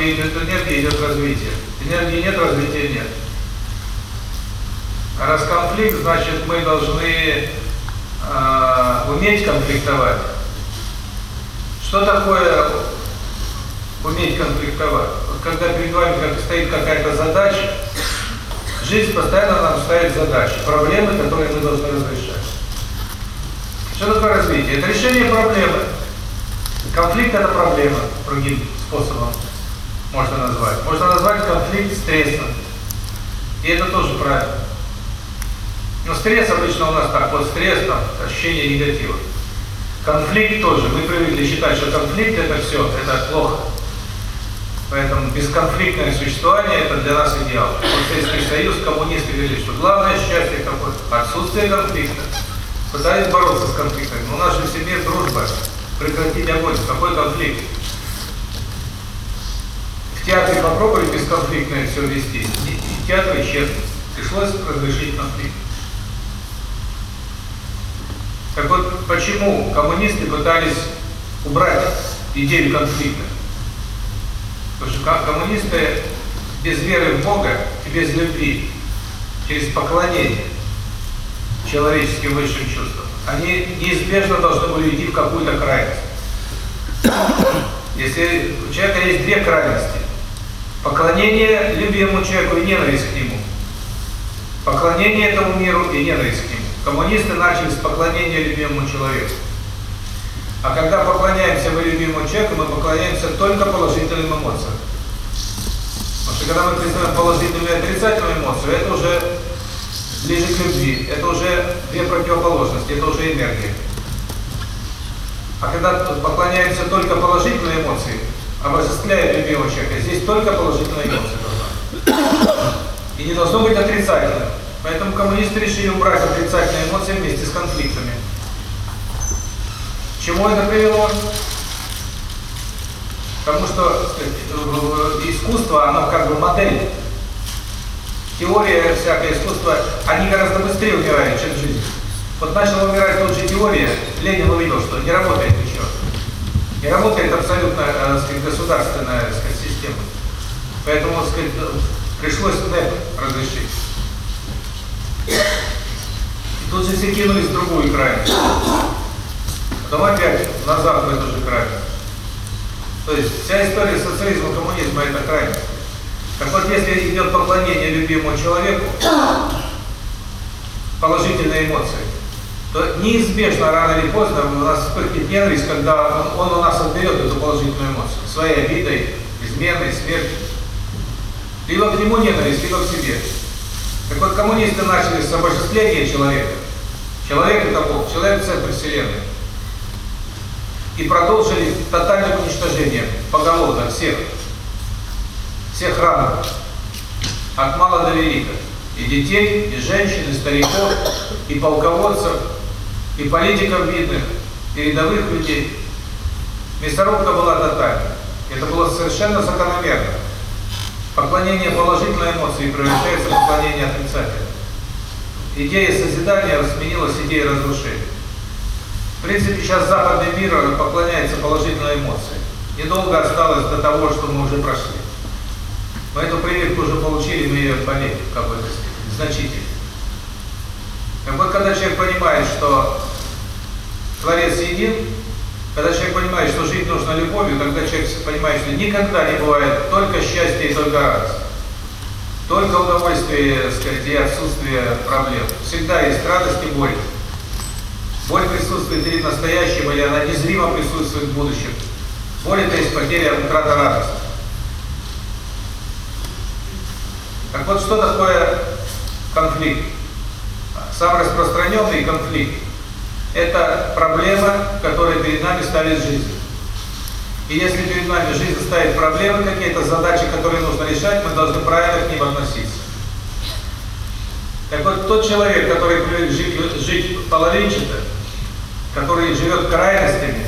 где идет энергия, идет развитие. Энергии нет, развития нет. А раз конфликт, значит, мы должны э, уметь конфликтовать. Что такое уметь конфликтовать? Вот когда перед вами как стоит какая-то задача, жизнь постоянно нам ставит задачи, проблемы, которые мы должны разрешать. Что такое развитие? Это решение проблемы. Конфликт – это проблема, другим способом можно назвать. Можно назвать конфликт стрессом. И это тоже правильно. Но стресс обычно у нас так, вот стресс, там, ощущение негатива. Конфликт тоже. Мы привыкли считать, что конфликт – это все, это плохо. Поэтому бесконфликтное существование – это для нас идеал. Вот Советский Союз, коммунисты говорили, что главное счастье какое – отсутствие конфликта. Пытались бороться с конфликтами. Но в семье дружба. Прекратить огонь. Какой конфликт? В театре попробовали бесконфликтное все вести. В театре честно. Пришлось разрешить конфликт. Так вот, почему коммунисты пытались убрать идею конфликта? Потому что коммунисты без веры в Бога и без любви, через поклонение человеческим высшим чувствам, они неизбежно должны были идти в какую-то крайность. Если у человека есть две крайности, поклонение любимому человеку и ненависть к нему, поклонение этому миру и ненависть к нему. Коммунисты начали с поклонения любимому человеку. А когда поклоняемся мы любимому человеку, мы поклоняемся только положительным эмоциям. Потому что когда мы признаем положительную и отрицательную эмоцию, это уже ближе к любви. Это уже две противоположности, это уже энергия. А когда поклоняемся только положительной эмоции, обожествляет любимого человека, здесь только положительная эмоция должна. И не должно быть отрицательной. Поэтому коммунисты решили убрать отрицательные эмоции вместе с конфликтами. Чему это привело? Потому что сказать, искусство, оно как бы модель. Теория, всякое искусство, они гораздо быстрее умирают, чем жизнь. Вот начала умирать тот же теория, Ленин увидел, что не работает ничего. Не работает абсолютно э, сказать, государственная сказать, система. Поэтому сказать, пришлось НЭП разрешить. И тут же все кинулись в другую крайность. Потом опять назад в эту же крайность. То есть вся история социализма, коммунизма – это крайность. Так вот, если идет поклонение любимому человеку, положительные эмоции, то неизбежно, рано или поздно, у нас вспыхнет ненависть, когда он, он у нас отберет эту положительную эмоцию, своей обидой, изменой, смертью. Либо к нему ненависть, либо к себе. Так вот, коммунисты начали с обожествления человека. Человек – это Бог, человек – центр Вселенной. И продолжили тотальное уничтожение поголовно всех. Всех ранов. От мала до велика. И детей, и женщин, и стариков, и полководцев, и политиков видных, и рядовых людей. Мясорубка была тотальна. Это было совершенно закономерно. Поклонение положительной эмоции превращается в поклонение отрицательной. Идея созидания сменилась идеей разрушения. В принципе, сейчас западный мир поклоняется положительной эмоции. Недолго осталось до того, что мы уже прошли. Мы эту прививку уже получили, мы ее в какой-то степени, значительно. Так вот, когда человек понимает, что Творец един, Когда человек понимает, что жить нужно любовью, тогда человек понимает, что никогда не бывает только счастье и только радость. Только удовольствие, так сказать, и отсутствие проблем. Всегда есть радость и боль. Боль присутствует или в настоящем, или она незримо присутствует в будущем. Боль – это есть потеря, утрата радости. Так вот, что такое конфликт? Самый распространенный конфликт – это проблема, которая перед нами ставит жизнь. И если перед нами жизнь ставит проблемы, какие-то задачи, которые нужно решать, мы должны правильно к ним относиться. Так вот, тот человек, который привык жить, жить половинчато, который живет крайностями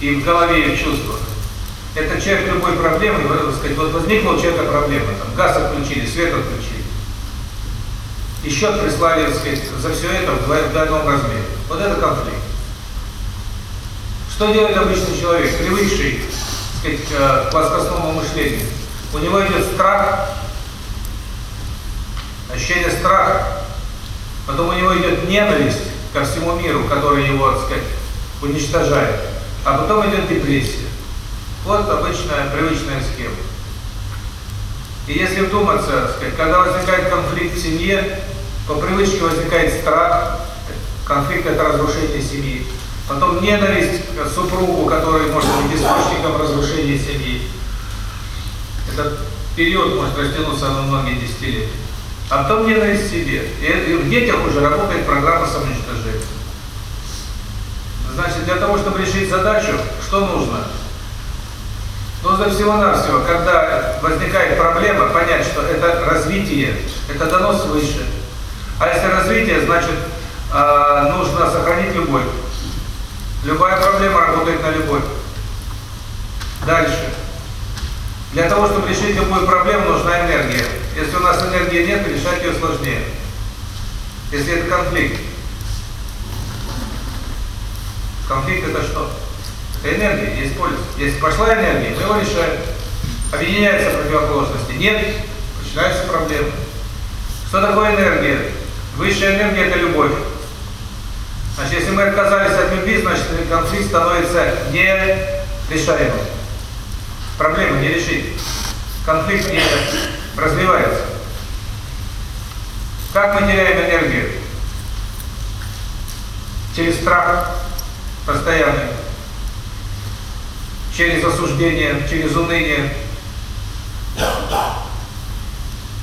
и в голове, и в чувствах, это человек любой проблемы, так сказать, вот возникла у человека проблема, там, газ отключили, свет отключили. И счет прислали, за все это в двойном размере. Вот это конфликт. Что делает обычный человек, привыкший, сказать, к плоскостному мышлению? У него идет страх, ощущение страха, потом у него идет ненависть ко всему миру, который его, так сказать, уничтожает, а потом идет депрессия. Вот обычная, привычная схема. И если вдуматься, сказать, когда возникает конфликт в семье, по привычке возникает страх, конфликт – это разрушение семьи. Потом ненависть к супругу, который может быть источником разрушения семьи. Этот период может растянуться на многие десятилетия. А потом ненависть к себе. И в детях уже работает программа самоуничтожения. Значит, для того, чтобы решить задачу, что нужно? Нужно всего-навсего, когда возникает проблема, понять, что это развитие, это дано свыше. А если развитие, значит, э, нужно сохранить любовь. Любая проблема работает на любовь. Дальше. Для того, чтобы решить любую проблему, нужна энергия. Если у нас энергии нет, решать ее сложнее. Если это конфликт. Конфликт это что? Это энергия, есть польза. Если пошла энергия, мы его решаем. Объединяются противоположности. Нет, начинаются проблемы. Что такое энергия? Высшая энергия – это любовь. Значит, если мы отказались от любви, значит конфликт становится нерешаемым. Проблему не решить. Конфликт не развивается. Как мы теряем энергию? Через страх постоянный, через осуждение, через уныние.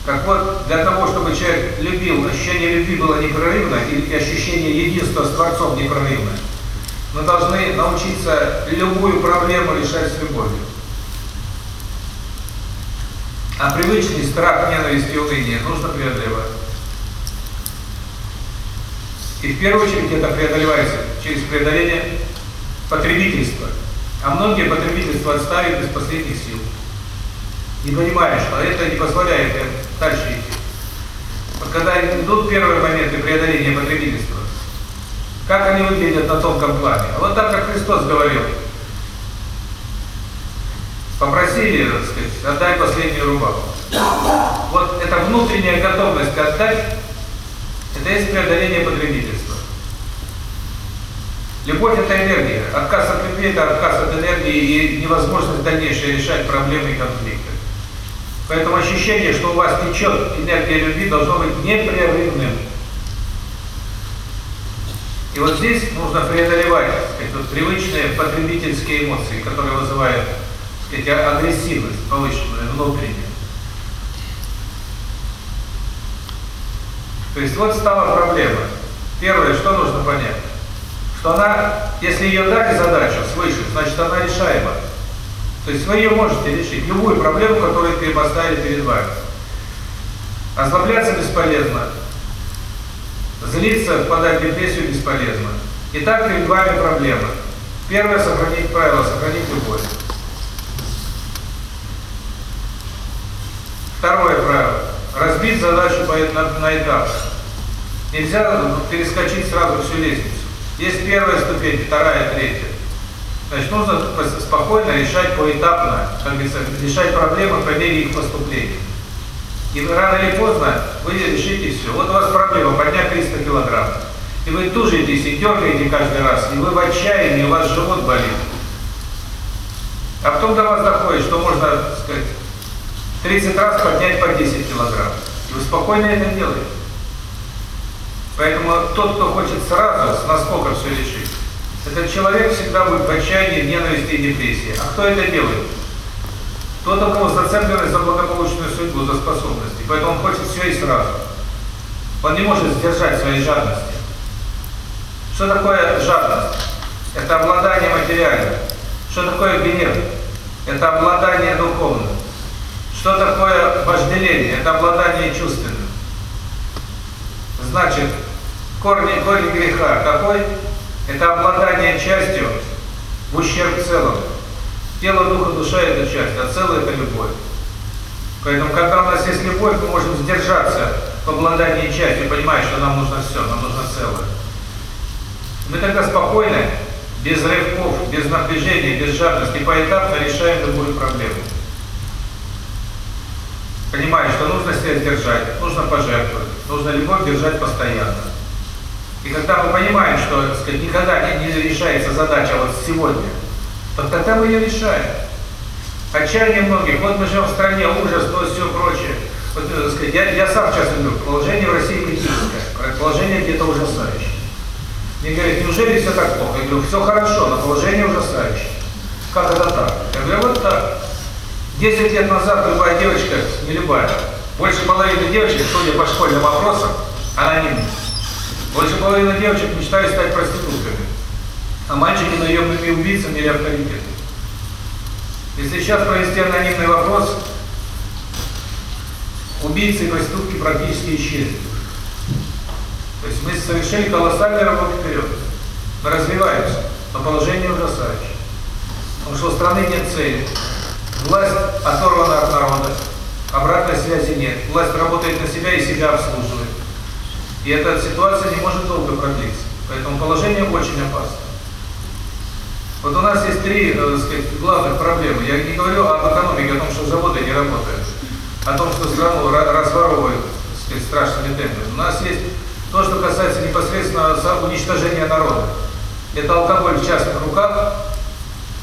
Так вот, для того, чтобы человек любил, ощущение любви было непрерывно, и ощущение единства с Творцом непрерывно, мы должны научиться любую проблему решать с любовью. А привычный страх, ненависть и уныние нужно преодолевать. И в первую очередь это преодолевается через преодоление потребительства. А многие потребительство отставят из последних сил не понимая, что это не позволяет им дальше идти. Вот когда идут первые моменты преодоления потребительства, как они выглядят на тонком плане? А вот так, как Христос говорил, попросили, так сказать, отдай последнюю рубаху. Вот эта внутренняя готовность отдать, это есть преодоление потребительства. Любовь – это энергия. Отказ от любви – это отказ от энергии и невозможность дальнейшее решать проблемы и конфликты. Поэтому ощущение, что у вас течет энергия любви, должно быть непрерывным. И вот здесь нужно преодолевать сказать, вот привычные потребительские эмоции, которые вызывают сказать, агрессивность повышенную, внутреннюю. То есть вот стала проблема. Первое, что нужно понять, что она, если ее дали задачу свыше, значит она решаема. То есть вы ее можете решить, любую проблему, которую ты поставили перед вами. Озлобляться бесполезно, злиться, впадать в депрессию бесполезно. Итак, перед вами проблема. Первое – сохранить правило, сохранить любовь. Второе правило – разбить задачу на, на этапы. Нельзя перескочить сразу всю лестницу. Есть первая ступень, вторая, третья. Значит, нужно спокойно решать поэтапно, как говорится, решать проблемы по мере их поступления. И рано или поздно вы решите все. Вот у вас проблема поднять 300 килограмм. И вы тужитесь и дергаете каждый раз, и вы в отчаянии, у вас живот болит. А потом до вас доходит, что можно, так сказать, 30 раз поднять по 10 килограмм. И вы спокойно это делаете. Поэтому тот, кто хочет сразу, с наскока все решить, этот человек всегда будет в отчаянии, ненависти и депрессии. А кто это делает? Тот, у кого зацепленность за благополучную судьбу, за способности. Поэтому он хочет все и сразу. Он не может сдержать своей жадности. Что такое жадность? Это обладание материальным. Что такое гнев? Это обладание духовным. Что такое вожделение? Это обладание чувственным. Значит, корень, корень греха какой? Это обладание частью в ущерб целому. Тело, дух и душа – это часть, а целое – это любовь. Поэтому, когда у нас есть любовь, мы можем сдержаться в обладании частью, понимая, что нам нужно все, нам нужно целое. Мы тогда спокойно, без рывков, без напряжения, без жадности, поэтапно решаем любую проблему. Понимая, что нужно себя сдержать, нужно пожертвовать, нужно любовь держать постоянно. И когда мы понимаем, что сказать, никогда не, не решается задача вот сегодня, то тогда мы ее решаем. Отчаяние многих, вот мы живем в стране, ужас, то все прочее. Вот, э, так сказать, я, я сам сейчас говорю, положение в России критическое, положение где-то ужасающее. Мне говорят, неужели все так плохо? Я говорю, все хорошо, но положение ужасающее. Как это так? Я говорю, вот так. Десять лет назад любая девочка, не любая, больше половины девочек, судя по школьным вопросам, анонимны. Больше половины девочек мечтают стать проститутками, а мальчики наемными убийцами или авторитетами. Если сейчас провести анонимный вопрос, убийцы и проститутки практически исчезли. То есть мы совершили колоссальный работу вперед. Мы развиваемся, но положение ужасающее. Потому что у страны нет цели. Власть оторвана от народа, обратной связи нет. Власть работает на себя и себя обслуживает. И эта ситуация не может долго продлиться. Поэтому положение очень опасно. Вот у нас есть три, э, так сказать, главных проблемы. Я не говорю об экономике, о том, что заводы не работают, о том, что страну разворовывают, сказать, страшными темпами. У нас есть то, что касается непосредственно уничтожения народа. Это алкоголь в частных руках,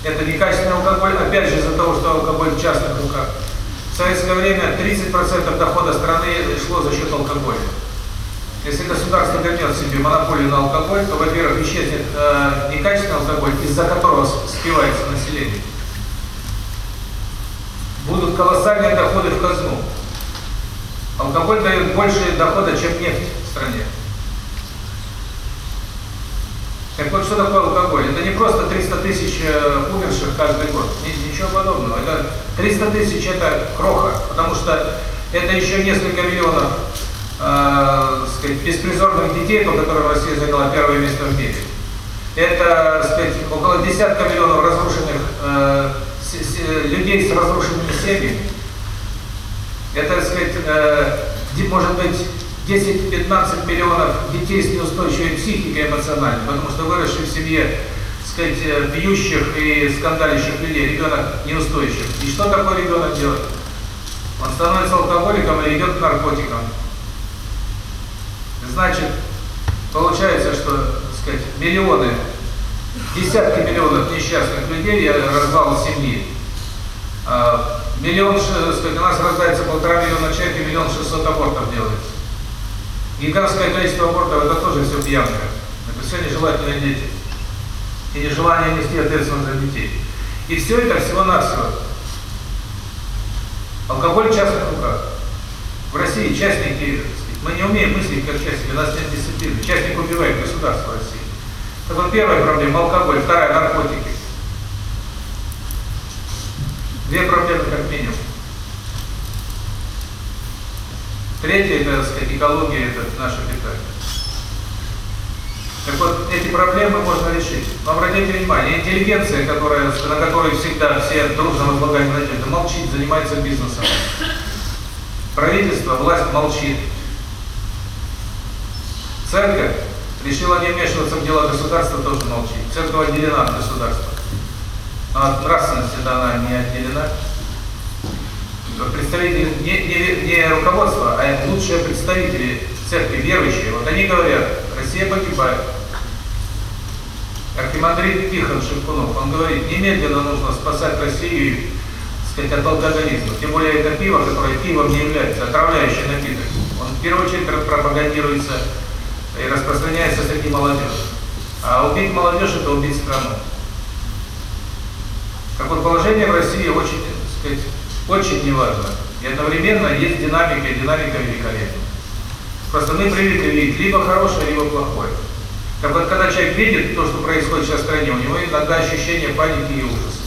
это некачественный алкоголь, опять же из-за того, что алкоголь в частных руках. В советское время 30% дохода страны шло за счет алкоголя. Если государство вернет себе монополию на алкоголь, то, во-первых, исчезнет э, некачественный алкоголь, из-за которого спивается население. Будут колоссальные доходы в казну. Алкоголь дает больше дохода, чем нефть в стране. Так вот, что такое алкоголь? Это не просто 300 тысяч э, умерших каждый год. Ничего подобного. Это 300 тысяч – это кроха, потому что это еще несколько миллионов э, сказать, беспризорных детей, по которым Россия заняла первое место в мире. Это сказать, около десятка миллионов разрушенных э, с, с, людей с разрушенными семьями. Это, сказать, э, может быть, 10-15 миллионов детей с неустойчивой психикой эмоциональной, потому что выросший в семье, сказать, э, бьющих и скандалящих людей, ребенок неустойчив. И что такое ребенок делает? Он становится алкоголиком или идет к наркотикам. Значит, получается, что, так сказать, миллионы, десятки миллионов несчастных людей, развал семьи, а, миллион, сказать, у нас рождается полтора миллиона человек, и миллион шестьсот абортов делается. Гигантское количество абортов – это тоже все пьянка. Это все нежелательные дети. И нежелание нести ответственность за детей. И все это всего-навсего. Алкоголь в частных руках. В России частники, мы не умеем мыслить как частники, у нас нет дисциплины. Частник убивает государство России. Так вот, первая проблема – алкоголь, вторая – наркотики. Две проблемы как минимум. Третье, это, сказать, экология, это наше питание. Так вот, эти проблемы можно решить. Но обратите внимание, интеллигенция, которая, на которой всегда все дружно возлагают надежды, молчит, занимается бизнесом. Правительство, власть молчит. Церковь решила не вмешиваться в дела государства, тоже молчит. Церковь отделена от государства. Но от нравственности она не отделена представители, не, не, не руководство, а лучшие представители церкви, верующие, вот они говорят, Россия все погибают. Архимандрит Тихон Шевкунов, он говорит, немедленно нужно спасать Россию сказать, от алкоголизма. Тем более это пиво, которое пивом не является, отравляющий напиток. Он в первую очередь пропагандируется и распространяется среди молодежи. А убить молодежь – это убить страну. Так вот, положение в России очень, так сказать, очень неважно. И одновременно есть динамика, и динамика великолепна. Просто мы привыкли видеть либо хорошее, либо плохое. Так вот, когда человек видит то, что происходит сейчас в стране, у него иногда ощущение паники и ужаса.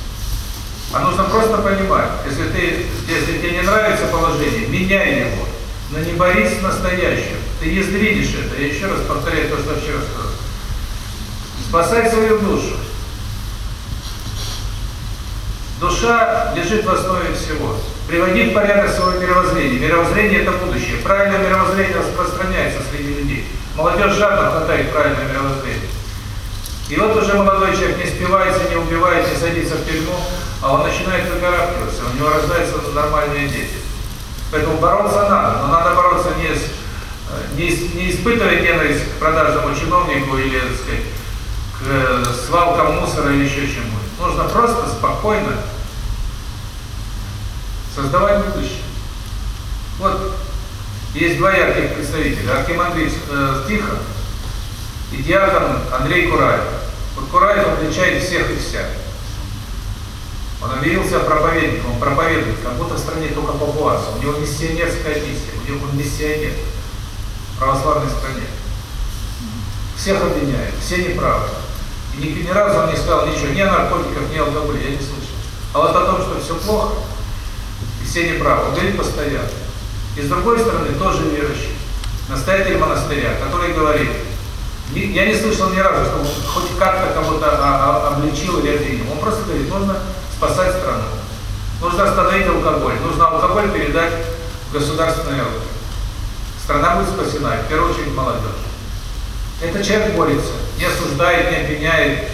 А нужно просто понимать, если ты, если тебе не нравится положение, меняй его, но не борись с настоящим. Ты не видишь это, я еще раз повторяю то, что вчера сказал. Спасай свою душу. Душа лежит в основе всего. Приводи в порядок свое мировоззрение. Мировоззрение – это будущее. Правильное мировоззрение распространяется среди людей. Молодежь жадно хватает правильное мировоззрение. И вот уже молодой человек не спивается, не убивает, не садится в тюрьму, а он начинает выкарабкиваться, у него рождаются нормальные дети. Поэтому бороться надо, но надо бороться не, с, не, не испытывая ненависть к продажному чиновнику или, так сказать, к э, свалкам мусора или еще чему-нибудь. Нужно просто, спокойно создавать будущее. Вот есть два ярких представителя. Архимандрит э, Тихо и диакон Андрей Кураев. Вот Кураев отличает всех и вся. Он объявился проповедником, он проповедует, как будто в стране только папуасы. У него миссионерская миссия, у него он миссионер в православной стране. Всех обвиняет, все неправы. И ни, ни разу он не сказал ничего, ни о наркотиках, ни о алкоголе, я не слышал. А вот о том, что все плохо, и все неправы, он говорит постоянно. И с другой стороны, тоже верующий, настоятель монастыря, который говорит, я не слышал ни разу, что он хоть как-то кого-то обличил или обвинил. Он просто говорит, нужно спасать страну. Нужно остановить алкоголь. Нужно алкоголь передать в государственные руки. Страна будет спасена, в первую очередь молодежь. Этот человек борется, не осуждает, не обвиняет,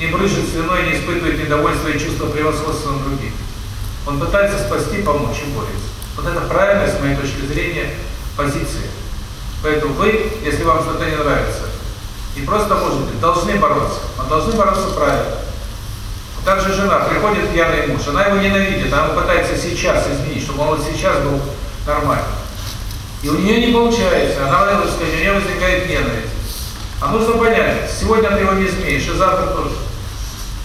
не брызжет слюной, не испытывает недовольства и чувство превосходства над другим. Он пытается спасти, помочь и борется. Вот это правильная, с моей точки зрения, позиция. Поэтому вы, если вам что-то не нравится, не просто, может быть, должны бороться, а должны бороться правильно. Также жена, приходит пьяный муж, она его ненавидит, она пытается сейчас изменить, чтобы он вот сейчас был нормальный. И у нее не получается, она, сказать, у нее возникает ненависть. А нужно понять, сегодня ты его не изменишь, и завтра тоже.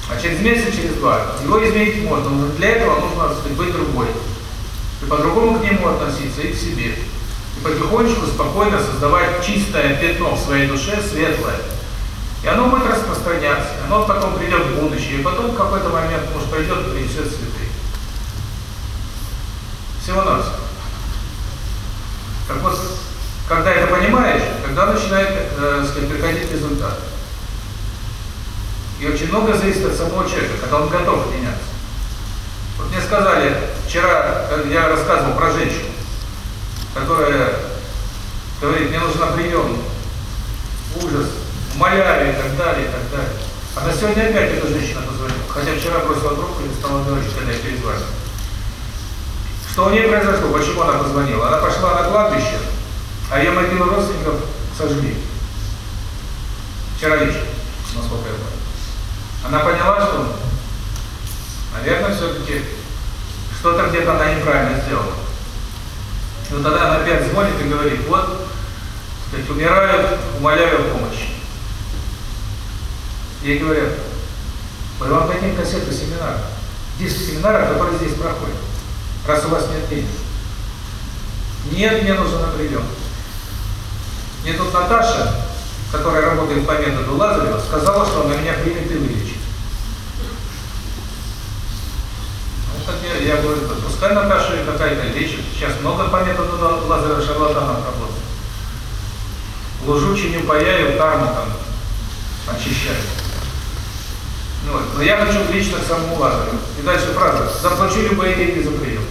А через месяц, через два его изменить можно, но для этого нужно, быть другой. И по-другому к нему относиться и к себе. И потихонечку, спокойно создавать чистое пятно в своей душе, светлое. И оно будет распространяться, оно потом придет в будущее, и потом в какой-то момент, может, пойдет и принесет цветы. Всего-навсего. Так вот, когда это понимаешь, тогда начинает, э, сказать, приходить результат. И очень много зависит от самого человека, когда он готов меняться. Вот мне сказали, вчера я рассказывал про женщину, которая говорит, мне нужно прием, ужас, умоляю и так далее, и так далее. Она сегодня опять эта женщина позвонила, хотя вчера бросила трубку и стала говорить, когда я перезвонил. Что у нее произошло, почему она позвонила? Она пошла на кладбище, а ее могилу родственников сожгли. Вчера вечером, насколько я знаю. Она поняла, что, наверное, все-таки что-то где-то она неправильно сделала. И вот тогда она опять звонит и говорит, вот, сказать, умираю, умоляю о помощи. Ей говорят, мы вам дадим кассету семинара, диск семинара, который здесь проходит, раз у вас нет денег. Нет, мне нужен прием. Мне тут Наташа, которая работает по методу Лазарева, сказала, что она меня примет и вылечит. Ну, так я, я говорю, пускай Наташа какая-то лечит. Сейчас много по методу Лазарева шарлатанов работает. Лужу, чиню, паяю, карму там очищаю. Ну, вот. Но я хочу лично к самому Лазареву. И дальше фраза. Заплачу любые деньги за прием.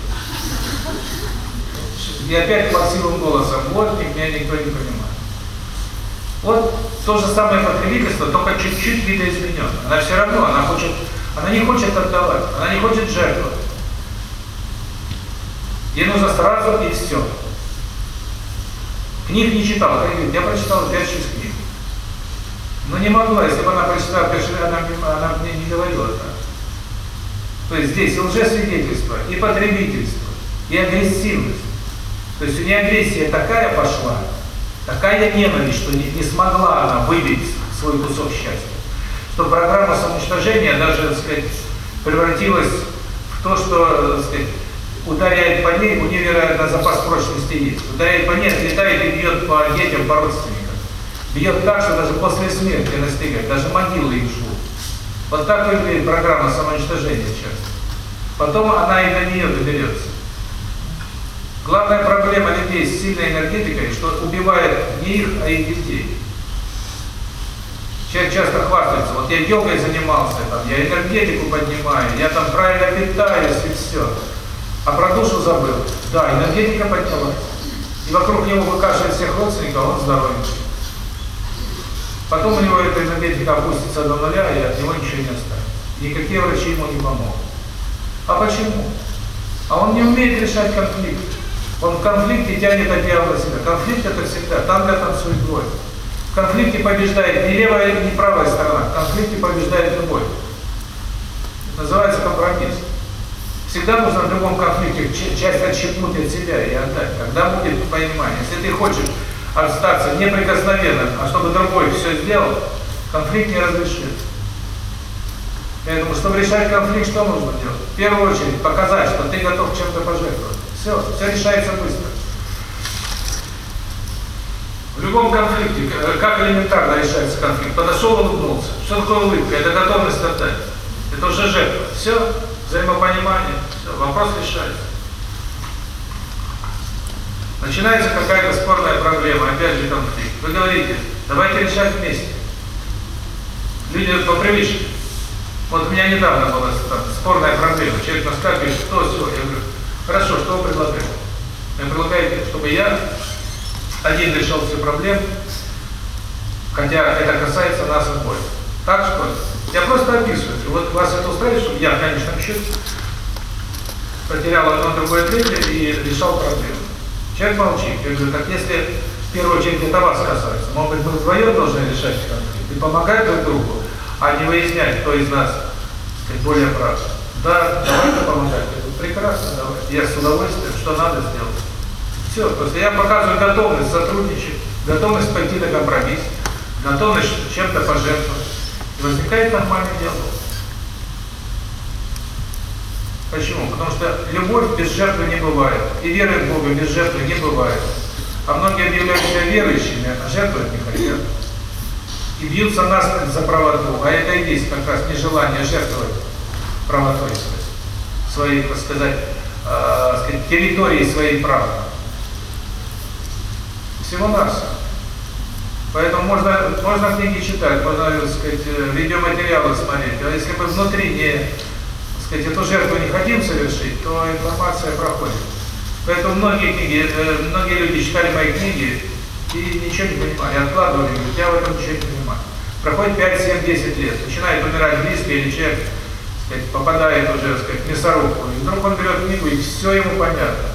И опять плаксивым голосом. Вот, меня никто не понимает. Вот то же самое потребительство, только чуть-чуть видоизменено. Она все равно, она хочет, она не хочет отдавать, она не хочет жертвовать. Ей нужно сразу и все. Книг не читал, я прочитал 5-6 книг. Но не могла, если бы она прочитала, она, она мне не говорила так. То есть здесь лжесвидетельство и потребительство, и агрессивность. То есть у нее агрессия такая пошла, такая ненависть, что не, не смогла она выбить свой кусок счастья. Что программа самоуничтожения даже, так сказать, превратилась в то, что, так сказать, ударяет по ней, у нее, вероятно, запас прочности есть. Ударяет по ней, отлетает и бьет по детям, по родственникам. Бьет так, что даже после смерти настигает, даже могилы их жгут. Вот так выглядит программа самоуничтожения часто. Потом она и до нее доберется. Главная проблема людей с сильной энергетикой, что убивает не их, а их детей. Человек часто хвастается, вот я йогой занимался, там, я энергетику поднимаю, я там правильно питаюсь и все. А про душу забыл. Да, энергетика поднялась. И вокруг него выкашивает всех родственников, а он здоровенький. Потом у него эта энергетика опустится до нуля, и от него ничего не останется. Никакие врачи ему не помогут. А почему? А он не умеет решать конфликт. Он в конфликте тянет одеяло себя. Конфликт это всегда, там для танцует двое. В конфликте побеждает не левая, не правая сторона. В конфликте побеждает любовь. называется компромисс. Всегда нужно в любом конфликте часть отщепнуть от себя и отдать. Когда будет понимание. Если ты хочешь остаться неприкосновенным, а чтобы другой все сделал, конфликт не разрешится. Поэтому, чтобы решать конфликт, что нужно делать? В первую очередь, показать, что ты готов чем-то пожертвовать. Все, все решается быстро. В любом конфликте, как элементарно решается конфликт, подошел, улыбнулся. Что такое улыбка? Это готовность отдать. Это уже жертва. Все, взаимопонимание, все, вопрос решается. Начинается какая-то спорная проблема, опять же конфликт. Вы говорите, давайте решать вместе. Люди по привычке. Вот у меня недавно была там, спорная проблема. Человек на скайпе, что все? Я говорю, хорошо, что вы предлагаете? Вы предлагаете, чтобы я один решал все проблемы, хотя это касается нас обоих. Так что я просто описываю. Вот вас это устраивает, чтобы я, конечно, счет потерял одно, другое, третье и решал проблему. Человек молчит. Я говорю, так если в первую очередь это вас касается, может быть, мы вдвоем должны решать конфликт и помогать друг другу, а не выяснять, кто из нас сказать, более прав. Да, давайте помогать. Я говорю, прекрасно, давайте. Я с удовольствием, что надо сделать. Все, просто я показываю готовность сотрудничать, готовность пойти на компромисс, готовность чем-то пожертвовать. И возникает нормальный диалог. Почему? Потому что любовь без жертвы не бывает. И веры в Бога без жертвы не бывает. А многие объявляют себя верующими, а жертвовать не хотят. И бьются насмерть за правоту. А это и есть как раз нежелание жертвовать правотой своей, так сказать, э, территории своей правды. Всего нас. Поэтому можно, можно книги читать, можно, так сказать, э, видеоматериалы смотреть. А если мы внутри не сказать, эту жертву не хотим совершить, то информация проходит. Поэтому многие книги, э, многие люди читали мои книги и ничего не понимали, откладывали, говорят, я в этом ничего не понимаю. Проходит 5, 7, 10 лет, начинает умирать близкий или человек, сказать, попадает уже, сказать, в мясорубку, и вдруг он берет книгу, и все ему понятно.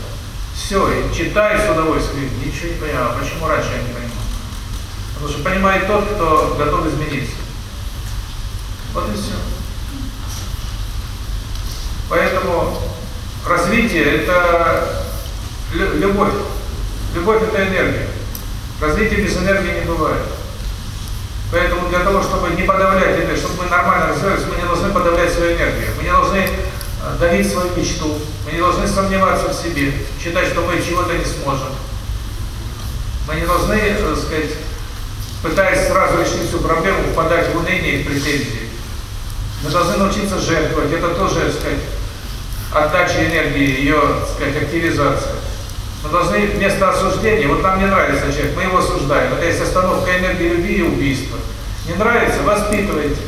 Все, и читает с удовольствием, ничего не понимаю, почему раньше я не понимал. Потому что понимает тот, кто готов измениться. Вот и все. Поэтому развитие – это любовь. Любовь – это энергия. Развитие без энергии не бывает. Поэтому для того, чтобы не подавлять энергию, чтобы мы нормально развивались, мы не должны подавлять свою энергию. Мы не должны э, давить свою мечту. Мы не должны сомневаться в себе, считать, что мы чего-то не сможем. Мы не должны, так э, сказать, пытаясь сразу решить всю проблему, впадать в уныние и претензии. Мы должны научиться жертвовать. Это тоже, так сказать, отдачи энергии, ее, так сказать, активизация. Мы должны вместо осуждения, вот нам не нравится человек, мы его осуждаем. Это есть остановка энергии любви и убийства. Не нравится, воспитывайте.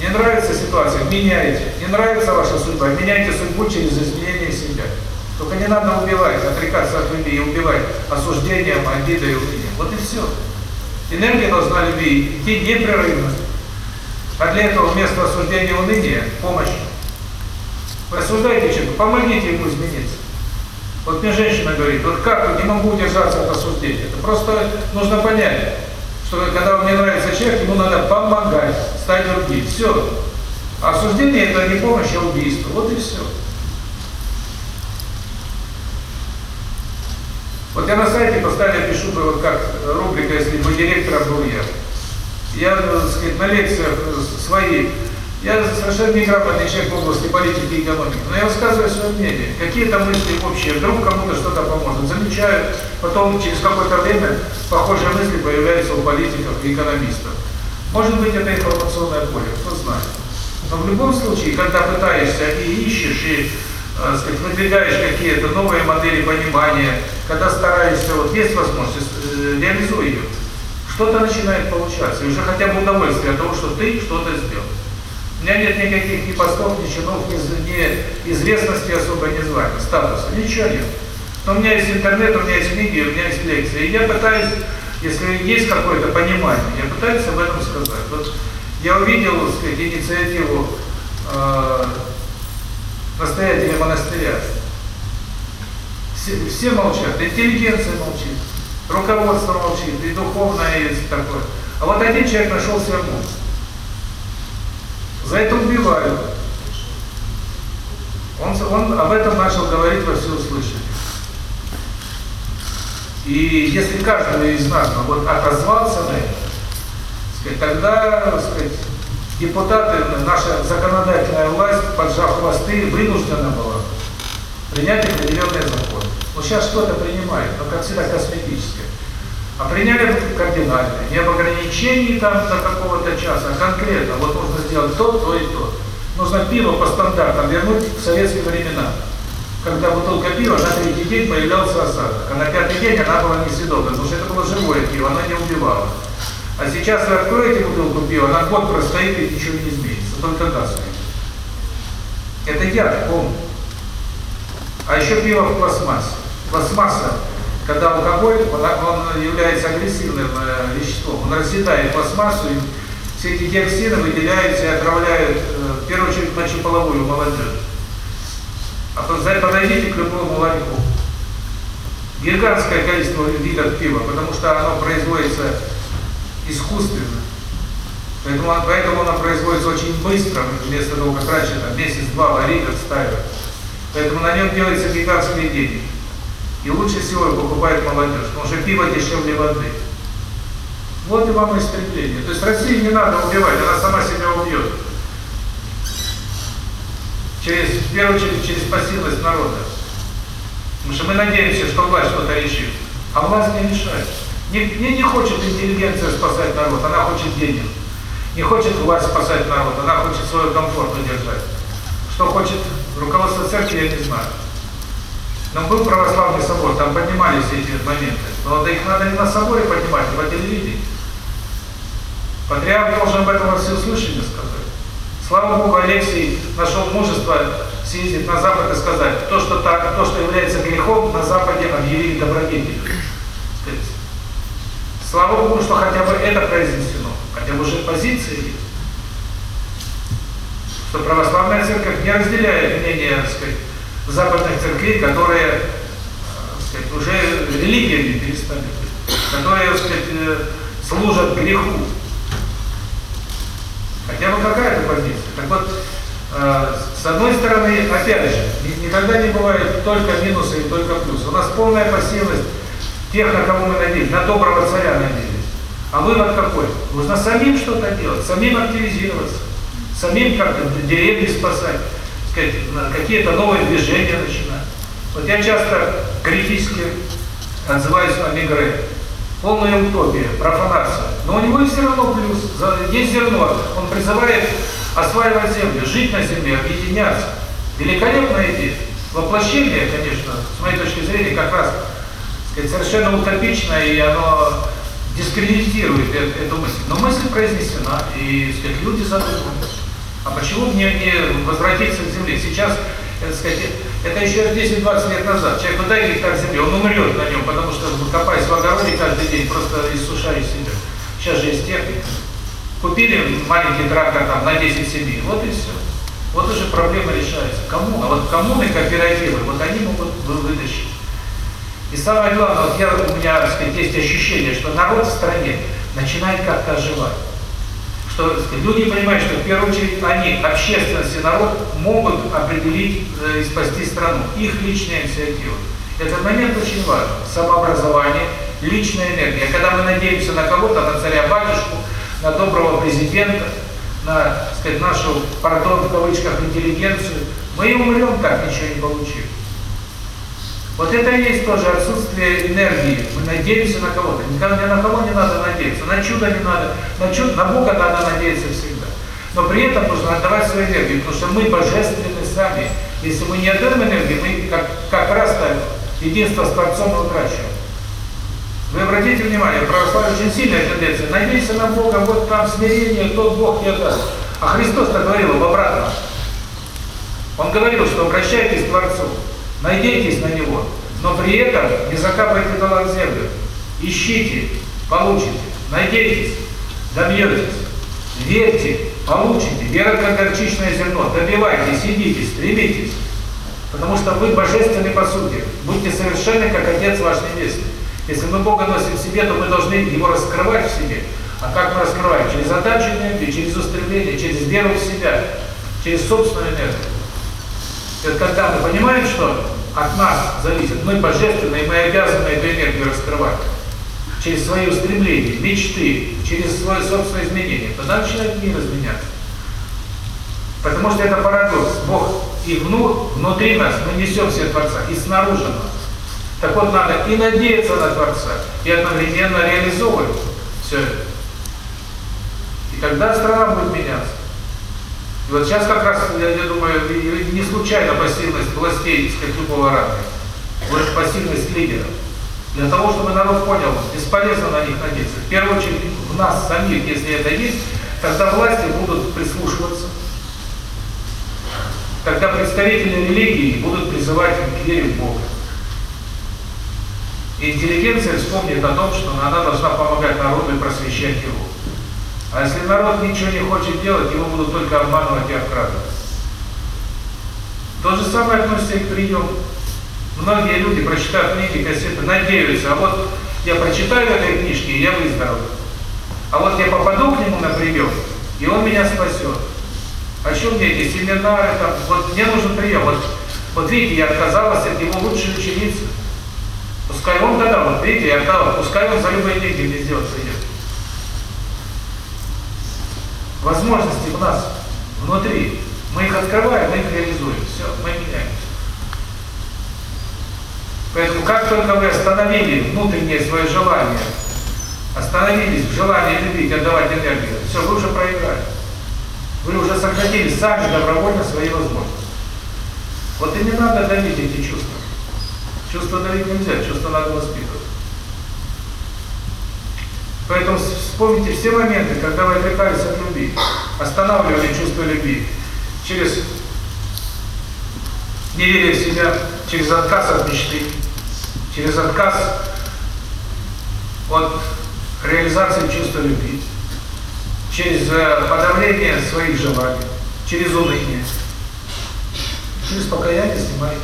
Не нравится ситуация, меняйте. Не нравится ваша судьба, меняйте судьбу через изменение себя. Только не надо убивать, отрекаться от любви и убивать осуждением, обидой и уныние. Вот и все. Энергия должна любви идти непрерывно. А для этого вместо осуждения уныния помощь. Осуждаете человека, помогите ему измениться. Вот мне женщина говорит, вот как, не могу удержаться от осуждения. Это просто нужно понять, что когда мне нравится человек, ему надо помогать, стать другим. Все. Осуждение это не помощь, а убийство. Вот и все. Вот я на сайте постоянно пишу, вот как рубрика, если бы директором был я. Я, так сказать, на лекциях своей я совершенно неграмотный человек в области политики и экономики, но я высказываю свое мнение. Какие-то мысли общие, вдруг кому-то что-то поможет. Замечаю, потом через какое-то время похожие мысли появляются у политиков и экономистов. Может быть, это информационное поле, кто знает. Но в любом случае, когда пытаешься и ищешь, и э, сказать, выдвигаешь какие-то новые модели понимания, когда стараешься, вот есть возможность, э, реализуй ее, что-то начинает получаться. И уже хотя бы удовольствие от того, что ты что-то сделал. У меня нет никаких ни постов, ни чинов, ни, ни известности особо, ни звания, статуса, ничего нет. Но у меня есть интернет, у меня есть книги, у меня есть лекции. И я пытаюсь, если есть какое-то понимание, я пытаюсь об этом сказать. Вот я увидел, так сказать, инициативу э, настоятеля монастыря. Все, все молчат, интеллигенция молчит, руководство молчит, и духовное есть такое. А вот один человек нашел себе муж. За это убивают. Он, он об этом начал говорить во всеуслышание. И если каждый из нас ну, вот отозвался на это, сказать, тогда сказать, депутаты, наша законодательная власть, поджав хвосты, вынуждена была принять определенные законы. Ну сейчас что-то принимает, но как всегда косметическое. А приняли кардинально, не об ограничении там до какого-то часа, а конкретно, вот нужно сделать то, то и то. Нужно пиво по стандартам вернуть в советские времена, когда бутылка пива на третий день появлялся осадок, а на пятый день она была несъедобна, потому что это было живое пиво, оно не убивало. А сейчас вы откроете бутылку пива, на год простоит и ничего не изменится, только газ. Это яд, помню. А еще пиво в пластмассе. Пластмасса когда алкоголь, он является агрессивным э, веществом, он разъедает пластмассу, и все эти диоксины выделяются и отравляют, э, в первую очередь, мочеполовую молодежь. А подойдите к любому ларьку. Гигантское количество видов пива, потому что оно производится искусственно. Поэтому, поэтому оно производится очень быстро, вместо того, как раньше, месяц-два варить, отстаивать. Поэтому на нем делаются гигантские деньги. И лучше всего его покупает молодежь, потому что пиво дешевле воды. Вот и вам истребление. То есть России не надо убивать, она сама себя убьет. Через, в первую очередь, через пассивность народа. Потому что мы надеемся, что власть что-то решит. А власть не решает. Не, не, не хочет интеллигенция спасать народ, она хочет денег. Не хочет власть спасать народ, она хочет свой комфорт удержать. Что хочет руководство церкви, я не знаю. Но был православный собор, там поднимались эти моменты. Но их надо не на соборе поднимать, а по телевидению. Патриарх должен об этом во всеуслышание сказать. Слава Богу, Алексей нашел мужество съездить на Запад и сказать, то, что, так, то, что является грехом, на Западе объявили добродетелью. Слава Богу, что хотя бы это произнесено, хотя бы уже позиции есть. Что православная церковь не разделяет мнение, так сказать, западных церквей, которые сказать, уже религиями перестали которые сказать, э, служат греху. Хотя бы какая-то позиция. Так вот, э, с одной стороны, опять же, никогда не бывает только минусы и только плюсы. У нас полная пассивность тех, на кого мы надеялись, на доброго царя надеялись. А вывод какой? Нужно самим что-то делать, самим активизироваться, самим как-то деревни спасать какие-то новые движения начинать. Вот я часто критически отзываюсь о Мигре. Полная утопия, профанация. Но у него есть все равно плюс. Есть зерно. Он призывает осваивать землю, жить на земле, объединяться. Великолепная идея. Воплощение, конечно, с моей точки зрения, как раз сказать, совершенно утопичное, и оно дискредитирует эту мысль. Но мысль произнесена, и сказать, люди задумались. А почему мне не возвратиться к земле? Сейчас, так сказать, это еще 10-20 лет назад. Человек, ну дай гектар земли, он умрет на нем, потому что копаясь в огороде каждый день, просто иссушая себя. Сейчас же есть техника. Купили маленький трактор там на 10 семей, вот и все. Вот уже проблема решается. Кому? А вот коммуны, кооперативы, вот они могут вытащить. И самое главное, вот я, у меня, так сказать, есть ощущение, что народ в стране начинает как-то оживать. Что люди понимают, что в первую очередь они, общественность и народ, могут определить э, и спасти страну. Их личная инициатива. Этот момент очень важен. Самообразование, личная энергия. Когда мы надеемся на кого-то, на царя-батюшку, на доброго президента, на, сказать, нашу, пардон, в кавычках, интеллигенцию, мы и умрем так, ничего не получив. Вот это и есть тоже отсутствие энергии. Мы надеемся на кого-то. Никогда ни на кого не надо надеяться. На чудо не надо. На, чудо, на Бога надо надеяться всегда. Но при этом нужно отдавать свою энергию, потому что мы божественны сами. Если мы не отдаем энергию, мы как, как раз-то единство с Творцом утрачиваем. Вы обратите внимание, православие очень сильная тенденция. Надейся на Бога, вот там смирение, тот Бог не даст. А Христос-то говорил об обратном. Он говорил, что обращайтесь к Творцу. Надейтесь на Него, но при этом не закапывайте талант в землю. Ищите, получите, надейтесь, добьетесь, верьте, получите. Вера как горчичное зерно. Добивайтесь, идите, стремитесь. Потому что вы божественны по сути. Будьте совершенны, как Отец ваш Небесный. Если мы Бога носим в себе, то мы должны Его раскрывать в себе. А как мы раскрываем? Через отдачу энергии, через устремление, через веру в себя, через собственную энергию. Это когда мы понимаем, что от нас зависит, мы божественные, мы обязаны эту энергию раскрывать через свои устремления, мечты, через свое собственное изменение, тогда начинает мир изменяться. Потому что это парадокс. Бог и вну, внутри нас, мы несем все Творца, и снаружи нас. Так вот, надо и надеяться на Творца, и одновременно реализовывать все это. И тогда страна будет меняться. Вот сейчас как раз, я, я думаю, не случайно пассивность властей, сказать, любого ранга. Вот пассивность лидеров. Для того, чтобы народ понял, бесполезно на них надеяться. В первую очередь в нас самих, если это есть, тогда власти будут прислушиваться. Тогда представители религии будут призывать к вере в Бога. И интеллигенция вспомнит о том, что она должна помогать народу и просвещать его. А если народ ничего не хочет делать, его будут только обманывать и обкрадывать. То же самое относится и к приему. Многие люди, прочитав книги, кассеты, надеются, а вот я прочитаю этой книжки, и я выздоровлю. А вот я попаду к нему на прием, и он меня спасет. О чем мне эти семинары, там, вот мне нужен прием. Вот, вот видите, я отказалась от его лучшей ученицы. Пускай он тогда, вот видите, я отдал, пускай он за любые деньги мне сделать придет возможности в нас внутри. Мы их открываем, мы их реализуем. Все, мы меняемся. Поэтому как только вы остановили внутреннее свое желание, остановились в желании любить, отдавать энергию, все, вы уже проиграли. Вы уже сократили сами добровольно свои возможности. Вот и не надо давить эти чувства. Чувства давить нельзя, чувства надо воспитывать. Поэтому вспомните все моменты, когда вы отрекались от любви, останавливали чувство любви через неверие в себя, через отказ от мечты, через отказ от реализации чувства любви, через э, подавление своих желаний, через уныние, через покаяние снимаете,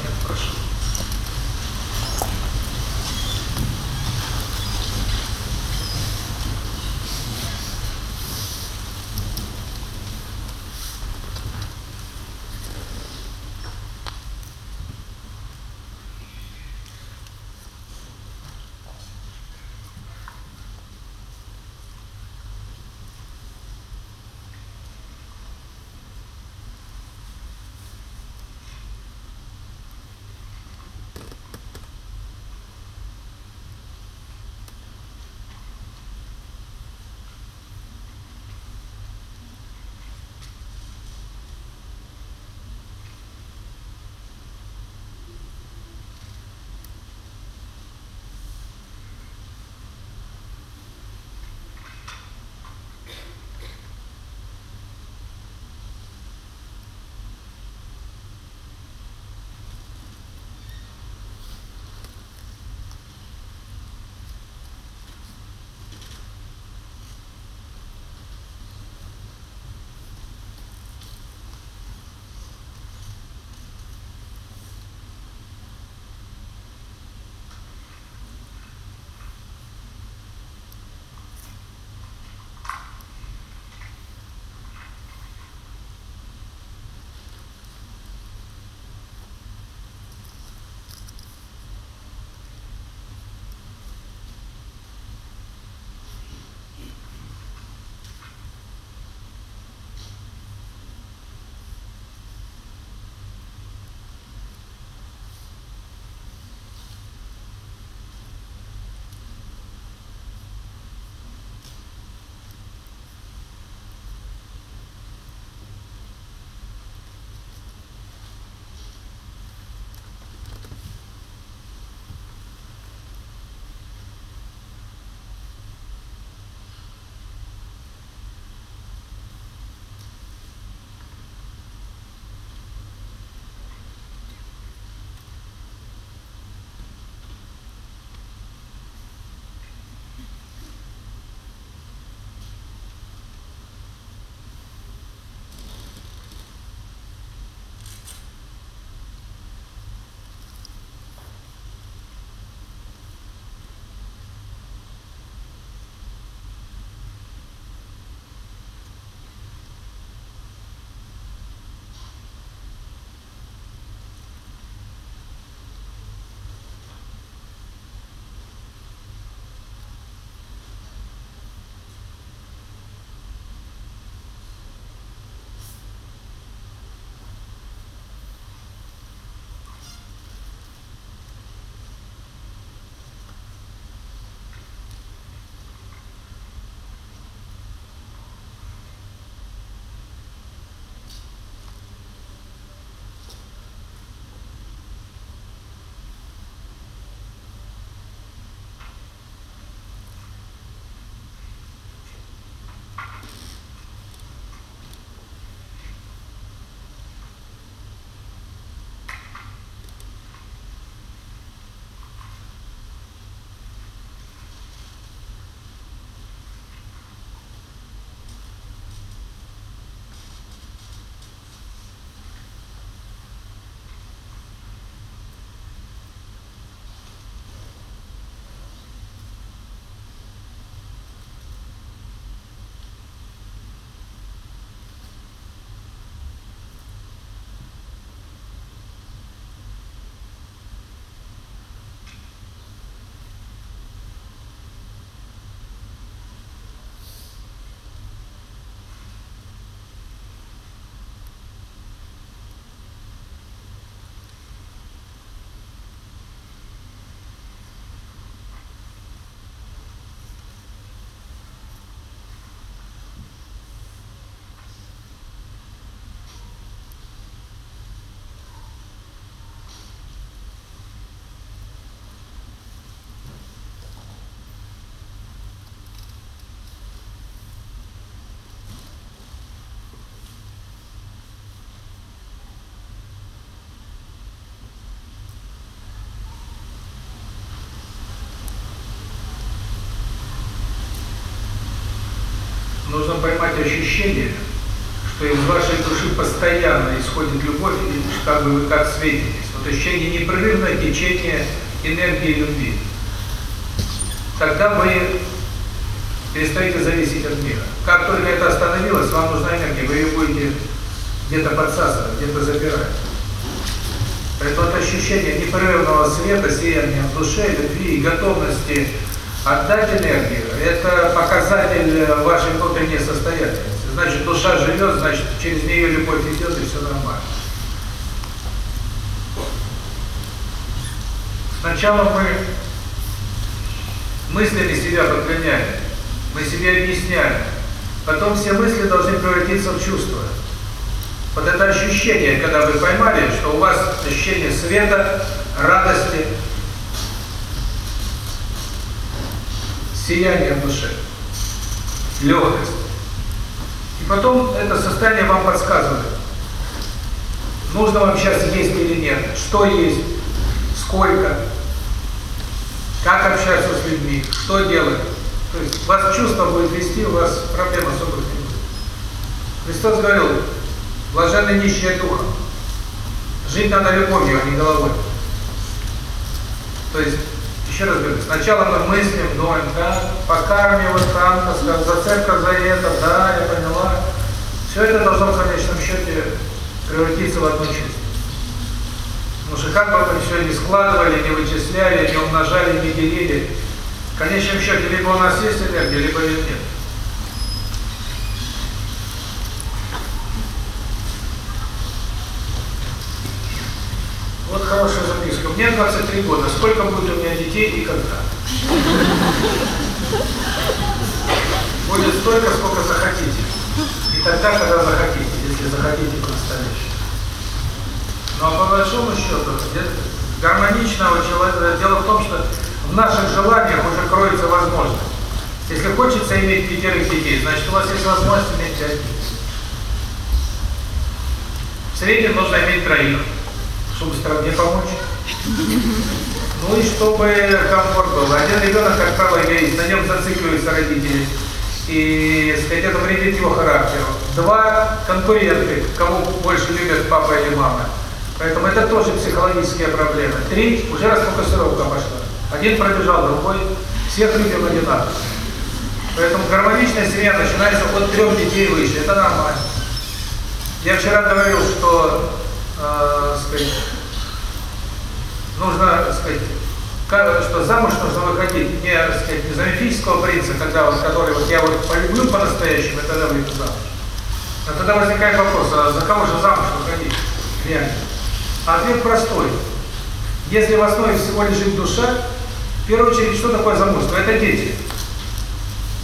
прошу. ощущение, что из вашей души постоянно исходит любовь, и как бы вы как светитесь. Вот ощущение непрерывное течение энергии любви. Тогда вы перестаете зависеть от мира. Как только это остановилось, вам нужна энергия, вы ее будете где-то подсасывать, где-то забирать. Это ощущение непрерывного света, сияния в душе, любви и готовности отдать энергию – это показатель вашей внутренней состоятельности. Значит, душа живет, значит, через нее любовь идет, и все нормально. Сначала мы мыслями себя подгоняем, мы себе объясняем. Потом все мысли должны превратиться в чувства. Вот это ощущение, когда вы поймали, что у вас ощущение света, радости, сияния в душе, легкость. И потом это состояние вам подсказывает, нужно вам сейчас есть или нет, что есть, сколько, как общаться с людьми, что делать. То есть вас чувство будет вести, у вас проблем особых не. Христос говорил, Блаженны нищие духом. Жить надо любовью, а не головой. То есть, еще раз говорю, сначала мы мыслим, думаем, да, покарми вот там, за церковь, за это, да, я поняла. Все это должно в конечном счете превратиться в одно чувство. Потому что как бы мы все не складывали, не вычисляли, не умножали, не делили, в конечном счете либо у нас есть энергия, либо ее нет. Вот записка. Мне 23 года. Сколько будет у меня детей и когда? Будет столько, сколько захотите. И тогда, когда захотите, если захотите по-настоящему. Но по большому счету, гармоничного человека, дело в том, что в наших желаниях уже кроется возможность. Если хочется иметь пятерых детей, значит у вас есть возможность иметь пять детей. В среднем нужно иметь троих чтобы стране помочь. Ну и чтобы комфорт был. Один ребенок, как правило, эгоист, на нем зацикливаются родители. И, сказать, это вредит его характеру. Два конкуренты, кого больше любят папа или мама. Поэтому это тоже психологические проблемы. Три, уже расфокусировка пошла. Один пробежал, другой. Всех любим одинаково. Поэтому гармоничная семья начинается от трех детей выше. Это нормально. Я вчера говорил, что э, сказать, нужно, сказать, что замуж нужно выходить не, сказать, не за мифического принца, когда вот, который вот я вот полюблю по-настоящему, и тогда выйду замуж. Но тогда возникает вопрос, а за кого же замуж выходить? Реально. Ответ простой. Если в основе всего лежит душа, в первую очередь, что такое замужество? Это дети.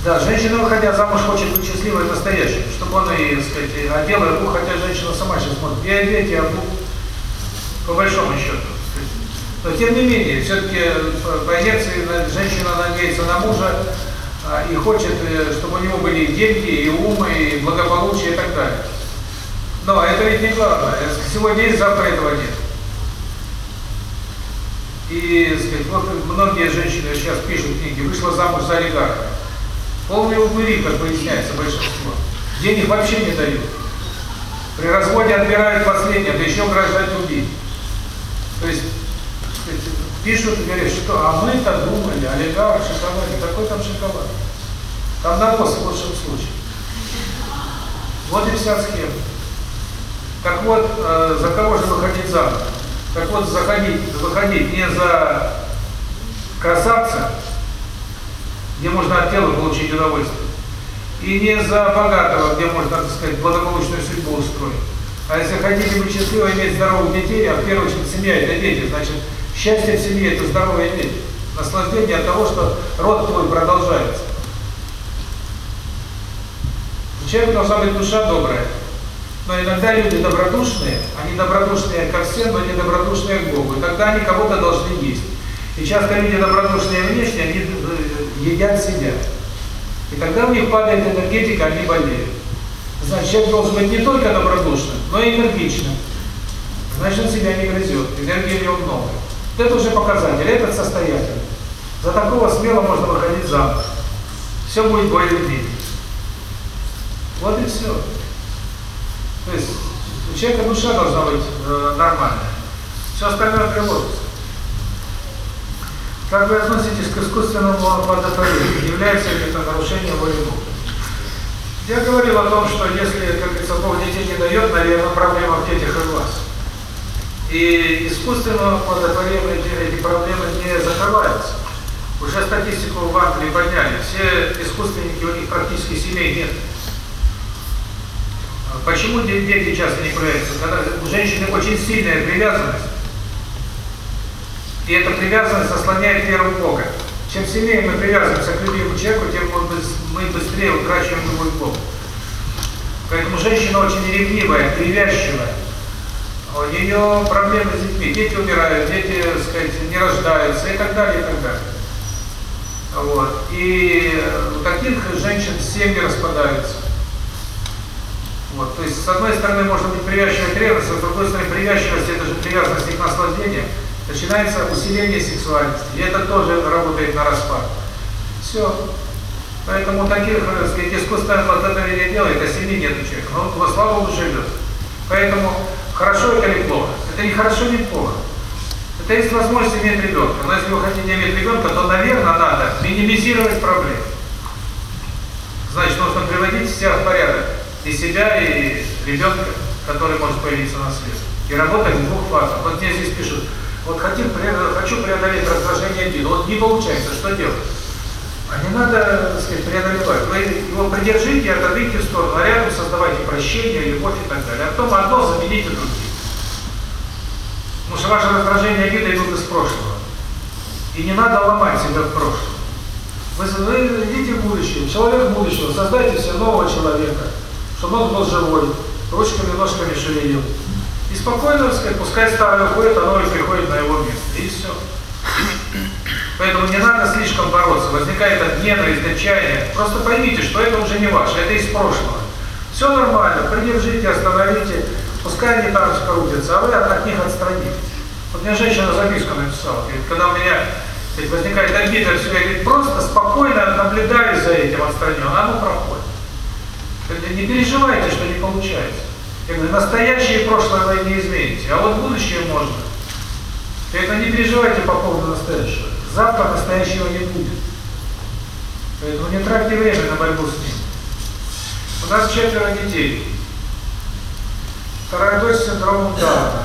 Да, женщина, выходя замуж, хочет быть счастливой и настоящей, чтобы он и, так сказать, одела руку, хотя женщина сама сейчас смотрит. Я дети, а по большому счету. Но тем не менее, все-таки по инерции женщина надеется на мужа а, и хочет, э, чтобы у него были и деньги, и ум, и благополучие и так далее. Но это ведь не главное. Сегодня есть, завтра этого нет. И, сказать, вот многие женщины сейчас пишут книги, вышла замуж за олигарха. Полные упыри, как выясняется, большинство. Денег вообще не дают. При разводе отбирают последнее, да еще грозят убить. То есть, пишут и говорят, что а мы так думали, олигарх, шоколад, какой там шоколад? Там навоз в лучшем случае. Вот и вся схема. Так вот, э, за кого же выходить замуж? Так вот, заходить, выходить не за красавца, где можно от тела получить удовольствие. И не за богатого, где можно, так сказать, благополучную судьбу устроить. А если хотите быть счастливы, иметь здоровых детей, а в первую очередь семья – это дети, значит, счастье в семье – это здоровые дети. Наслаждение от того, что род твой продолжается. У человека должна быть душа добрая. Но иногда люди добродушные, они добродушные ко всем, но не добродушные к Богу. И тогда они кого-то должны есть. И часто люди добродушные внешне, они едят себя. И тогда у них падает энергетика, они болеют. Значит, человек должен быть не только добродушным, но и энергичным. Значит, он себя не грызет, энергии у него много. Это уже показатель, этот состоятельный. За такого смело можно выходить замуж. Все будет более-менее. Вот и все. То есть у человека душа должна быть э, нормальная. Все остальное приложится. Как вы относитесь к искусственному оплодотворению? Является ли это нарушением воли Бога? Я говорил о том, что если, как говорится, Бог детей не дает, наверное, проблема в детях и в вас. И искусственного оплодотворения эти, проблемы не закрываются. Уже статистику в Англии подняли. Все искусственники, у них практически семей нет. Почему дети часто не появляются? Когда у женщины очень сильная привязанность, и эта привязанность ослоняет веру Бога. Чем сильнее мы привязываемся к любимому человеку, тем мы быстрее утрачиваем любовь к Богу. Поэтому женщина очень ревнивая, привязчивая. У нее проблемы с детьми. Дети умирают, дети, так сказать, не рождаются и так далее, и так далее. Вот. И у таких женщин семьи распадаются. Вот. То есть, с одной стороны, может быть привязчивая ревность, а с другой стороны, привязчивость – это же привязанность к наслаждениям начинается усиление сексуальности. И это тоже работает на распад. Все. Поэтому таких, так сказать, искусственных плодотворения делает, а семьи нет у человека. Но слава Богу живет. Поэтому хорошо это или плохо? Это не хорошо, не плохо. Это есть возможность иметь ребенка. Но если вы хотите иметь ребенка, то, наверное, надо минимизировать проблемы. Значит, нужно приводить себя в порядок. И себя, и ребенка, который может появиться на свет. И работать в двух фазах. Вот мне здесь пишут, вот хотим, хочу преодолеть раздражение обиды. Вот не получается, что делать? А не надо, так сказать, преодолевать. Вы его придержите, отодвиньте в сторону, а рядом создавайте прощение, любовь и так далее. А потом одно замените другим. Потому что ваше раздражение обиды идут из прошлого. И не надо ломать себя в прошлом. Вы, вы идите в будущее, человек будущего, создайте себе нового человека, чтобы он был живой, ручками, ножками шевелил. И спокойно, сказать, пускай старый уходит, а новый приходит на его место. И все. Поэтому не надо слишком бороться. Возникает от ненависть. Просто поймите, что это уже не ваше, это из прошлого. Все нормально, придержите, остановите. Пускай они там крутятся, а вы от них отстранитесь. Вот мне женщина записку написала, говорит, когда у меня говорит, возникает обида, все, я говорит, просто спокойно наблюдаю за этим отстранен, оно проходит. Не переживайте, что не получается. Я говорю, настоящее и прошлое вы не измените, а вот будущее можно. Это не переживайте по поводу настоящего. Завтра настоящего не будет. Поэтому не тратьте время на борьбу с ним. У нас четверо детей. Вторая дочь с синдромом Дауна.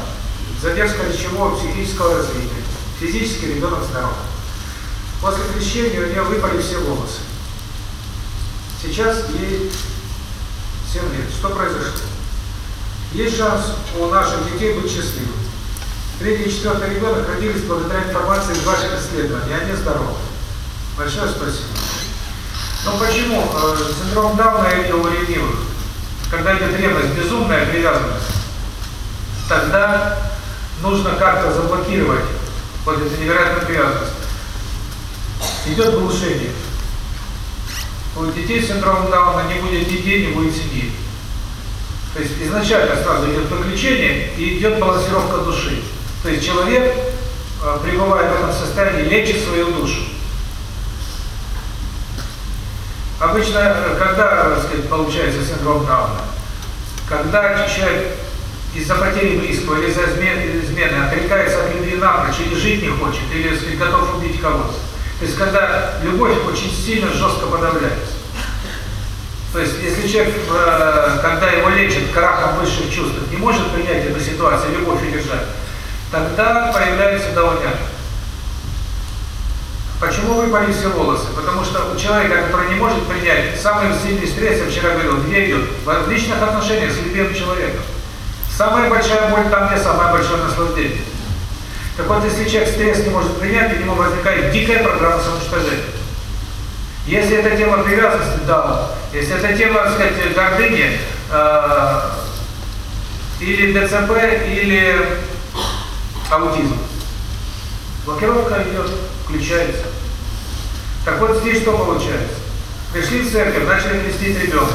Задержка речевого психического развития. Физически ребенок здоров. После крещения у нее выпали все волосы. Сейчас ей 7 лет. Что произошло? Есть шанс у наших детей быть счастливыми. Третий и четвертый ребенок родились благодаря информации из ваших исследований, они здоровы. Большое спасибо. Но почему э, синдром Дауна видел у ревнивых? Когда идет ревность, безумная привязанность, тогда нужно как-то заблокировать вот эту невероятную привязанность. Идет глушение. У детей с синдромом Дауна не будет детей, не будет семьи. То есть изначально сразу идет выключение и идет балансировка души. То есть человек, э, пребывая в этом состоянии, лечит свою душу. Обычно, э, когда, так сказать, получается синдром Дауна? Когда человек из-за потери близкого или из-за измены, измены отрекается от любви напрочь, или жить не хочет, или, сказать, готов убить кого-то. То есть, когда любовь очень сильно, жестко подавляется. То есть, если человек, э, когда его лечат крахом высших чувств, не может принять эту ситуацию, любовь удержать, тогда появляется даонян. Почему выпали все волосы? Потому что у человека, который не может принять самый сильный стресс, я вчера говорил, где идет? В личных отношениях с любимым человеком. Самая большая боль там, где самое большое наслаждение. Так вот, если человек стресс не может принять, у него возникает дикая программа самоуничтожения. Если это тема привязанности, да. Если это тема, так сказать, гордыни, э, или ДЦП, или аутизм. Блокировка идет, включается. Так вот здесь что получается? Пришли в церковь, начали крестить ребенка.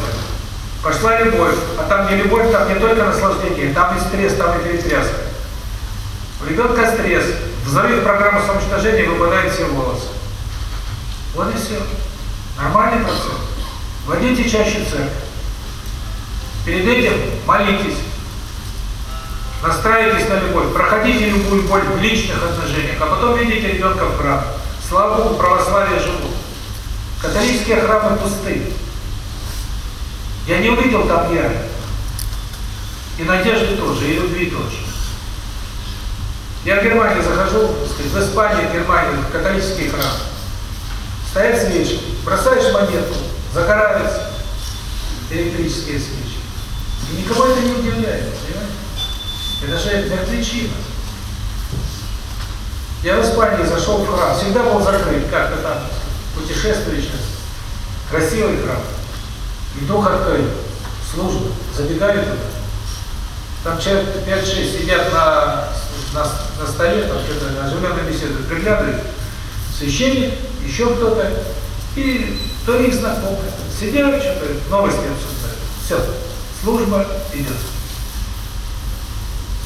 Пошла любовь, а там не любовь, там не только наслаждение, там и стресс, там и перетряска. У ребенка стресс, взрыв программы самоуничтожения, выпадают все волосы. Вот и все. Нормальный процесс. Водите чаще церковь. Перед этим молитесь. Настраивайтесь на любовь. Проходите любую боль в личных отношениях, а потом видите ребенка в храм. Слава Богу, православие живут. Католические храмы пусты. Я не увидел там веры. И надежды тоже, и любви тоже. Я в Германии захожу, сказать, в Испании, в Германии, в католический храм. Стоят свечи, бросаешь монетку, загораются электрические свечи. И никого это не удивляет, понимаете? Это же мертвечина. Я в Испании зашел в храм, всегда был закрыт, как-то там, путешествующий, красивый храм. И дух открыт, служба, забегаю туда. Там человек 5-6 сидят на, на, на столе, там что-то оживленно беседуют, приглядывают. Священник, еще кто-то, и то их знакомые. Сидят, что-то новости обсуждают. Все, служба идет.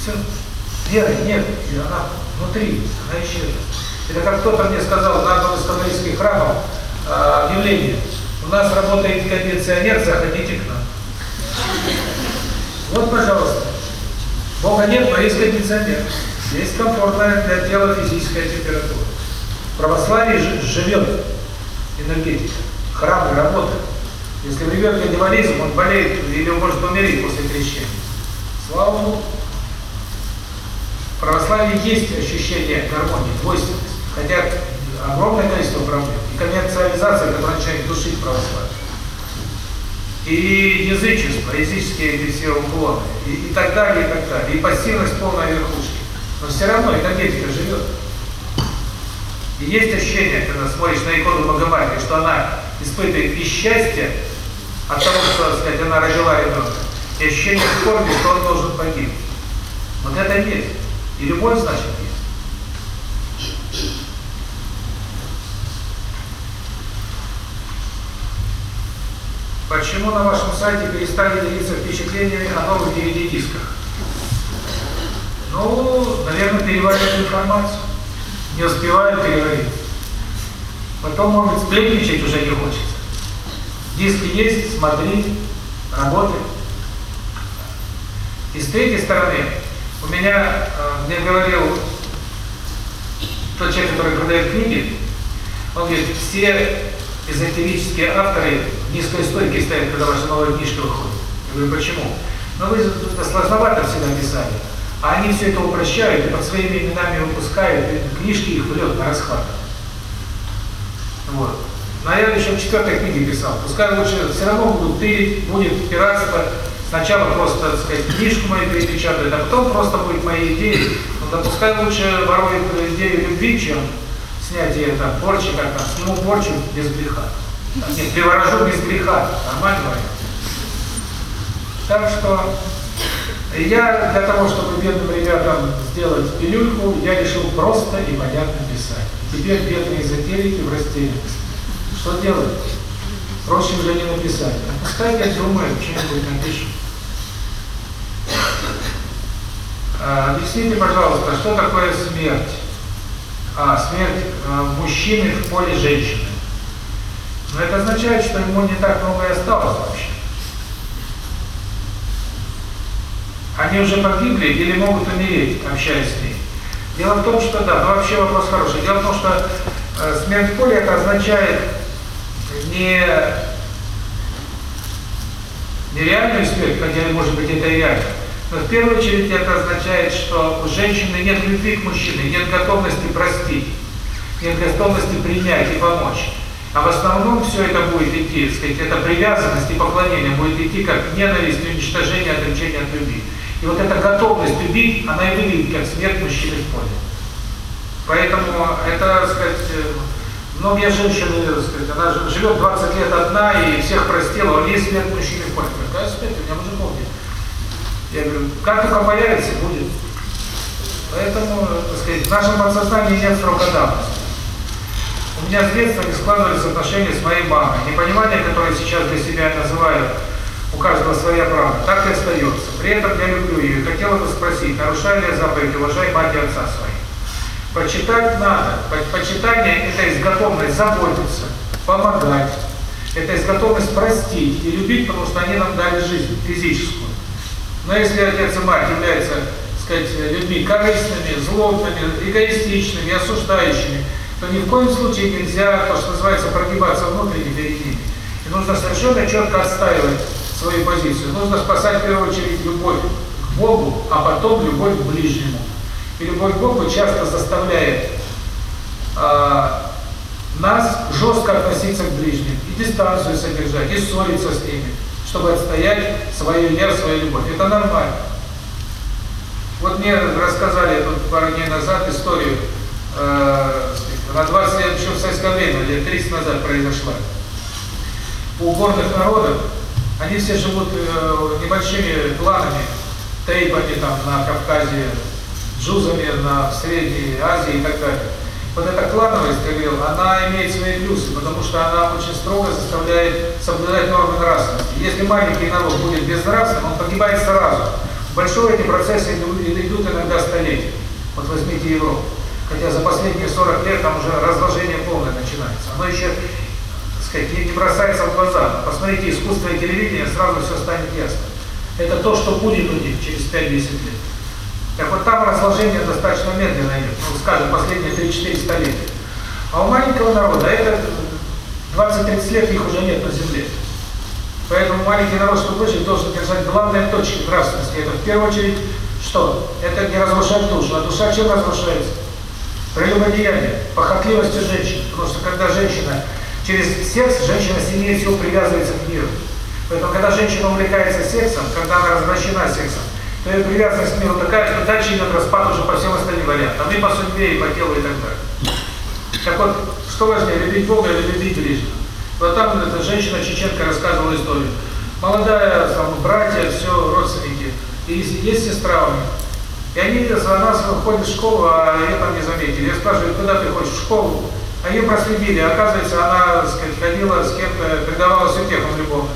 Все. Нет, и она внутри, она исчезла. Это как кто-то мне сказал на одном из католических храмов э, объявление. У нас работает кондиционер, заходите к нам. Вот, пожалуйста. Бога нет, но есть кондиционер. Есть комфортная для тела физическая температура. В православии живет энергетика. Храмы работают. Если в ребенке инвалидизм, он болеет или он может умереть после крещения. Слава Богу. В православии есть ощущение гармонии, двойственности. Хотя огромное количество проблем. И коммерциализация, которая начинает душить православие. И язычество, языческие все уклоны, и, и так далее, и так далее. И пассивность полной верхушки. Но все равно энергетика живет. И есть ощущение, когда смотришь на икону Богоматери, что она испытывает и счастье от того, что, так сказать, она родила ребенка, и ощущение скорби, что он должен погибнуть. Вот это есть. И любовь, значит, есть. Почему на вашем сайте перестали делиться впечатлениями о новых DVD-дисках? Ну, наверное, переваривают информацию. Не успевают переварить. Потом, может, сплетничать уже не хочется. Диски есть, смотри, работай. И с третьей стороны, у меня, э, мне говорил тот человек, который продает книги, он говорит, все эзотерические авторы низкой стойки ставят, когда ваша новая книжка выходит. Я говорю, почему? Ну вы сложновато всегда писали. А они все это упрощают и под своими именами выпускают, и книжки их влет на расхват. Вот. Но я еще в четвертой книге писал. Пускай лучше все равно будут тырить, будет пиратство. Сначала просто, так сказать, книжку мою перепечатают, а потом просто будет мои идеи. Но да пускай лучше ворует идею любви, чем снятие там порчи, как там, сниму порчу без греха. Нет, приворожу без греха. Нормально говорю. Так что я для того, чтобы бедным ребятам сделать пилюльку, я решил просто и понятно писать. Теперь бедные эзотерики в растерянности. Что делать? Проще уже не написать. А пускай я думаю, что-нибудь напишу. А, объясните, пожалуйста, что такое смерть? А, смерть а, мужчины в поле женщины. Но это означает, что ему не так много и осталось вообще. Они уже погибли или могут умереть, общаясь с ней. Дело в том, что да, но вообще вопрос хороший. Дело в том, что э, смерть в поле это означает не нереальную смерть, хотя может быть это и реально. Но в первую очередь это означает, что у женщины нет любви к мужчине, нет готовности простить, нет готовности принять и помочь. А в основном все это будет идти, сказать, эта привязанность и поклонение будет идти как ненависть, уничтожение, отречение от любви. И вот эта готовность убить, она и выглядит как смерть мужчины в поле. Поэтому это, сказать, многие женщины, сказать, она живет 20 лет одна и всех простила, а есть смерть мужчины в поле. Какая смерть? У меня мужиков нет. Я говорю, как только появится, будет. Поэтому, так сказать, в нашем подсознании нет срока давности. У меня с детства не складывались отношения с моей мамой. Непонимание, которое сейчас для себя называю у каждого своя правда, так и остается. При этом я люблю ее и хотела бы спросить, нарушаю ли я заповедь, уважай мать и отца своих. Почитать надо. Почитание – это есть готовность заботиться, помогать, Это есть готовность простить и любить, потому что они нам дали жизнь физическую. Но если отец и мать являются, сказать, людьми корыстными, злобными, эгоистичными, осуждающими, то ни в коем случае нельзя, то, что называется, прогибаться внутренне перед ними. И нужно совершенно четко отстаивать свою позицию. Нужно спасать в первую очередь любовь к Богу, а потом любовь к ближнему. К Богу часто заставляет э, нас жестко относиться к ближним, и дистанцию содержать, и ссориться с ними, чтобы отстоять свою я, свою любовь. Это нормально. Вот мне рассказали тут пару дней назад историю, э, на 20 лет еще в советское время, лет 30 назад произошла. У горных народов, они все живут э, небольшими кланами, тейпами там на Кавказе, джузами на Средней Азии и так далее. Вот эта клановость, я она имеет свои плюсы, потому что она очень строго заставляет соблюдать нормы нравственности. Если маленький народ будет безнравственным, он погибает сразу. Большой эти процессы идут иногда столетия. Вот возьмите Европу. Хотя за последние 40 лет там уже разложение полное начинается. Оно еще, так сказать, не бросается в глаза. Посмотрите искусство и телевидение, сразу все станет ясно. Это то, что будет у них через 5-10 лет. Так вот там разложение достаточно медленно идет, ну, скажем, последние 3-4 столетия. А у маленького народа это 20-30 лет их уже нет на земле. Поэтому маленький народ, чтобы выжить, должен держать главные точки нравственности. Это в первую очередь что? Это не разрушать душу. А душа чем разрушается? Прелюбодеяние, похотливостью женщин. Потому что когда женщина через секс, женщина сильнее всего привязывается к миру. Поэтому когда женщина увлекается сексом, когда она развращена сексом, то ее привязанность к миру такая, что дальше идет распад уже по всем остальным вариантам, и по судьбе, и по телу, и так далее. Так вот, что важнее, любить Бога или любить ближнего? Вот там эта женщина-чеченка рассказывала историю. Молодая, там, братья, все, родственники. И есть сестра у них. И они, она ходит в школу, а ее там не заметили. Я спрашиваю, куда ты ходишь? В школу. А ее проследили. Оказывается, она, сказать, ходила с кем-то, предавалась утехам любовным.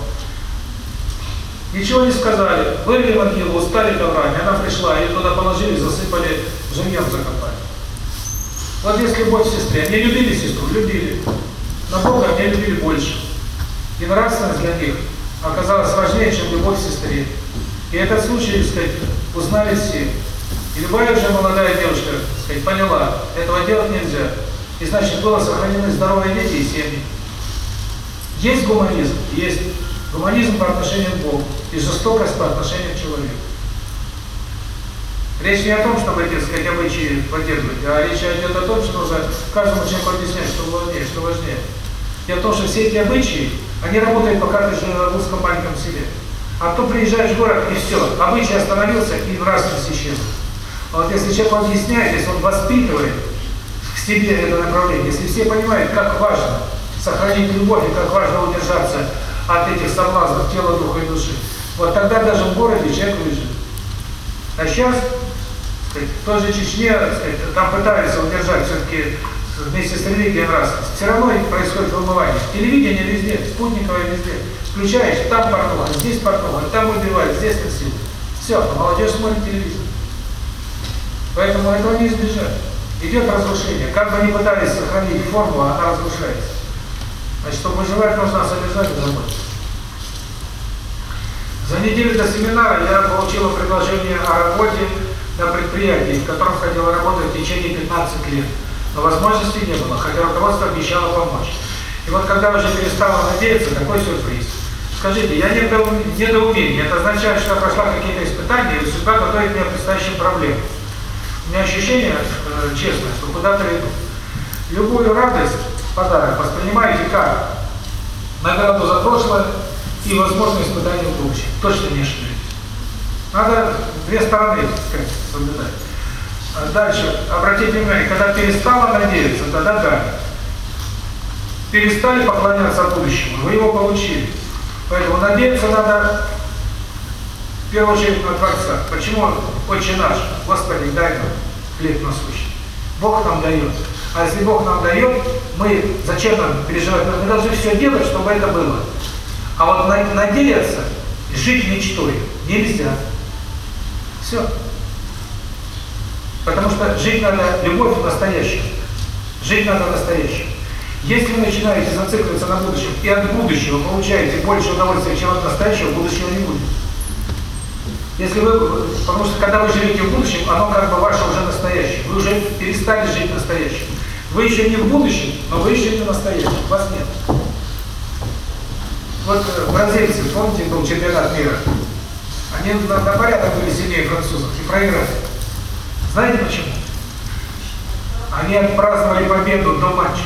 Ничего не сказали. Вывели могилу, устали коврами. Она пришла, ее туда положили, засыпали, живьем закопали. Вот есть любовь к сестре. Они любили сестру? Любили. Но Бога они любили больше. И нравственность для них оказалась важнее, чем любовь к сестре. И этот случай, так сказать, узнали все. И любая уже молодая девушка, так сказать, поняла, этого делать нельзя. И значит, было сохранены здоровые дети и семьи. Есть гуманизм? Есть. Гуманизм по отношению к Богу и жестокость по отношению к человеку. Речь не о том, чтобы эти, сказать, обычаи поддерживать, а речь идет о том, что нужно каждому человеку объяснять, что важнее, что важнее. Дело в том, что все эти обычаи, они работают, живешь в узком маленьком селе. А то приезжаешь в город, и все, обычай остановился, и нравственность исчезла. А вот если человек объясняет, если он воспитывает к себе это направление, если все понимают, как важно сохранить любовь и как важно удержаться от этих соблазнов тела, духа и души, вот тогда даже в городе человек выживет. А сейчас, сказать, в той же Чечне, сказать, там пытаются удержать все-таки вместе с религией нравственность. Все равно происходит вымывание. Телевидение везде, спутниковое везде. Включаешь, там порнуха, здесь порнуха, там убивают, здесь насилуют. Все, а молодежь смотрит телевизор. Поэтому этого не избежать. Идет разрушение. Как бы ни пытались сохранить форму, она разрушается. Значит, чтобы выживать, нужно содержать работать. За неделю до семинара я получила предложение о работе на предприятии, в котором хотела работать в течение 15 лет. Но возможности не было, хотя руководство обещало помочь. И вот когда уже перестала надеяться, такой сюрприз. Скажите, я не недоумение. Это означает, что я прошла какие-то испытания, или судьба готовит мне предстоящим проблемам. У меня ощущение, э, честно, что куда-то иду. Любую радость, подарок воспринимаете как награду за прошлое и возможное испытание в будущем. Точно не ошибетесь. Надо две стороны, так сказать, соблюдать. А дальше, обратите внимание, когда перестала надеяться, тогда да. Перестали поклоняться будущему, вы его получили. Поэтому надеяться надо в первую очередь на Творца. Почему Отче наш, Господи, дай нам хлеб насущный. Бог нам дает. А если Бог нам дает, мы зачем нам переживать? Мы должны все делать, чтобы это было. А вот надеяться, жить мечтой нельзя. Все. Потому что жить надо любовь настоящую. Жить надо настоящую. Если вы начинаете зацикливаться на будущем и от будущего получаете больше удовольствия, чем от настоящего, будущего не будет. Если вы, потому что когда вы живете в будущем, оно как бы ваше уже настоящее. Вы уже перестали жить настоящим. Вы еще не в будущем, но вы еще не в настоящем. Вас нет. Вот э, бразильцы, помните, был чемпионат мира? Они на, на порядок были сильнее французов и проиграли. Знаете почему? Они отпраздновали победу до матча.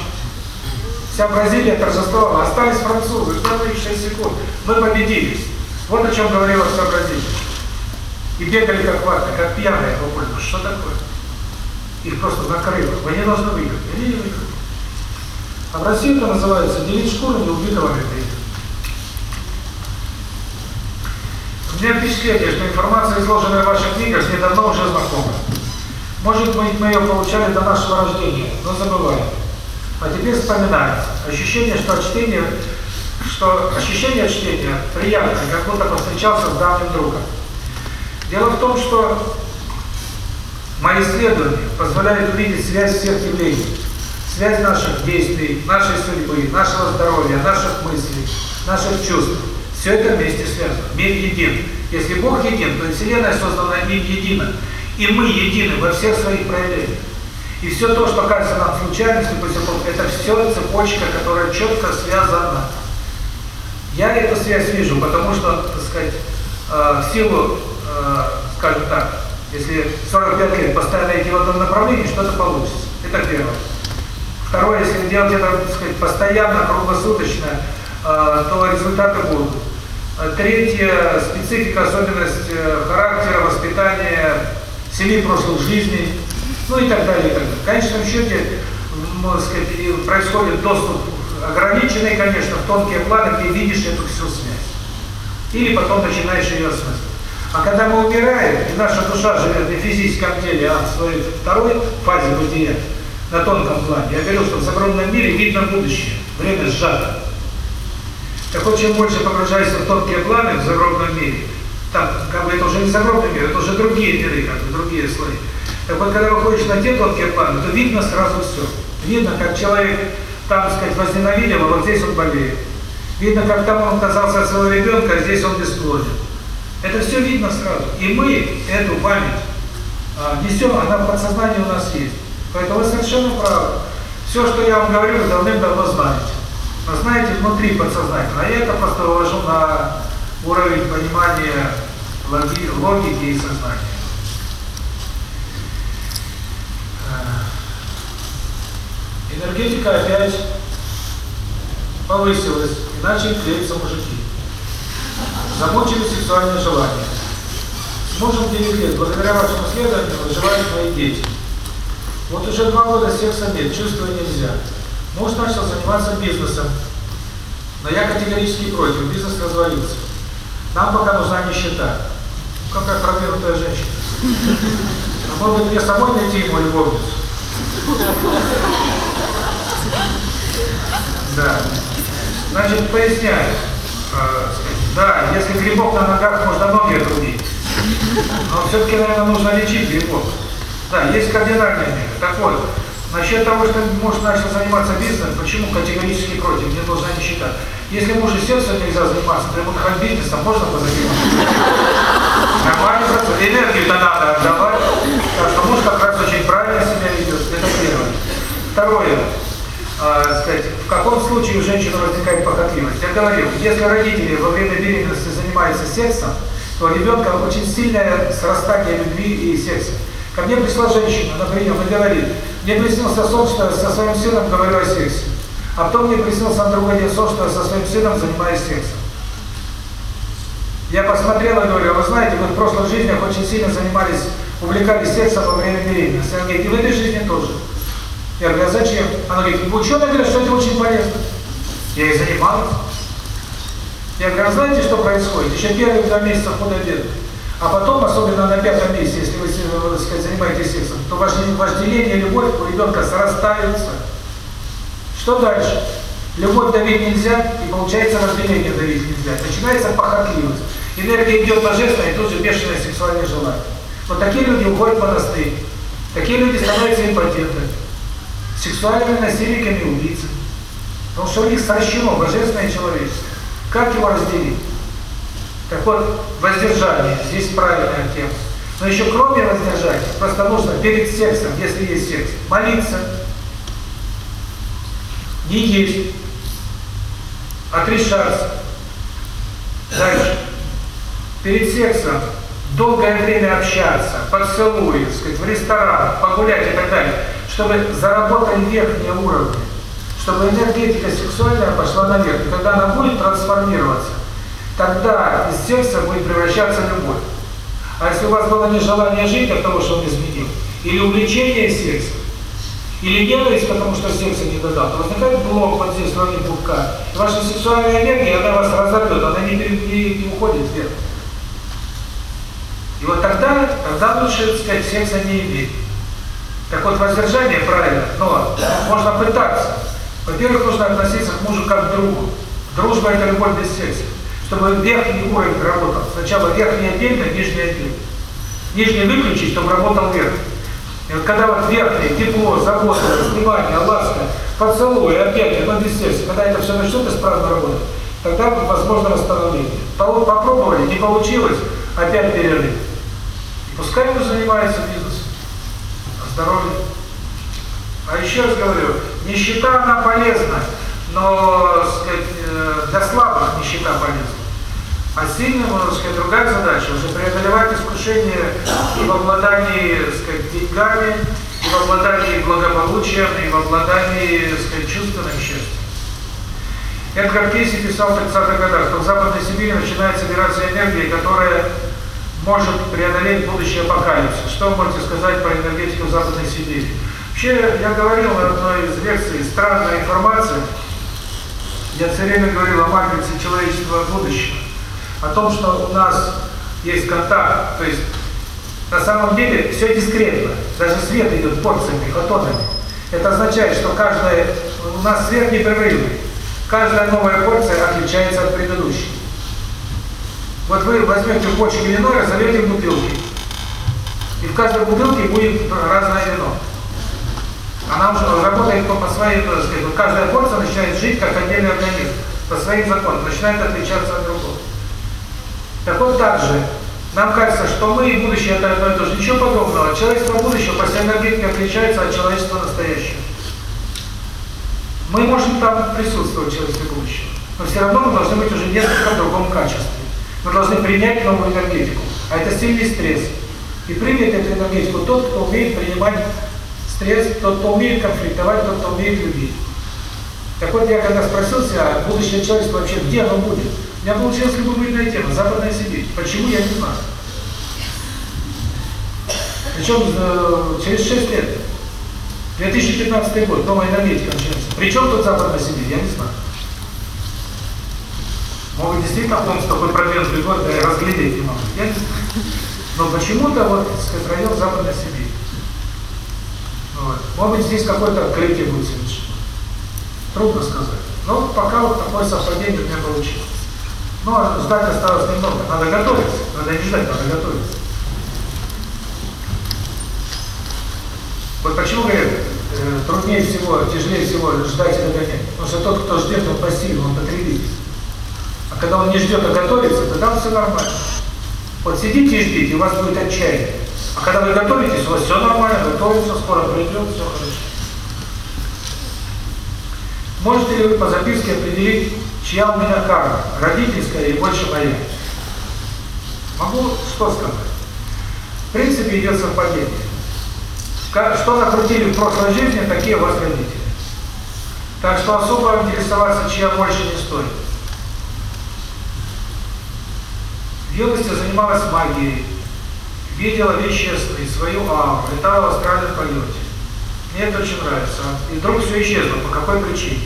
Вся Бразилия торжествовала. Остались французы, ждали 6 секунд. Мы победили. Вот о чем говорила вся Бразилия. И бегали как ватны, как пьяные по. Что такое? Их просто накрыло. Вы не должны выиграть. Они не выиграли. А в России это называется делить шкуру неубитого медведя. У меня впечатление, что информация, изложенная в ваших книгах, мне давно уже знакома. Может быть, мы ее получали до нашего рождения, но забываем. А теперь вспоминаем. Ощущение, что чтение, что ощущение чтения приятное, как будто повстречался с давним другом. Дело в том, что мои исследования позволяют увидеть связь всех явлений. Связь наших действий, нашей судьбы, нашего здоровья, наших мыслей, наших чувств. Все это вместе связано. Мир един. Если Бог един, то Вселенная создана им едино. И мы едины во всех своих проявлениях. И все то, что кажется нам случайностью, это все цепочка, которая четко связана. Я эту связь вижу, потому что, так сказать, э, в силу, э, скажем так, если 45 лет постоянно идти в одном направлении, что-то получится. Это первое. Второе, если делать это, так сказать, постоянно, круглосуточно, э, то результаты будут. Третье, специфика, особенность характера, воспитания, семи прошлых жизней, ну и так далее, и так далее. В конечном счете, сказать, происходит доступ ограниченный, конечно, в тонкие планы, где видишь эту всю связь. Или потом начинаешь ее осмысливать. А когда мы умираем, и наша душа живет не в физическом теле, а в своей второй фазе бытия, на тонком плане, я говорил, что в загробном мире видно будущее, время сжато. Так вот, чем больше погружаешься в тонкие планы в загробном мире, там, как бы это уже не загробный мир, это уже другие миры, как бы другие слои. Так вот, когда выходишь на те тонкие планы, то видно сразу все. Видно, как человек, там, сказать, возненавидел, а вот здесь он болеет. Видно, как там он отказался от своего ребенка, а здесь он бесплоден. Это все видно сразу. И мы эту память а, несем, она в подсознании у нас есть. Поэтому вы совершенно правы. Все, что я вам говорю, давным-давно знаете. Но знаете внутри подсознательно. А я это просто вывожу на уровень понимания логики и сознания. Энергетика опять повысилась, и начали клеиться мужики. Замучили сексуальные желания. С мужем 9 лет, благодаря вашему исследованию, выживают мои дети. Вот уже два года секса нет, чувствовать нельзя. Муж начал заниматься бизнесом, но я категорически против, бизнес развалился. Нам пока нужна нищета. Какая продвинутая женщина. А может быть мне самой найти ему любовницу? Да. Значит, поясняю. Да, если грибок на ногах, можно ноги отрубить. Но все-таки, наверное, нужно лечить грибок. Да, есть кардинальная мера. Так вот, насчет того, что муж начал заниматься бизнесом, почему категорически против, не должна не считать. Если мужу сердцем нельзя заниматься, то ему хоть бизнесом можно позаниматься? Нормальный процесс. Энергию-то надо отдавать. Так что муж как раз очень правильно себя ведет. Это первое. Второе э, сказать, в каком случае у женщины возникает похотливость. Я говорил, если родители во время беременности занимаются сексом, то у ребенка очень сильное срастание любви и секса. Ко мне пришла женщина на прием и говорит, мне приснился сон, что я со своим сыном говорю о сексе. А потом мне приснился на другой день сон, что я со своим сыном занимаюсь сексом. Я посмотрел и говорю, «А вы знаете, вы в прошлых жизнях очень сильно занимались, увлекались сексом во время беременности. Она говорит, и в этой жизни тоже. Я говорю, а зачем? Она говорит, ученые говорят, что это очень полезно. Я и занималась. Я говорю, а знаете, что происходит? Еще первые два месяца худо-бедно. А потом, особенно на пятом месяце, если вы, так сказать, занимаетесь сексом, то вожделение и любовь у ребенка срастаются. Что дальше? Любовь давить нельзя, и получается вожделение давить нельзя. Начинается похотливость. Энергия идет божественная, и тут же бешеное сексуальное желание. Вот такие люди уходят в монастырь. Такие люди становятся импотентами сексуальными насильниками убийцами. Потому что у них сращено божественное и человеческое. Как его разделить? Так вот, воздержание, здесь правильная тема. Но еще кроме воздержания, просто нужно перед сексом, если есть секс, молиться, не есть, отрешаться. Дальше. Перед сексом долгое время общаться, поцелуи, сказать, в ресторан, погулять и так далее, чтобы заработали верхние уровни, чтобы энергетика сексуальная пошла наверх. И когда она будет трансформироваться, тогда из секса будет превращаться любовь. А если у вас было нежелание жить от того, что он изменил, или увлечение сексом, или ненависть, потому что секса не додал, то возникает блок вот здесь, в районе пупка. Ваша сексуальная энергия, она вас разорвет, она не, не, не уходит вверх. И вот тогда, тогда лучше, так сказать, секса не иметь. Так вот, воздержание правильно, но можно пытаться. Во-первых, нужно относиться к мужу как к другу. Дружба – это любовь без секса. Чтобы верхний уровень работал. Сначала верхний отдельно, нижний отдельно. Нижний выключить, чтобы работал верхний. И вот когда вот верхнее, тепло, забота, внимание, ласка, поцелуй, опять, но без сердца, когда это все начнет исправно работать, тогда возможно восстановление. Попробовали, не получилось, опять перерыв. Пускай он занимается бизнесом, здоровье. А еще раз говорю, нищета она полезна, но сказать, э, для слабых нищета полезна. А сильным, можно сказать, другая задача, уже преодолевать искушение и в обладании, сказать, деньгами, и в обладании благополучием, и в обладании, сказать, чувственным счастьем. Эдгар Кейси писал в 30-х годах, что в Западной Сибири начинает собираться энергия, которая может преодолеть будущий апокалипсис. Что вы можете сказать про энергетику Западной Сибири? Вообще, я говорил на одной из лекций, странная информация, я все время говорил о матрице человечества будущего, о том, что у нас есть контакт, то есть на самом деле все дискретно, даже свет идет порциями, фотонами. Это означает, что каждая, у нас свет непрерывный, каждая новая порция отличается от предыдущей. Вот вы возьмете бочки вино и разольете в бутылки. И в каждой бутылке будет разное вино. Она уже работает по, по своей, так сказать, каждая порция начинает жить как отдельный организм, по своим законам, начинает отличаться от другого. Так вот так же, нам кажется, что мы и будущее это одно и то же. Ничего подобного. Человечество будущего по своей энергетике отличается от человечества настоящего. Мы можем там присутствовать в человечестве будущего, но все равно мы должны быть уже несколько в другом качестве. Мы должны принять новую энергетику. А это сильный стресс. И примет эту энергетику тот, кто умеет принимать стресс, тот, кто умеет конфликтовать, тот, кто умеет любить. Так вот, я когда спросил себя, будущее человечества вообще, где оно будет? У меня получилась любопытная тема, Западная Сибирь. Почему, я не знаю. Причем э, через 6 лет. 2015 год, новая энергетика начинается. Причем тут Западная Сибирь, я не знаю. Может, действительно Омск такой продвинутый город, я разглядеть не могу. Я не знаю. Но почему-то вот, сказать, район Западной Сибири. Вот. Может быть, здесь какое-то открытие будет совершено. Трудно сказать. Но пока вот такое совпадение у меня получилось. Ну, а ждать осталось немного. Надо готовиться. Надо не ждать, надо готовиться. Вот почему говорят, э, труднее всего, тяжелее всего ждать и догонять. Потому что тот, кто ждет, он пассивен, он потребитель. А когда он не ждет, а готовится, тогда все нормально. Вот сидите и ждите, у вас будет отчаяние. А когда вы готовитесь, у вас все нормально, готовится, скоро придет, все хорошо. Можете ли вы по записке определить, чья у меня карма, родительская и больше моя? Могу что сказать? В принципе, идет совпадение. Что накрутили в прошлой жизни, такие у вас родители. Так что особо интересоваться, чья больше не стоит. Юности занималась магией, видела вещественные, свою ауру, летала в астральном полете. Мне это очень нравится. И вдруг все исчезло. По какой причине?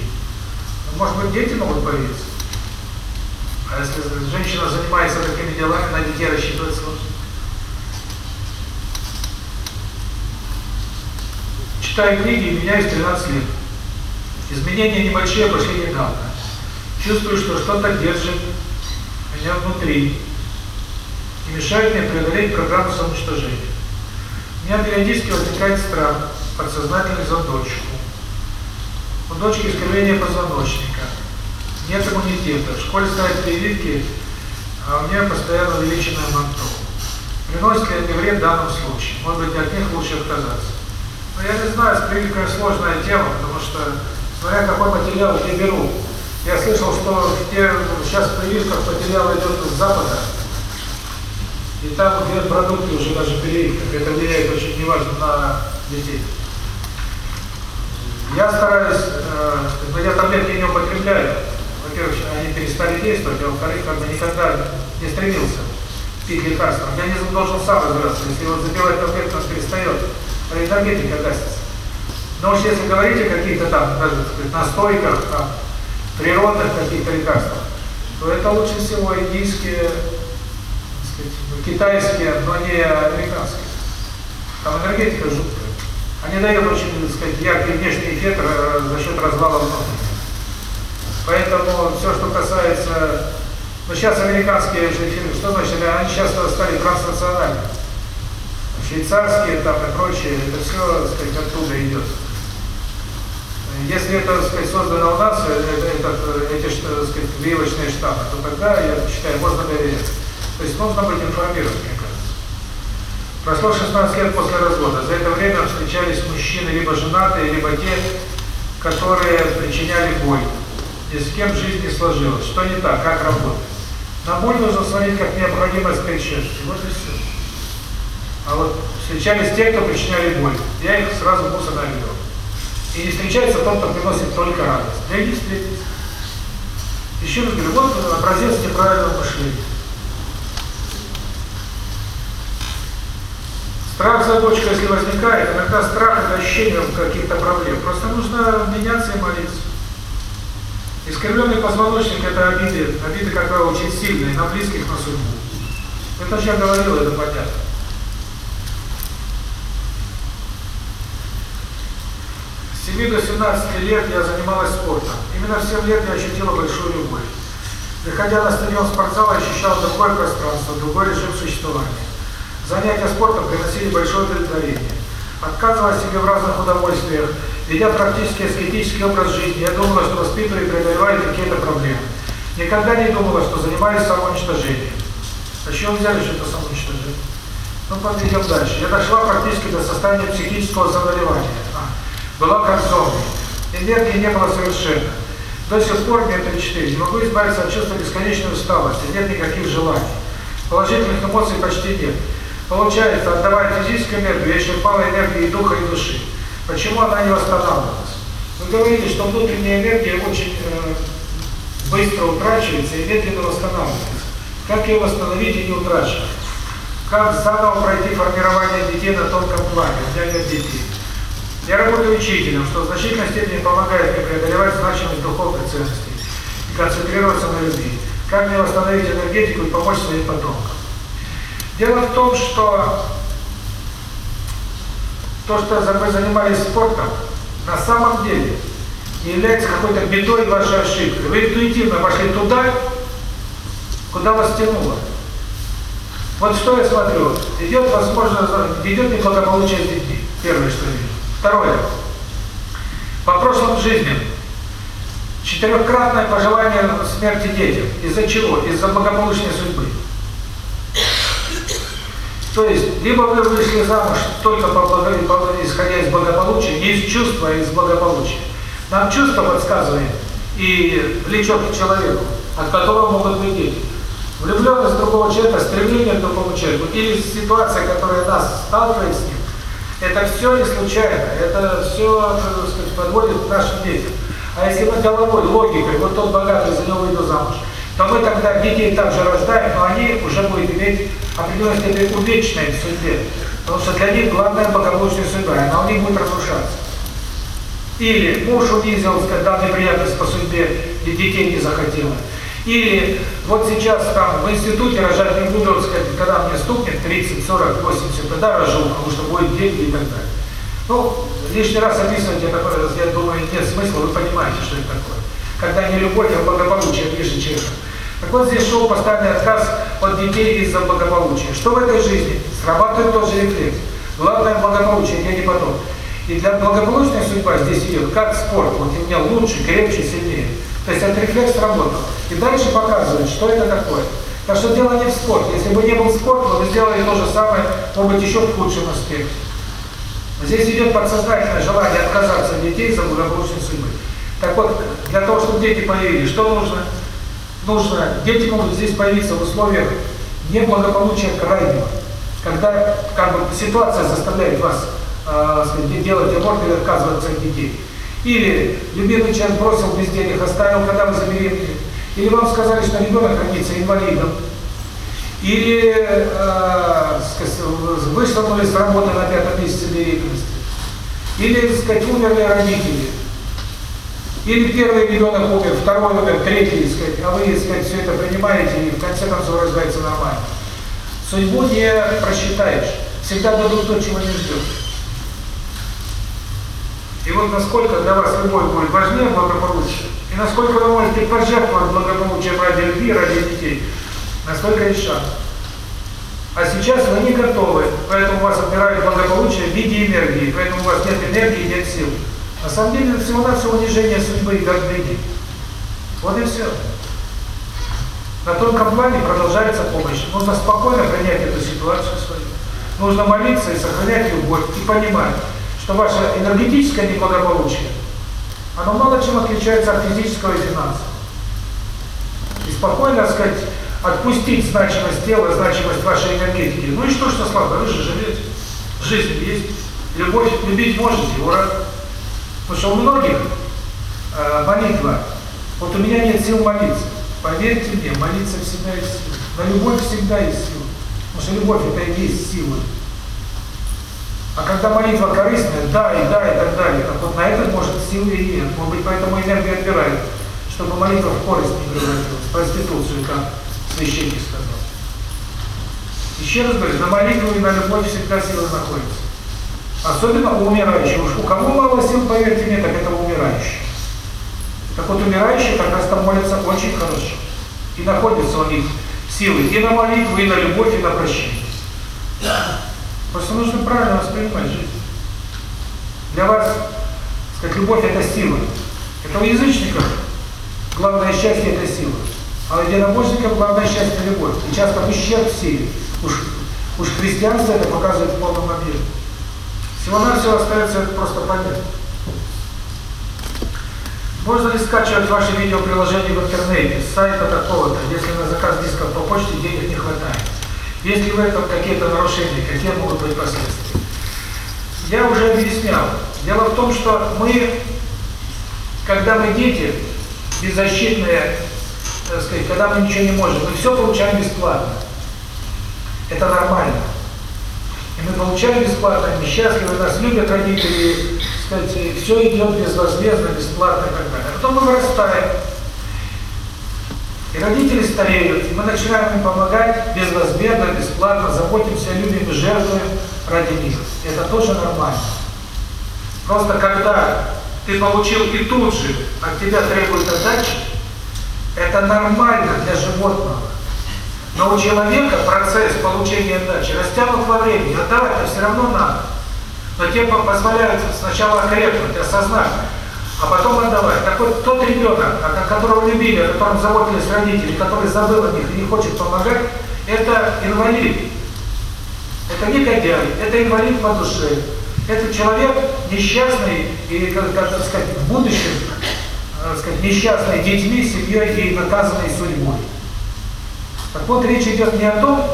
Ну, может быть, дети могут появиться? А если женщина занимается такими делами, на детей рассчитывать сложно. Читаю книги и меняюсь 13 лет. Изменения небольшие пошли недавно. Чувствую, что что-то держит меня внутри и мешает мне преодолеть программу самоуничтожения. У меня периодически возникает страх, подсознательный за дочку. У дочки искривление позвоночника, нет иммунитета, в школе ставят прививки, а у меня постоянно увеличенное манто. Приносит ли это вред в данном случае? Может быть, от них лучше отказаться? Но я не знаю, с прививкой сложная тема, потому что, смотря какой материал где берут. Я слышал, что те, сейчас в прививках материал идет с Запада, и там где продукты уже даже прививках. Это влияет очень неважно на детей. Я стараюсь, э, я таблетки не употребляю. Во-первых, они перестали действовать, а во-вторых, как бы никогда не стремился пить лекарства. Организм должен сам разбираться. Если вот запивать таблетку, он перестает, а энергетика гасится. Но уж если говорить о каких-то там, даже сказать, настойках, там, природных каких-то лекарствах, то это лучше всего индийские, китайские, но не американские. Там энергетика жуткая. Они дают очень, так сказать, яркий внешний эффект э, за счет развала внутреннего. Поэтому все, что касается... Ну, сейчас американские же фильмы, что значит? Они сейчас стали транснациональными. Швейцарские там и прочее, это все, так сказать, оттуда идет. Если это, так сказать, создано у нас, это, это, эти, так сказать, прививочные штаммы, то тогда, я считаю, можно доверять. То есть нужно быть информированным, мне кажется. Прошло 16 лет после развода. За это время встречались мужчины, либо женатые, либо те, которые причиняли боль. И с кем жизнь не сложилась. Что не так, как работать. На боль нужно смотреть как необходимость предшествия. Вот и все. А вот встречались те, кто причиняли боль. Я их сразу мусорно веду. И не встречается тот, кто приносит только радость. Я не встретиться. Еще раз говорю, вот образец неправильного мышления. Страх за дочку, если возникает, иногда страх – это ощущение каких-то проблем. Просто нужно меняться и молиться. Искривленный позвоночник – это обиды, обиды, как правило, очень сильные, на близких, на судьбу. Это же я говорил, это понятно. С 7 до 17 лет я занималась спортом. Именно в 7 лет я ощутила большую любовь. Заходя на стадион спортзала, ощущала другое пространство, другой режим существования. Занятия спортом приносили большое удовлетворение. Отказывая себе в разных удовольствиях, ведя практически аскетический образ жизни, я думала, что воспитываю и преодолеваю какие-то проблемы. Никогда не думала, что занимаюсь самоуничтожением. А чего взяли, что это самоуничтожение? Ну, подведем дальше. Я дошла практически до состояния психического заболевания. А, была зомби. Энергии не было совершенно. До сих пор мне 34. Не могу избавиться от чувства бесконечной усталости. Нет никаких желаний. Положительных эмоций почти нет. Получается, отдавая физическую энергию, я черпала энергию и духа, и души. Почему она не восстанавливалась? Вы говорите, что внутренняя энергия очень э, быстро утрачивается и медленно восстанавливается. Как ее восстановить и не утрачивать? Как заново пройти формирование детей на тонком плане? Меня нет детей. Я работаю учителем, что в значительной степени помогает мне преодолевать значимость духовных ценностей и концентрироваться на любви. Как мне восстановить энергетику и помочь своим потомкам? Дело в том, что то, что вы занимались спортом, на самом деле является какой-то бедой вашей ошибки. Вы интуитивно вошли туда, куда вас тянуло. Вот что я смотрю, идет, возможно, идет неблагополучие детьми. Первое, что вижу. Второе. По прошлым жизням четырехкратное пожелание смерти детям. Из-за чего? Из-за благополучной судьбы. То есть, либо вы вышли замуж только по, по, исходя из благополучия, не из чувства, а из благополучия. Нам чувство подсказывает и влечет к человеку, от которого могут быть дети. Влюбленность другого человека, стремление к другому человеку или ситуация, которая нас сталкивает с ним, это все не случайно, это все, так сказать, подводит к нашим детям. А если мы головой, логикой, вот тот богатый, за него выйду замуж, то мы тогда детей также рождаем, но они уже будут иметь определенной степени увечной в судьбе. Потому что для них главная благополучная судьба, она у них будет разрушаться. Или муж унизил, сказал неприятность по судьбе, и детей не захотела. Или вот сейчас там в институте рожать не буду, сказать, когда мне стукнет 30, 40, 80, тогда рожу, потому что будет деньги и так далее. Ну, лишний раз описывать это, я думаю, нет смысла, вы понимаете, что это такое. Когда не любовь, а благополучие ближе человека. Так вот здесь шел постоянный отказ от детей из-за благополучия. Что в этой жизни? Срабатывает тот же рефлекс. Главное благополучие, я не потом. И для благополучной судьбы здесь идет как спорт. Вот у меня лучше, крепче, сильнее. То есть этот рефлекс работал. И дальше показывает, что это такое. Так что дело не в спорте. Если бы не был спорт, вы бы сделали то же самое, может быть, еще в худшем аспекте. Здесь идет подсознательное желание отказаться от детей за благополучной судьбы. Так вот, для того, чтобы дети появились, что нужно? Нужно, дети могут здесь появиться в условиях неблагополучия крайнего. Когда как бы ситуация заставляет вас э, сказать, делать аборт или отказываться от детей. Или любимый человек бросил без денег, оставил, когда вы забеременели. Или вам сказали, что ребенок родится инвалидом. Или э, вышвырнули с работы на пятом месяце беременности. Или, так сказать, умерли родители. Или первый ребенок умер, второй умер, третий, сказать, а вы, сказать, все это принимаете и в конце концов рождается нормально. Судьбу не просчитаешь. Всегда дадут то, чего не ждешь. И вот насколько для вас любовь будет важнее благополучие, и насколько вы можете пожертвовать благополучием ради любви, ради детей, настолько есть шанс. А сейчас вы не готовы, поэтому вас отбирают благополучие в виде энергии, поэтому у вас нет энергии, нет сил. На самом деле это всего-навсего унижение судьбы и гордыни. Вот и все. На тонком плане продолжается помощь. Нужно спокойно принять эту ситуацию свою. Нужно молиться и сохранять любовь, и понимать, что ваше энергетическое неблагополучие, оно мало чем отличается от физического и финансового. И спокойно, так сказать, отпустить значимость тела, значимость вашей энергетики. Ну и что, что слабо, вы же живете. Жизнь есть. Любовь любить можете, ура. Потому что у многих э, молитва, вот у меня нет сил молиться. Поверьте мне, молиться всегда есть сила. На любовь всегда есть сила. Потому что любовь это и есть сила. А когда молитва корыстная, да и да и так далее, так вот на это может силы и нет. Может быть, поэтому энергию отбирают, чтобы молитва в корость не превратилась, проституцию, как священник сказал. Еще раз говорю, на молитву и на любовь всегда сила находится. Особенно у умирающих. Уж у кого мало сил, поверьте мне, так это умирающих. Так вот, умирающие как раз там молятся очень хорошо. И находятся у них силы и на молитву, и на любовь, и на прощение. Просто нужно правильно воспринимать жизнь. Для вас, сказать, любовь – это сила. Это у язычников главное счастье – это сила. А у единобожников главное счастье – любовь. И часто в ущерб силе. Уж, уж христианство это показывает в полном объеме. Всего-навсего остается это просто понять. Можно ли скачивать ваши видеоприложения в интернете с сайта такого-то, если на заказ дисков по почте денег не хватает? Есть ли в этом какие-то нарушения, какие могут быть последствия? Я уже объяснял. Дело в том, что мы, когда мы дети, беззащитные, так сказать, когда мы ничего не можем, мы все получаем бесплатно. Это нормально. Мы получаем бесплатно, мы счастливы, нас любят родители, сказать, все идет безвозмездно, бесплатно и так далее. Потом мы вырастаем. И родители стареют, мы начинаем им помогать безвозмездно, бесплатно, заботимся, любим и жертвуем ради них. Это тоже нормально. Просто когда ты получил и тут же от тебя требуют отдачи, это нормально для животного. Но у человека процесс получения отдачи растянут во времени, отдавать-то все равно надо. Но тебе позволяют сначала окрепнуть, осознать, а потом отдавать. Так вот, тот ребенок, которого любили, о котором заботились родители, который забыл о них и не хочет помогать, это инвалид. Это негодяй, это инвалид по душе. Это человек несчастный и, как, как сказать, в будущем, так сказать, несчастный детьми, семьей и наказанной судьбой. Так вот, речь идет не о том,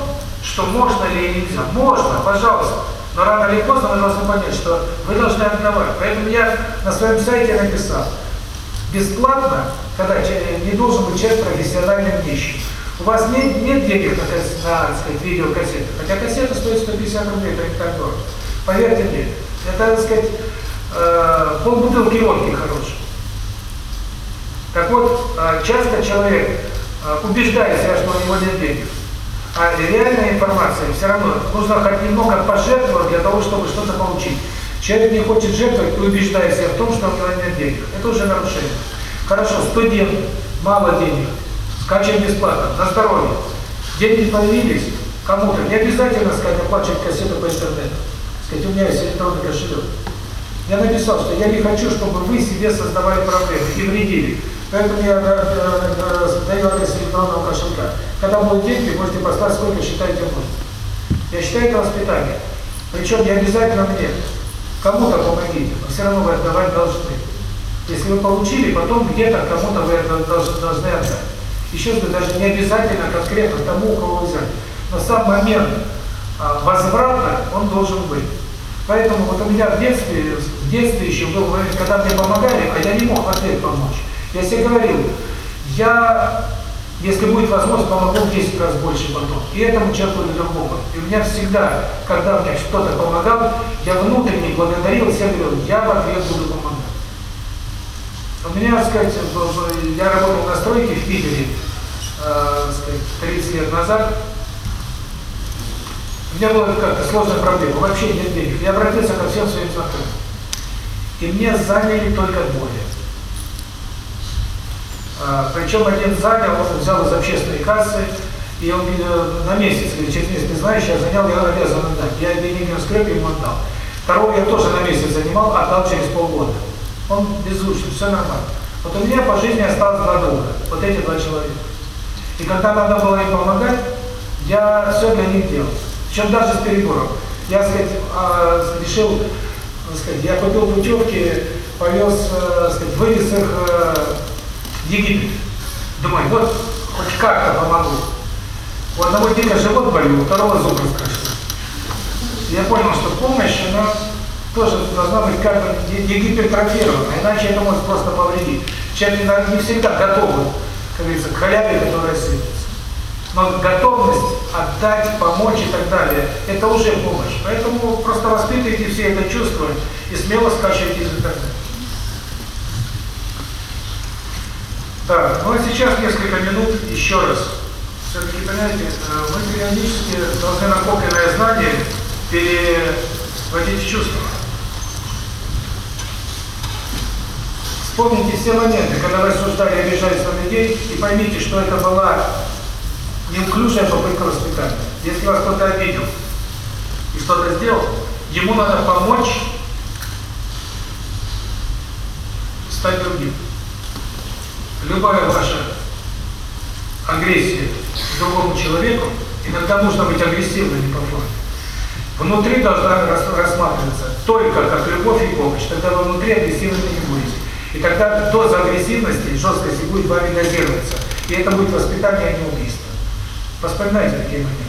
что можно или нельзя. Можно, пожалуйста. Но рано или поздно вы должны понять, что вы должны отдавать. Поэтому я на своем сайте написал, бесплатно, когда не должен быть человек профессиональным нищим. У вас нет, нет денег на, на так сказать, видеокассеты, хотя кассета стоит 150 рублей, это не так дорого. Поверьте мне, это, так сказать, э, полбутылки водки хорошей. Так вот, э, часто человек э, убеждает себя, что у него нет денег. А реальная информация все равно нужно хоть немного пожертвовать для того, чтобы что-то получить. Человек не хочет жертвовать и убеждает себя в том, что у него нет денег. Это уже нарушение. Хорошо, студент, мало денег, скачиваем бесплатно, на здоровье. Деньги появились, кому-то. Не обязательно, сказать, оплачивать кассету по интернету. Сказать, у меня есть электронный кошелек. Я написал, что я не хочу, чтобы вы себе создавали проблемы и вредили. Поэтому я э, э, э, даю адрес электронного кошелька. Когда будут деньги, можете послать сколько считаете нужно. Я считаю это воспитание. Причем не обязательно мне. Кому-то помогите, но все равно вы отдавать должны. Если вы получили, потом где-то кому-то вы это должны, отдать. Еще раз даже не обязательно конкретно тому, у кого вы взяли. Но сам момент а, возврата, он должен быть. Поэтому вот у меня в детстве, в детстве еще был момент, когда мне помогали, а я не мог ответ помочь. Я себе говорил, я, если будет возможность, помогу в 10 раз больше потом. И этому человеку или другому. И у меня всегда, когда мне кто-то помогал, я внутренне благодарил, себе говорил, я в ответ буду помогать. У меня, так сказать, я работал на стройке в Питере, э, сказать, 30 лет назад. У меня была как-то сложная проблема, вообще нет денег. Я обратился ко всем своим знакомым. И мне заняли только двое. А, причем один занял, он взял из общественной кассы, и он на месяц, или через месяц, не знаешь, я занял, я обязан отдать. Я деньги на скрепе ему отдал. Второго я тоже на месяц занимал, отдал через полгода. Он беззвучный, все нормально. Вот у меня по жизни осталось два друга, вот эти два человека. И когда надо было им помогать, я все для них делал. Причем даже с перебором. Я, сказать, э, решил, сказать, я купил путевки, повез, э, сказать, вывез их э, Египет. Думаю, вот хоть как-то помогу. У одного дико живот болел, у второго зуб раскрошил. Я понял, что помощь, она тоже должна быть как бы гипертрофирована, иначе это может просто повредить. Человек не всегда готов, как говорится, к халяве, которая сыпется. Но готовность отдать, помочь и так далее, это уже помощь. Поэтому просто воспитывайте все это чувство и смело скачивайте из интернета. Так, ну а сейчас несколько минут еще раз. Все-таки, понимаете, мы периодически должны накопленное знание переводить в чувства. Вспомните все моменты, когда вы осуждали и обижались на людей, и поймите, что это была неуклюжая попытка воспитания. Если вас кто-то обидел и что-то сделал, ему надо помочь стать другим. Любая ваша агрессия к другому человеку, иногда нужно быть агрессивным по форме. Внутри должна рассматриваться только как любовь и помощь, тогда вы внутри агрессивными не будете. И тогда доза агрессивности и жесткости будет вами дозироваться. И это будет воспитание, а не убийство. Воспоминайте такие моменты.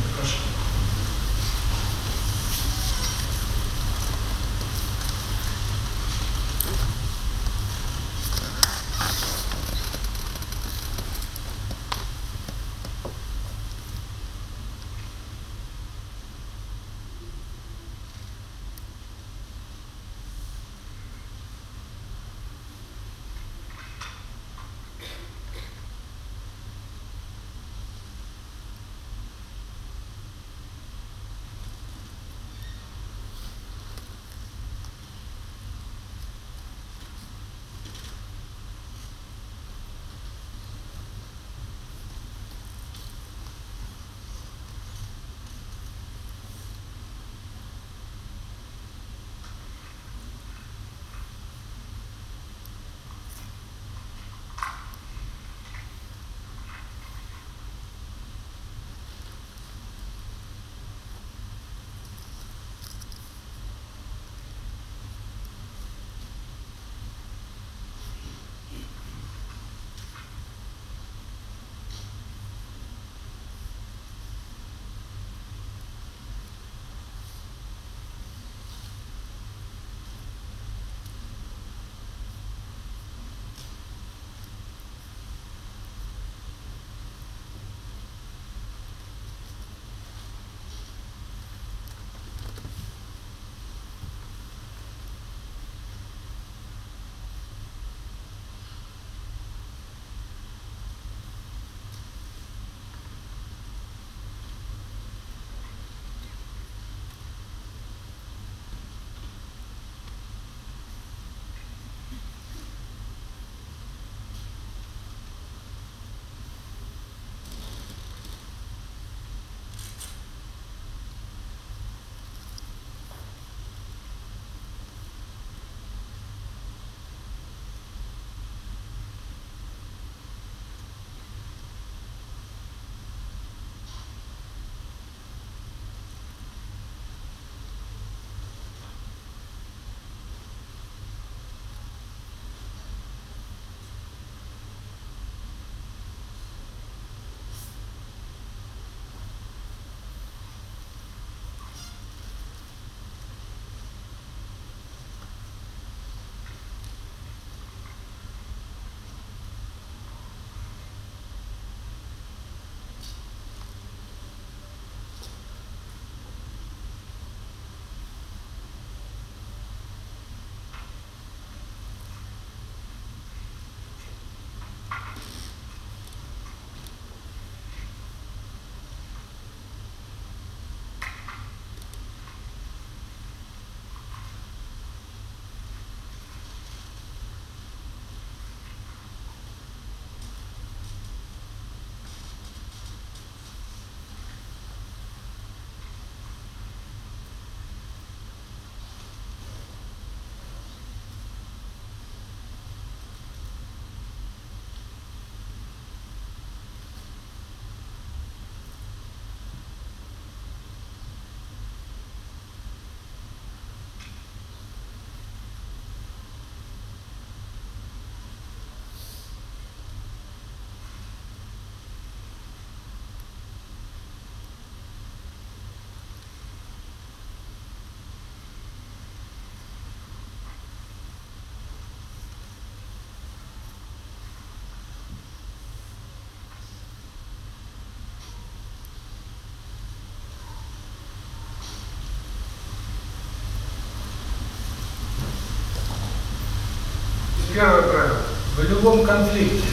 Первое правило. В любом конфликте,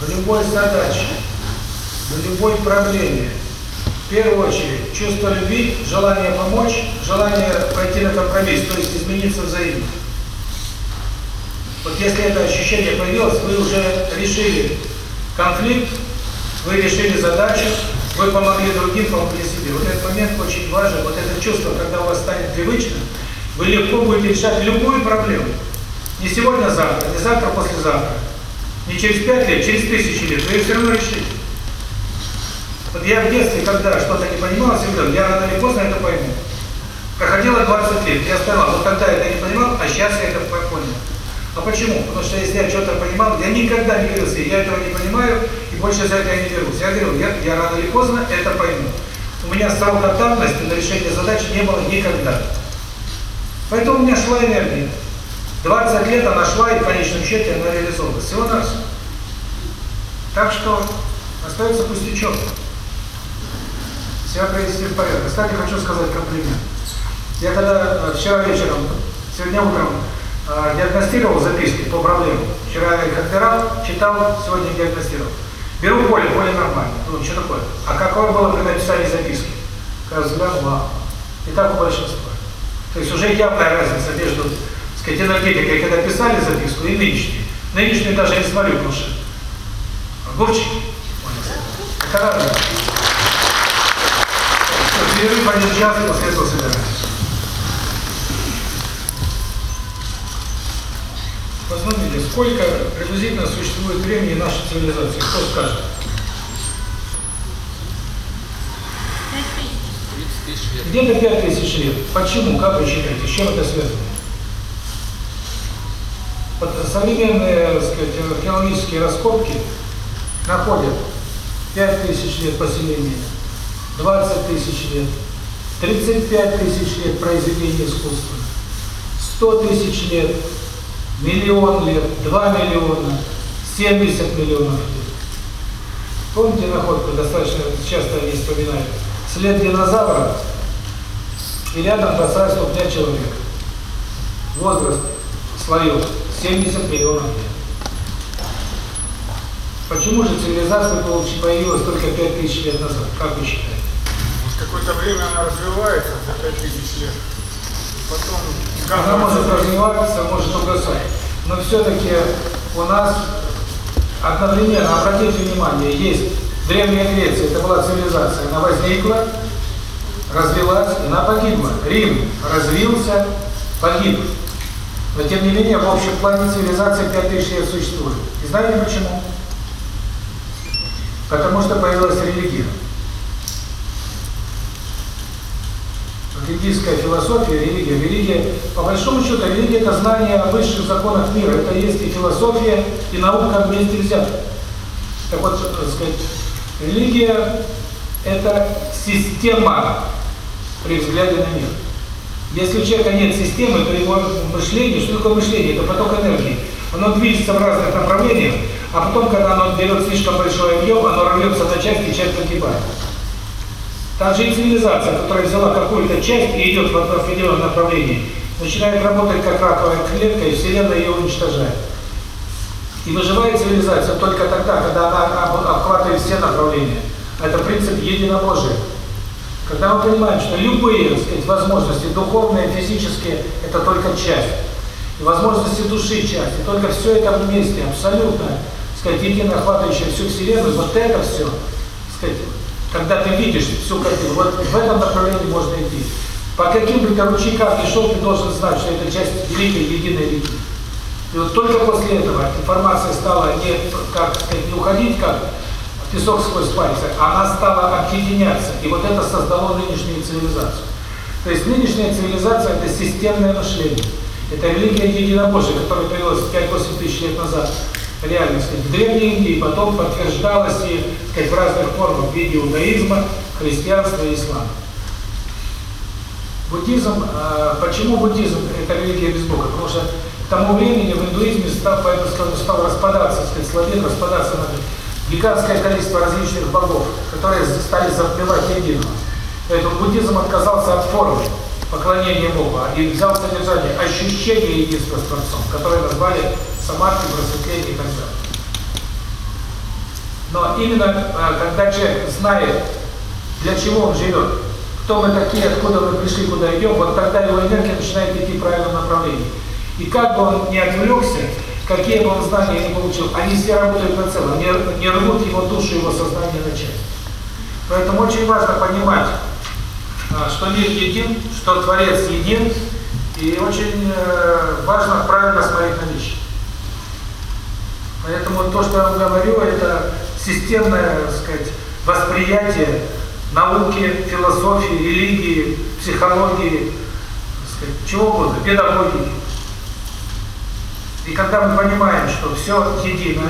в любой задаче, в любой проблеме, в первую очередь, чувство любви, желание помочь, желание пойти на компромисс, то есть измениться взаимно. Вот если это ощущение появилось, вы уже решили конфликт, вы решили задачу, вы помогли другим, помогли себе. Вот этот момент очень важен, вот это чувство, когда у вас станет привычным, вы легко будете решать любую проблему. Не сегодня, а завтра, не завтра, а послезавтра. Не через пять лет, через тысячи лет, вы ее все равно решите. Вот я в детстве, когда что-то не понимал, всегда, я рано или поздно это пойму. Проходило 20 лет, я сказал, вот тогда это не понимал, а сейчас я это понял. А почему? Потому что если я что-то понимал, я никогда не говорил себе, я этого не понимаю, и больше за это я не берусь. Я говорю, я, я рано или поздно это пойму. У меня срока давности на решение задач не было никогда. Поэтому у меня шла энергия. 20 лет она шла, и в конечном счете она реализовалась. Всего нас. Так что остается пустячок. Себя привести в порядок. Кстати, хочу сказать комплимент. Я когда вчера вечером, сегодня утром э, диагностировал записки по проблемам. Вчера я их отбирал, читал, сегодня диагностировал. Беру поле, поле нормально. Ну, что такое? А какое было при написании записки? Как взгляд, И так у большинства. То есть уже явная разница между, сказать, энергетикой, когда писали записку, и нынешней. Нынешнюю даже не смотрю, потому что огурчики. Это разница. Перерыв один час, после этого собираемся. Посмотрите, сколько приблизительно существует времени нашей цивилизации? Кто скажет? 30 тысяч лет. Где-то 5 тысяч лет. Почему? Как вы считаете? С чем это связано? Современные, так сказать, археологические раскопки находят 5 тысяч лет поселения, 20 тысяч лет, 35 тысяч лет произведения искусства, 100 тысяч лет, миллион лет, 2 миллиона, 70 миллионов лет. Помните находку, достаточно часто они вспоминают? След динозавра и рядом бросают ступня человека. Возраст слоев 70 миллионов лет. Почему же цивилизация появилась только 5000 лет назад? Как вы считаете? Какое-то время она развивается за 5000 лет. Потом Она может развиваться, может угасать. Но все-таки у нас одновременно, обратите внимание, есть Древняя Греция, это была цивилизация, она возникла, развилась, и она погибла. Рим развился, погиб. Но тем не менее, в общем плане цивилизация 5000 лет существует. И знаете почему? Потому что появилась религия. Индийская философия, религия. Религия, по большому счету, религия – это знание о высших законах мира. Это есть и философия, и наука вместе взяты. Так вот, так сказать, религия – это система при взгляде на мир. Если у человека нет системы, то его мышление, что такое мышление? Это поток энергии. Оно движется в разных направлениях, а потом, когда оно берет слишком большой объем, оно рвется на части, часть погибает. Также и цивилизация, которая взяла какую-то часть и идет в определенном направлении, начинает работать как раковая клетка, и Вселенная ее уничтожает. И выживает цивилизация только тогда, когда она обхватывает все направления. Это принцип единобожия. Когда мы понимаем, что любые сказать, возможности, духовные, физические, это только часть. И возможности души часть. И только все это вместе, абсолютно, сказать, едино охватывающее всю Вселенную, вот это все, сказать, когда ты видишь всю картину, вот в этом направлении можно идти. По каким бы ты ручейкам ни шел, ты должен знать, что это часть великой единой линии. И вот только после этого информация стала не, как сказать, не уходить, как песок сквозь пальцы, а она стала объединяться. И вот это создало нынешнюю цивилизацию. То есть нынешняя цивилизация – это системное мышление. Это религия единобожия, которая появилась 5-8 тысяч лет назад реально, сказать, в Древней Индии, потом подтверждалось и, сказать, в разных формах в виде иудаизма, христианства и ислама. Буддизм, э, почему буддизм – это религия без Бога? Потому что к тому времени в индуизме стал, поэтому стал распадаться, сказать, слабее распадаться на гигантское количество различных богов, которые стали затмевать единого. Поэтому буддизм отказался от формы поклонения Богу и взял содержание ощущения единства с Творцом, которое назвали самадхи, просветление и так далее. Но именно э, когда человек знает, для чего он живет, кто мы такие, откуда мы пришли, куда идем, вот тогда его энергия начинает идти в правильном направлении. И как бы он ни отвлекся, какие бы он знания не получил, они все работают на целом, не, не рвут его душу, его сознание на части. Поэтому очень важно понимать, а, что мир един, что Творец един, и очень э, важно правильно смотреть на вещи. Поэтому то, что я говорю, это системное, так сказать, восприятие науки, философии, религии, психологии, так сказать, чего угодно, педагогики. И когда мы понимаем, что все едино,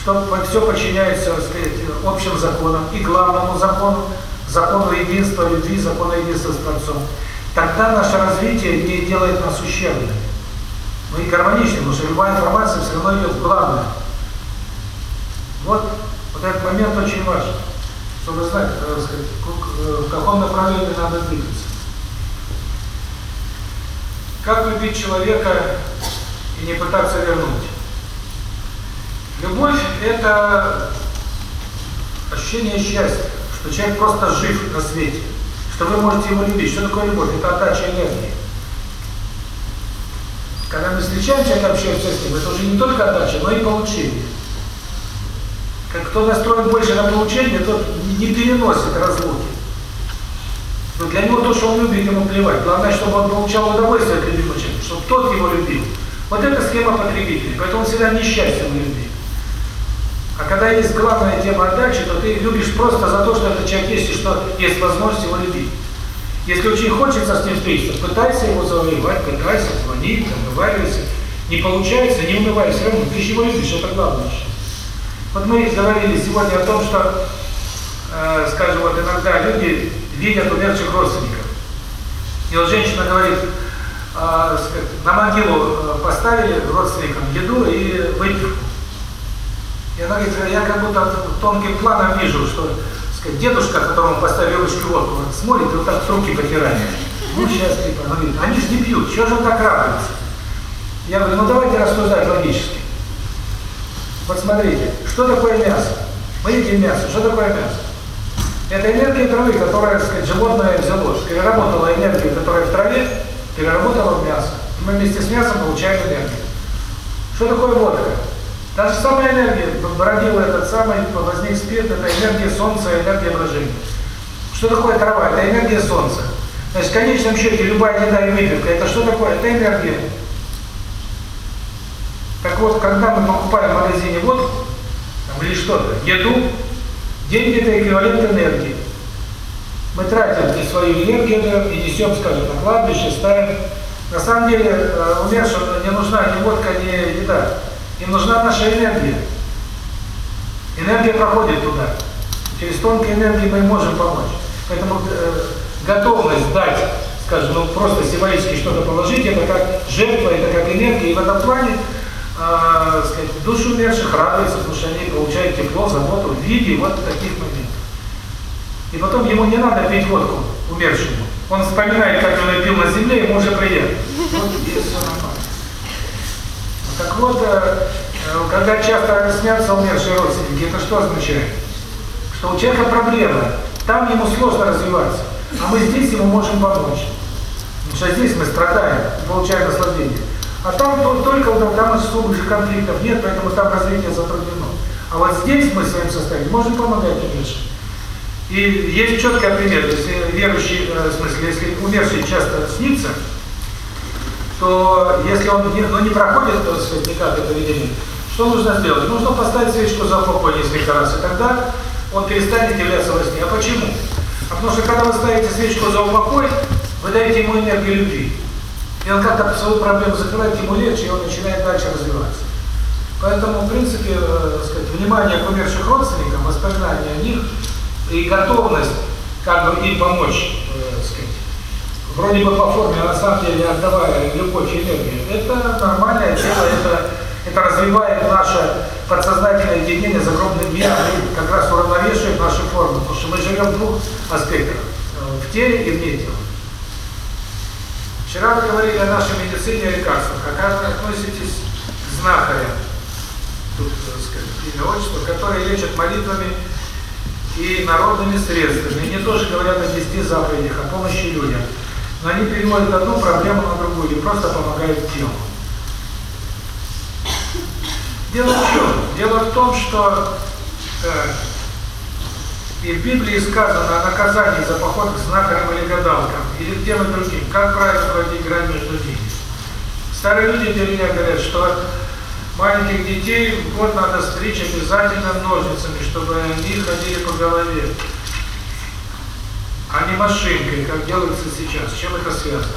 что все подчиняется, так сказать, общим законам и главному закону, закону единства любви, закону единства с Творцом, тогда наше развитие не делает нас ущербными. Мы гармоничны, потому что любая информация все равно идет в главное. Вот, вот этот момент очень важен, чтобы знать, так сказать, в каком направлении надо двигаться. Как любить человека и не пытаться вернуть? Любовь – это ощущение счастья, что человек просто жив на свете, что вы можете его любить. Что такое любовь? Это отдача энергии. Когда мы встречаем человека, общаемся с ним, это уже не только отдача, но и получение. Как кто настроен больше на получение, тот не переносит разлуки. Но для него то, что он любит, ему плевать. Главное, чтобы он получал удовольствие от любимого человека, чтобы тот его любил. Вот это схема потребителя. Поэтому он всегда несчастен в любви. А когда есть главная тема отдачи, то ты любишь просто за то, что этот человек есть, и что есть возможность его любить. Если очень хочется с ним встретиться, пытайся его завоевать, пытайся, звони, договаривайся. Не получается, не унывай, все равно, ты его любишь, это главное. Вот мы говорили сегодня о том, что, э, скажем, вот иногда люди видят умерших родственников. И вот женщина говорит, э, на могилу поставили родственникам еду и выпивку. И она говорит, я как будто тонким планом вижу, что сказать, дедушка, которому поставили рыбочку водку, смотрит и вот так руки потирает. Ну, сейчас типа, она говорит, они же не пьют, чего же он так радуется? Я говорю, ну давайте рассуждать логически. Вот смотрите, что такое мясо? Мы едим мясо, что такое мясо? Это энергия травы, которая, так сказать, животное взяло, переработала энергию, которая в траве, переработала в мясо. Мы вместе с мясом получаем энергию. Что такое водка? Та же самая энергия, бродила этот самый, возник спирт, это энергия Солнца, энергия брожения. Что такое трава? Это энергия Солнца. Значит, в конечном счете, любая еда и выпивка, это что такое? Это энергия. Так вот, когда мы покупаем в магазине водку, или что-то, еду, деньги – это эквивалент энергии. Мы тратим и свою энергию, и несем, скажем, на кладбище, ставим. На самом деле, умершим не нужна ни водка, ни еда. Им нужна наша энергия. Энергия проходит туда. Через тонкие энергии мы можем помочь. Поэтому э, готовность дать, скажем, ну просто символически что-то положить, это как жертва, это как энергия. И в этом плане э, сказать, души умерших радуются, потому что они получают тепло, заботу в виде вот таких моментов. И потом ему не надо пить водку умершему. Он вспоминает, как он пил на земле, ему уже приятно. Вот и все нормально. Так вот, когда часто снятся умершие родственники, это что означает? Что у человека проблема, там ему сложно развиваться, а мы здесь ему можем помочь. Потому что здесь мы страдаем, получаем наслаждение. А там только там особых конфликтов нет, поэтому там развитие затруднено. А вот здесь мы своим состоянием можем помогать умершим. И есть четкий пример, если верующий, в смысле, если умерший часто снится, то если он не, ну, не проходит, то сказать, никак это видение, что нужно сделать? Нужно поставить свечку за упокой несколько раз, и тогда он перестанет являться во сне. А почему? А потому что когда вы ставите свечку за упокой, вы даете ему энергию любви. И он как-то свою проблему закрывает, ему легче, и он начинает дальше развиваться. Поэтому, в принципе, э, сказать, внимание к умерших родственникам, воспоминания о них и готовность как бы им помочь, э, сказать, вроде бы по форме, а на самом деле отдавая любовь и энергию, это нормальное дело, это, это развивает наше подсознательное единение за крупным миром и как раз уравновешивает наши формы, потому что мы живем в двух аспектах, в теле и вне тела. Вчера вы говорили о нашей медицине и лекарствах. Как вы относитесь к знахаря, тут, так сказать, имя, отчество, которые лечат молитвами и народными средствами. Они тоже говорят о 10 заповедях, о помощи людям. Но они переводят одну проблему на другую или просто помогают телу. Дело в чем? Дело в том, что э, и в Библии сказано о наказании за поход к знахарям или гадалкам, или тем и другим. Как правильно пройти грань между ними? Старые люди деревня говорят, что маленьких детей в год надо стричь обязательно ножницами, чтобы они ходили по голове, а не машинкой, как делается сейчас. С чем это связано?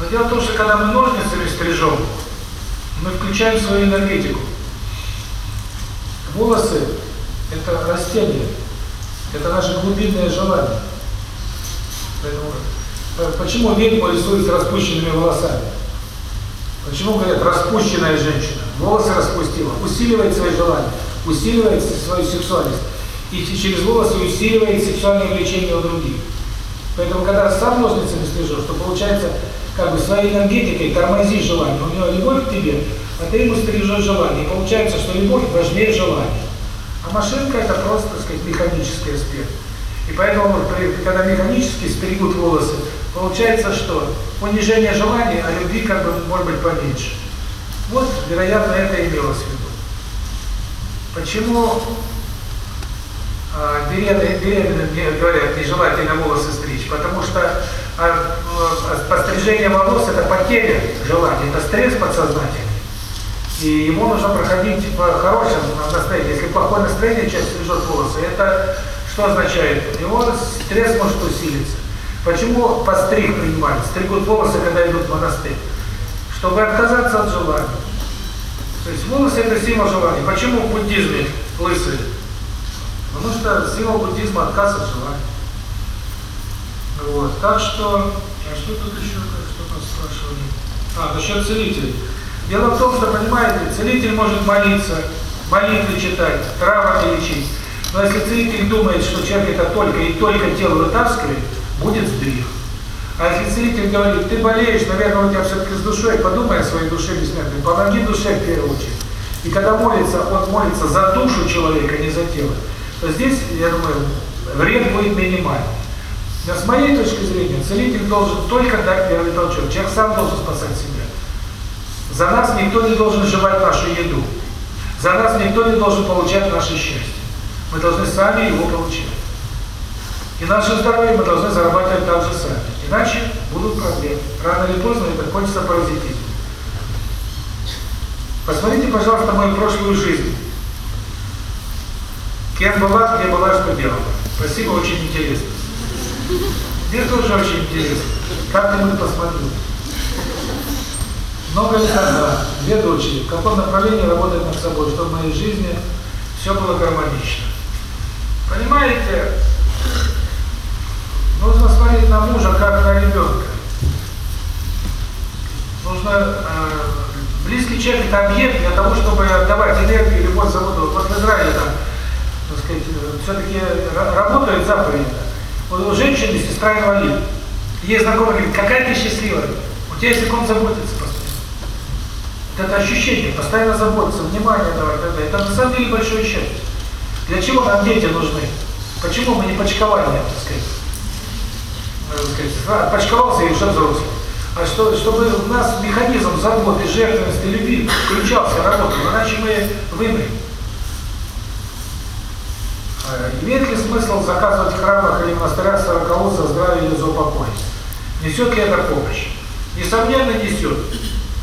Но дело в том, что когда мы ножницами стрижем, мы включаем свою энергетику. Волосы – это растение, это наше глубинное желание. Поэтому, э, почему ведьму рисуют с распущенными волосами? Почему говорят распущенная женщина? Волосы распустила, усиливает свои желания, усиливает свою сексуальность. И через волосы усиливает сексуальное влечение у других. Поэтому, когда сам ножницами стрижешь, то получается, как бы своей энергетикой тормози желание. У него любовь к тебе, а ты ему стрижешь желание. И получается, что любовь важнее желания. А машинка это просто, так сказать, механический аспект. И поэтому, когда механически стригут волосы, получается, что понижение желания, а любви как бы может быть поменьше. Вот, вероятно, это имелось в виду. Почему э, беременным, беременным говорят, нежелательно волосы стричь? Потому что э, э, пострижение волос – это потеря желания, это стресс подсознательный. И ему нужно проходить в хорошем настроении. Если плохое настроение, человек стрижет волосы, это что означает? Его стресс может усилиться. Почему постриг принимают? Стригут волосы, когда идут в монастырь. Чтобы отказаться от желания. То есть волосы это символ желания. Почему в буддизме лысые? Потому что символ буддизма отказ от желания. Вот. Так что, а что тут еще, что-то спрашивали? А, насчет целителей. Дело в том, что, понимаете, целитель может молиться, молитвы читать, травами лечить. Но если целитель думает, что человек это только и только тело вытаскивает, будет сдвиг. А если целитель говорит, ты болеешь, наверное, у тебя все-таки с душой, подумай о своей душе бессмертной, помоги душе в первую очередь. И когда молится, он молится за душу человека, не за тело, то здесь, я думаю, вред будет минимальный. Но с моей точки зрения, целитель должен только дать первый толчок. Человек сам должен спасать себя. За нас никто не должен жевать нашу еду. За нас никто не должен получать наше счастье. Мы должны сами его получать. И наше здоровье мы должны зарабатывать так же сами. Иначе будут проблемы. Рано или поздно это кончится паразитизм. Посмотрите, пожалуйста, мою прошлую жизнь. Кем была, где была, что делала. Спасибо, очень интересно. Мне тоже очень интересно. Как-нибудь посмотрю. Много лет назад, две дочери, в каком направлении работать над собой, чтобы в моей жизни все было гармонично. Понимаете, нужно смотреть на мужа, как на ребенка. Нужно, э, близкий человек – это объект для того, чтобы отдавать энергию, любовь, заботу. Вот в Израиле там, так сказать, все-таки работают заповеди. Вот у женщины сестра инвалид. Ей знакомый говорит, какая ты счастливая. У тебя есть ком заботиться постоянно. Вот это ощущение, постоянно заботиться, внимание давать, это на самом деле большое счастье. Для чего нам дети нужны? Почему мы не почковали, так сказать? сказать, почковался и уже взрослый. А что, чтобы у нас механизм заботы, жертвенности, любви включался, работал, иначе мы вымрем. Имеет ли смысл заказывать в храмах или монастырях сорокаут за здравие или за упокой? Несет ли это помощь? Несомненно, несет.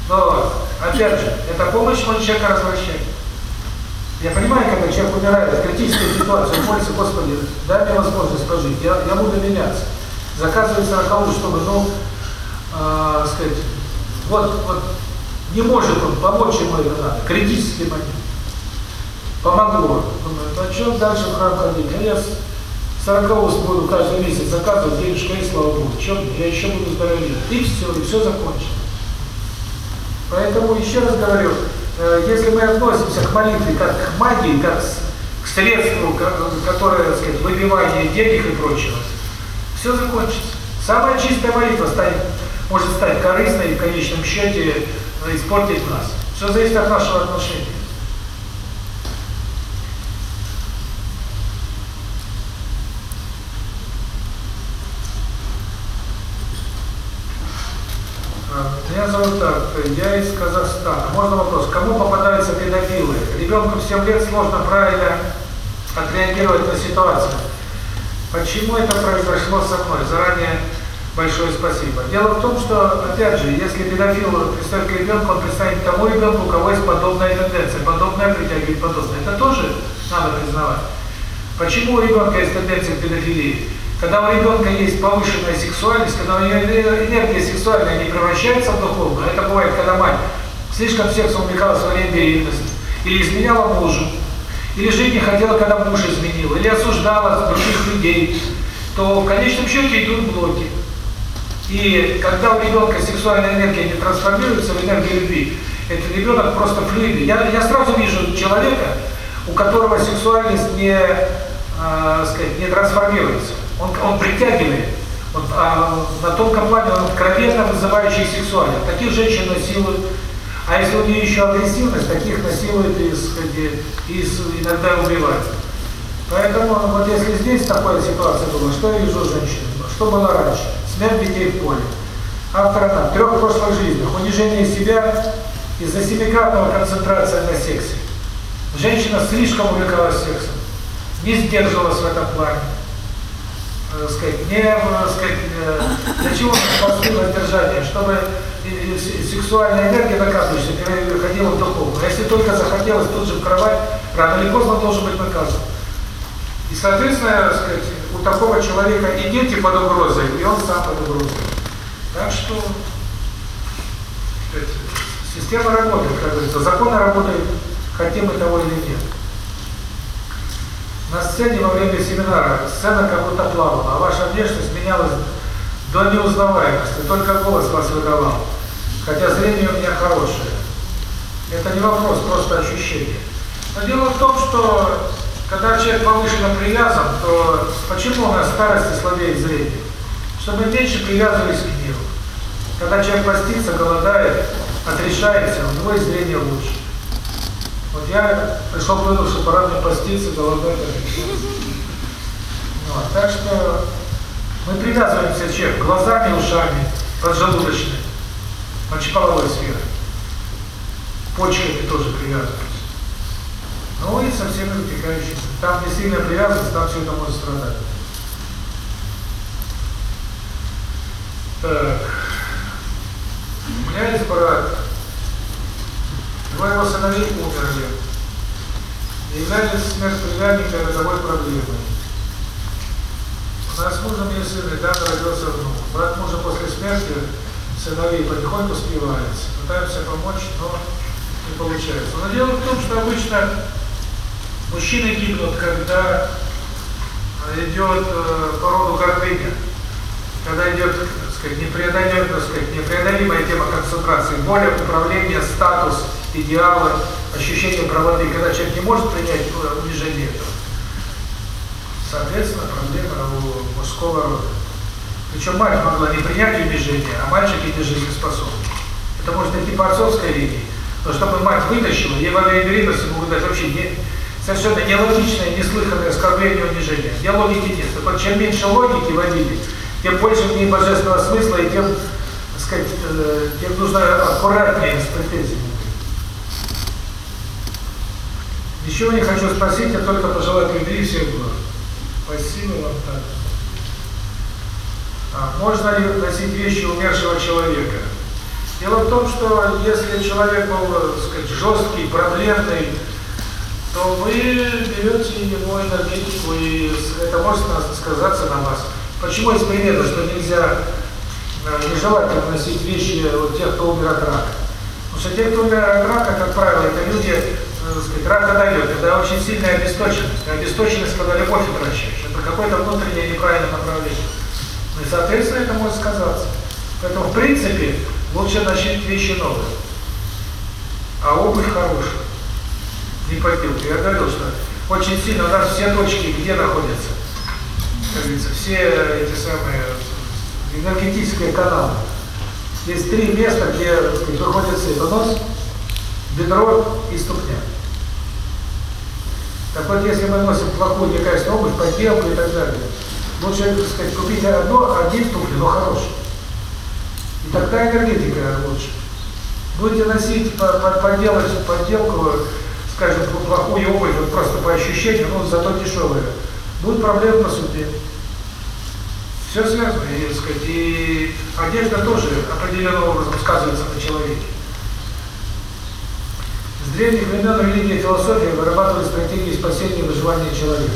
Но, опять же, эта помощь может человека развращать. Я понимаю, когда человек умирает в критической ситуации, он молится, Господи, дай мне возможность пожить, я, я буду меняться. Заказывает сорокаут, чтобы, ну, э, сказать, вот, вот, не может он помочь ему это надо, критический момент. Помогло. Думаю, ну а что дальше в храм ходить? А я сороковост буду каждый месяц заказывать, денежка и слава Богу. Чем я еще буду здоровее. И все, и все закончено. Поэтому еще раз говорю, если мы относимся к молитве как к магии, как к средству, которое, так сказать, выбивание денег и прочего, все закончится. Самая чистая молитва станет, может стать корыстной и в конечном счете э, испортить нас. Все зависит от нашего отношения. Меня зовут так, я из Казахстана. Можно вопрос, кому попадаются педофилы? Ребенку в 7 лет сложно правильно отреагировать на ситуацию. Почему это произошло со мной? Заранее большое спасибо. Дело в том, что, опять же, если педофил пристает к ребенку, он пристанет к тому ребенку, у кого есть подобная тенденция. Подобное притягивает подобное. Это тоже надо признавать. Почему у ребенка есть тенденция к педофилии? Когда у ребенка есть повышенная сексуальность, когда у нее энергия сексуальная не превращается в духовную, это бывает, когда мать слишком сексом увлекалась во время беременности, или изменяла мужу, или жить не хотела, когда муж изменил, или осуждала других людей, то в конечном счете идут блоки. И когда у ребенка сексуальная энергия не трансформируется в энергию любви, этот ребенок просто флюидный. Я, я сразу вижу человека, у которого сексуальность не, э, сказать, не трансформируется. Он, он притягивает. Он, а на тонком плане он откровенно вызывающий сексуален. Таких женщин насилуют. А если у нее еще агрессивность, таких насилуют и, сказать, и иногда убивают. Поэтому вот если здесь такая ситуация была, что я вижу женщины? Что было раньше? Смерть детей в поле. Автор она, трех прошлых жизнях. Унижение себя из-за семикратного концентрации на сексе. Женщина слишком увлекалась сексом, не сдерживалась в этом плане. Э, сказать, не, э, сказать, э, для чего посты воздержания, чтобы сексуальная энергия накапливающаяся переходила в духовную. А если только захотелось тут же в кровать, рано или поздно должен быть наказан. И, соответственно, сказать, у такого человека и дети под угрозой, и он сам под угрозой. Так что сказать, система работает, как говорится, законы работают, хотим мы того или нет. На сцене во время семинара сцена как будто плавала, а ваша внешность менялась до неузнаваемости, только голос вас выдавал, хотя зрение у меня хорошее. Это не вопрос, просто ощущение. Но дело в том, что когда человек повышенно привязан, то почему у нас старости слабеет зрение? Чтобы меньше привязывались к миру. Когда человек постится, голодает, отрешается, у него и зрение лучше. Вот я пришел к выводу, что пора мне поститься, голодать. Вот, так что мы привязываемся к человеку глазами, ушами, поджелудочной, мочеполовой сферой. Почками тоже привязываемся. Ну и со всеми вытекающими. Там, где сильная привязанность, там все это может страдать. Так. У меня есть брат. Двое его сыновей умерли. Являлись смерть племянника родовой проблемой. У нас с мужем есть сын, недавно родился внук. Брат мужа после смерти сыновей потихоньку спивается. Пытаемся помочь, но не получается. Но дело в том, что обычно Мужчины гибнут, когда идет э, по роду гордыня, когда идет, так сказать, непреодолимая, так сказать, непреодолимая тема концентрации, воля, управление, статус, идеалы, ощущение правоты, когда человек не может принять унижение этого. Соответственно, проблема у мужского рода. Причем мать могла не принять унижение, а мальчики не жизнеспособны. Это может идти по отцовской линии. Но чтобы мать вытащила, ей во время беременности могут дать вообще не, совершенно нелогичное, неслыханное оскорбление унижение. Где логики нет. Так вот, чем меньше логики водили, тем больше в ней божественного смысла, и тем, так сказать, э, тем нужно аккуратнее с претензиями. Ничего не хочу спросить, я только пожелать любви всех благ. Спасибо вам также. А, можно ли носить вещи умершего человека? Дело в том, что если человек был, так сказать, жесткий, проблемный, то вы берете его энергетику, и это может сказаться на вас. Почему есть примеры, что нельзя э, нежелательно носить вещи вот тех, кто умер от рака? Потому что те, кто умер от рака, как правило, это люди, э, сказать, дает, когда очень сильная обесточенность. Обесточенность, когда любовь утрачиваешь, это какое-то внутреннее неправильное направление. Ну и, соответственно, это может сказаться. Поэтому, в принципе, лучше носить вещи новые, а обувь хорошая не подделки. Я говорил, что очень сильно у все точки где находятся? Как говорится, все эти самые энергетические каналы. Есть три места, где выходит свет. Бедро и ступня. Так вот, если мы носим плохую некачественную обувь, подделку и так далее, лучше, так сказать, купить одно, один туфли, но хороший. И тогда энергетика лучше. Будете носить, по- по- подделать подделку, скажем, плохую обувь, вот просто по ощущению, ну, зато дешевая, будут проблемы по судьбе. Все связано, и, так сказать, и одежда тоже определенным образом сказывается на человеке. С древних времен религия и философия вырабатывали стратегии спасения и выживания человека.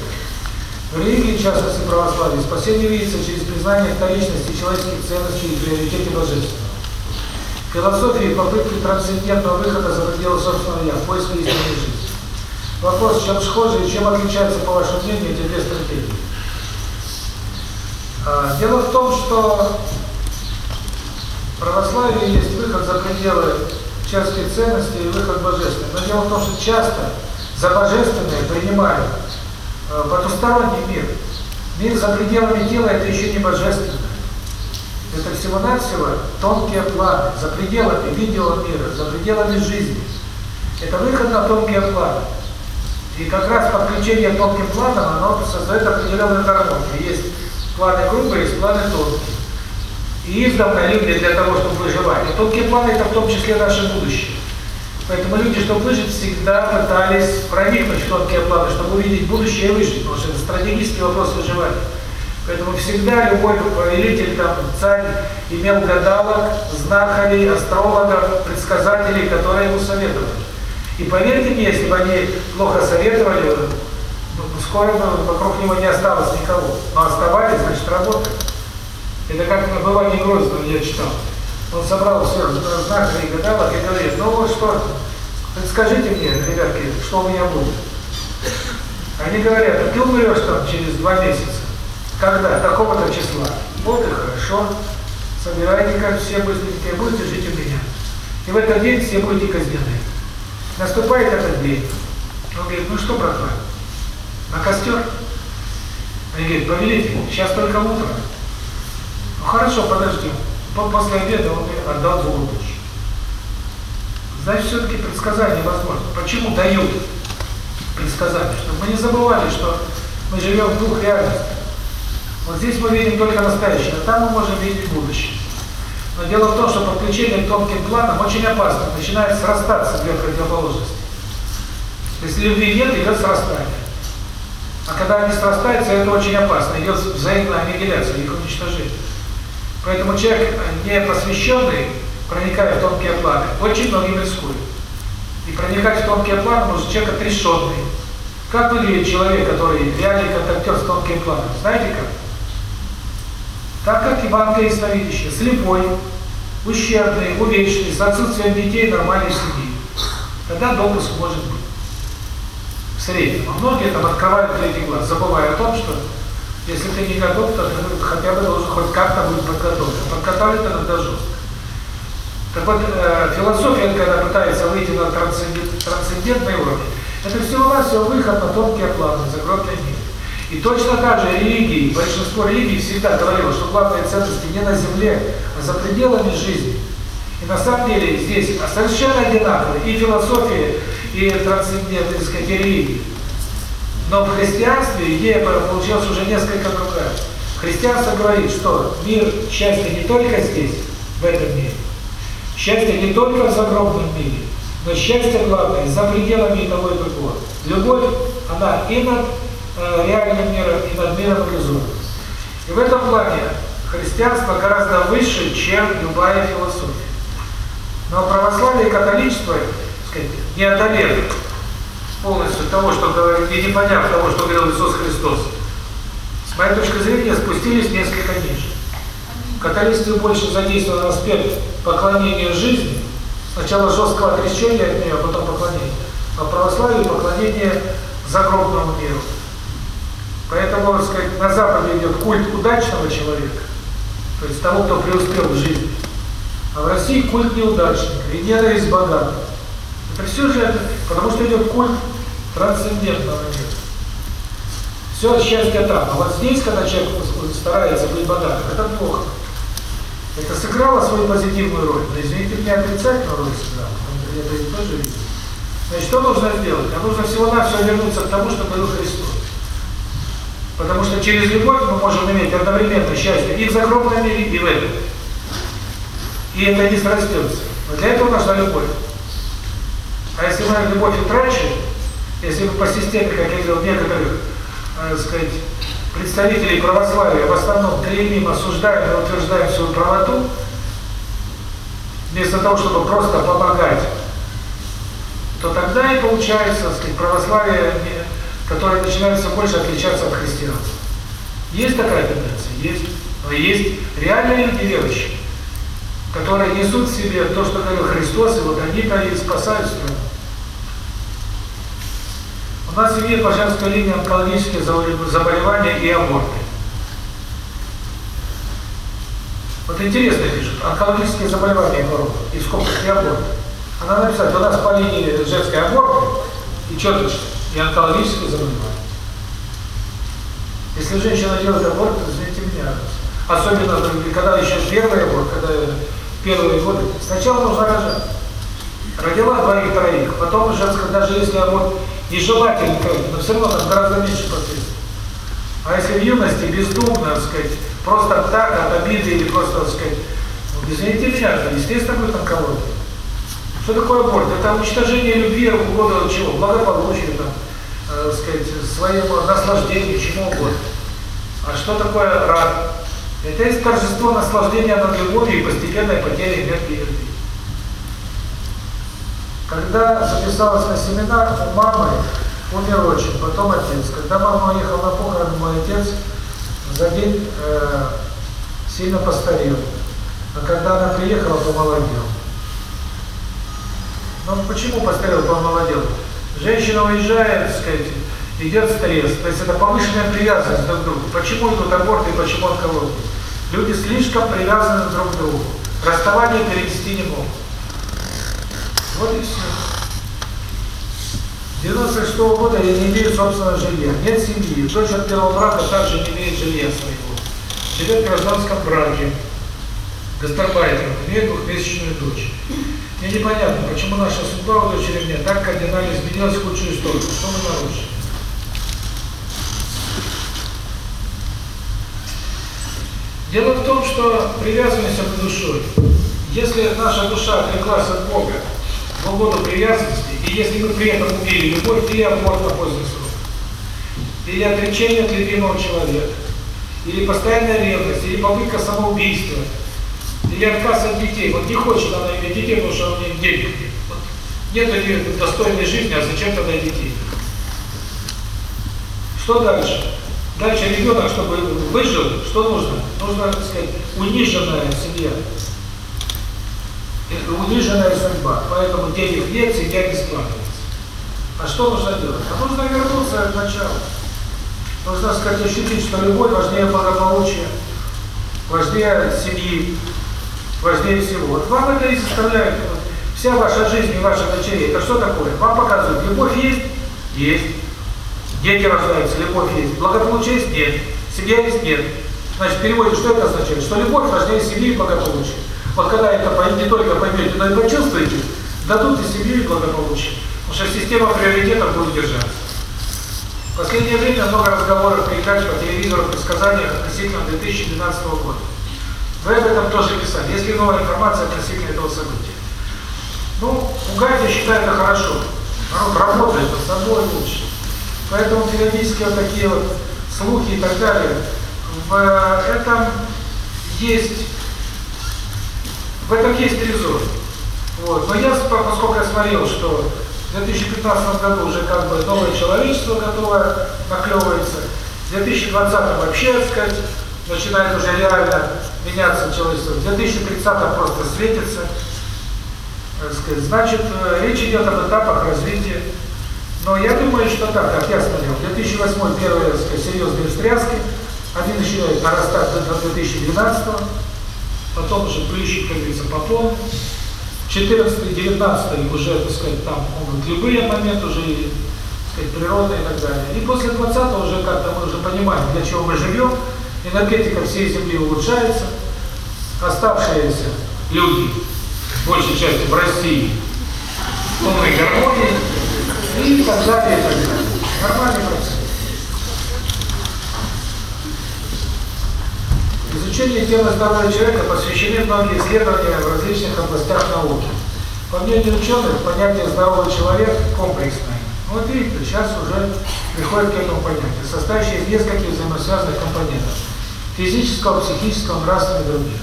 В религии, в частности православии, спасение видится через признание вторичности человеческих ценностей и приоритете божественного. В философии попытки трансцендентного выхода за пределы собственного «я» в поиске истинной жизни. Вопрос, чем схожи и чем отличаются, по вашему мнению, эти две стратегии? А, Дело в том, что в православии есть выход за пределы человеческих ценностей и выход божественный. Но дело в том, что часто за божественное принимают э, потусторонний мир. Мир за пределами тела – это еще не божественное. Это всего-навсего тонкие планы, за пределами видео мира, за пределами жизни. Это выход на тонкие планы. И как раз подключение к тонким планам, оно создает определенную гармонию. Есть планы грубые, есть планы тонкие. И издавна люди для того, чтобы выживать. И тонкие планы – это в том числе наше будущее. Поэтому люди, чтобы выжить, всегда пытались проникнуть в тонкие планы, чтобы увидеть будущее и выжить, потому что это стратегический вопрос выживания. Поэтому всегда любой повелитель, там, царь, имел гадалок, знахарей, астрологов, предсказателей, которые ему советовали. И поверьте мне, если бы они плохо советовали, ну, скоро бы вокруг него не осталось никого. Но оставались, значит, работали. Это как на бывании Грозного я читал. Он собрал всех знахарей и гадалок и говорит, ну вот что, скажите мне, ребятки, что у меня будет. Они говорят, «А ты умрешь там через два месяца. Когда? Такого-то числа. Вот и хорошо. Собирайте, как все быстренько, и будете жить у меня. И в этот день все будете казнены. Наступает этот день. Он говорит, ну что, братва, на костер? Они говорят, повелитель, сейчас только утро. Хорошо, подождем. По- После обеда он мне отдал душу. Значит, все-таки предсказания возможно. Почему дают предсказания? Чтобы мы не забывали, что мы живем в двух реальностях. Вот здесь мы видим только настоящее, а там мы можем видеть будущее. Но дело в том, что подключение к тонким планам очень опасно. Начинает срастаться две противоположности. Если любви нет, идет срастание. А когда они срастаются, это очень опасно. Идет взаимная аннигиляция, их уничтожение. Поэтому человек, не посвященный, проникая в тонкие планы, очень многим рискует. И проникать в тонкие планы может человек отрешенный. Как выглядит человек, который реальный контактер с тонким планом? Знаете как? Так как Иванка ясновидящая, слепой, ущербный, увечный, с отсутствием детей, нормальной семьи. Тогда допуск может быть. В среднем. А многие там открывают третий глаз, забывая о том, что если ты не готов, то ты хотя бы должен хоть как-то быть подготовлен. Подготовлен иногда жестко. Так вот, э, философия, когда пытается выйти на трансцендент, трансцендентный уровень, это всего-навсего выход на тонкие планы, загробный мир. И точно так же религии, большинство религий всегда говорило, что главные ценности не на земле, а за пределами жизни. И на самом деле здесь совершенно одинаковые и философия, и трансцендентные, религии. Но в христианстве идея получилась уже несколько другая. Христианство говорит, что мир, счастье не только здесь, в этом мире. Счастье не только в загробном мире, но счастье главное за пределами и того и другого. Любовь, она и над э, реальным миром, и над миром иллюзорным. И в этом плане христианство гораздо выше, чем любая философия. Но православие и католичество, так сказать, не одолели полностью того, что говорит, и не поняв того, что говорил Иисус Христос, с моей точки зрения, спустились несколько ниже. Католичестве больше задействован аспект поклонения жизни, сначала жесткого отречения от нее, а потом поклонения, а в православии поклонение загробному миру. Поэтому, так сказать, на Западе идет культ удачного человека, то есть того, кто преуспел в жизни. А в России культ неудачника и ненависть богатых. Это все же это, потому что идет культ трансцендентного мира. Все счастье там. А вот здесь, когда человек старается быть богатым, это плохо. Это сыграло свою позитивную роль. Но, извините, меня отрицательную роль сыграло. где-то его тоже видел. Значит, что нужно сделать? А нужно всего-навсего вернуться к тому, что был Христос. Потому что через любовь мы можем иметь одновременно счастье и в загробном мире, и в этом. И это не срастется. Но для этого нужна любовь. А если мы любовь утрачиваем, если по системе, как я говорил, некоторых, э, сказать, представителей православия в основном клеймим, осуждаем и утверждаем свою правоту, вместо того, чтобы просто помогать, то тогда и получается, так сказать, православие, которое начинает все больше отличаться от христианства. Есть такая тенденция? Есть. Но есть реальные люди верующие, которые несут в себе то, что говорил Христос, и вот они-то и спасают страну. У нас имеет по женской линии онкологические заболевания и аборты. Вот интересно пишут, онкологические заболевания порог, и сколько и аборт. Она написать, у нас по линии женской аборт и черточки, и онкологические заболевания. Если женщина делает аборт, извините меня, особенно когда еще первый аборт, когда первые годы, сначала нужно рожать. Родила двоих-троих, потом уже, даже если аборт нежелательный, но все равно там гораздо меньше последствий. А если в юности бездумно, так сказать, просто так, от обиды или просто, так сказать, извините меня, естественно будет онкология. Что такое аборт? Это уничтожение любви, угода чего? Благополучию, там, э, сказать, своему наслаждению, чему угодно. А что такое рак? Это есть торжество наслаждения над любовью и постепенной потери энергии. Когда записалась на семинар, у мамы умер отчим, потом отец. Когда мама уехала на похороны, мой отец за день э, сильно постарел. А когда она приехала, помолодел. Ну почему постарел, помолодел? Женщина уезжает, так сказать, идет стресс. То есть это повышенная привязанность друг к другу. Почему идут аборты и почему онкология? Люди слишком привязаны друг к другу. Расставание перенести не могут. Вот и все. 96 -го года я не имею собственного жилья, нет семьи, дочь от первого брака также не имеет жилья своего. Живет в гражданском браке, гастарбайтером, имеет двухмесячную дочь. Мне непонятно, почему наша судьба у дочери мне так кардинально изменилась в худшую сторону, что мы нарушили. Дело в том, что привязываемся к душой. Если наша душа отреклась от Бога, свободу привязанности, и если мы при этом убили любовь, или аборт на поздний срок, или отречение от любимого человека, или постоянная ревность, или попытка самоубийства, или отказ от детей. Вот не хочет она иметь детей, потому что у нее денег нет. Вот нет у нее достойной жизни, а зачем тогда детей? Что дальше? Дальше ребенок, чтобы выжил, что нужно? Нужно, так сказать, униженная семья униженная судьба, поэтому денег нет, семья не складывается. А что нужно делать? А нужно вернуться к началу. Нужно сказать, ощутить, что любовь важнее благополучия, важнее семьи, важнее всего. Вот вам это и составляет, вот, вся ваша жизнь и ваша дочерей, это что такое? Вам показывают, любовь есть? Есть. Дети рождаются, любовь есть. Благополучие есть? Нет. Семья есть? Нет. Значит, в что это означает? Что любовь важнее семьи и благополучия. Вот когда это не только поймете, но и почувствуете, дадут и семью, и благополучие. Потому что система приоритетов будет держаться. В последнее время много разговоров, передач по телевизору, предсказаниях относительно 2012 года. Вы об этом тоже писали. Есть ли новая информация относительно этого события? Ну, пугать, я считаю, это хорошо. Народ работает над собой лучше. Поэтому периодически вот такие вот слухи и так далее. В этом есть в этом есть резон. Вот. Но я, поскольку я смотрел, что в 2015 году уже как бы новое человечество готово наклевывается, в 2020 вообще, так сказать, начинает уже реально меняться человечество, в 2030 просто светится, сказать, значит, речь идет об этапах развития. Но я думаю, что так, как я смотрел, 2008 первые, сказать, серьезные встряски, они начинают нарастать до 2012 потом уже плющит, как говорится, потом. 14 19 уже, так сказать, там могут любые моменты уже, так сказать, природа и так далее. И после 20 уже как-то мы уже понимаем, для чего мы живем, энергетика всей Земли улучшается, оставшиеся люди, большей части в России, полной гармонии и так далее, и так далее. Нормальный процесс. Изучению темы здоровья человека посвящены многие исследования в различных областях науки. По мнению ученых, понятие «здоровый человек» комплексное. Вот видите, сейчас уже приходит к этому понятию, состоящее из нескольких взаимосвязанных компонентов – физического, психического, нравственного и других.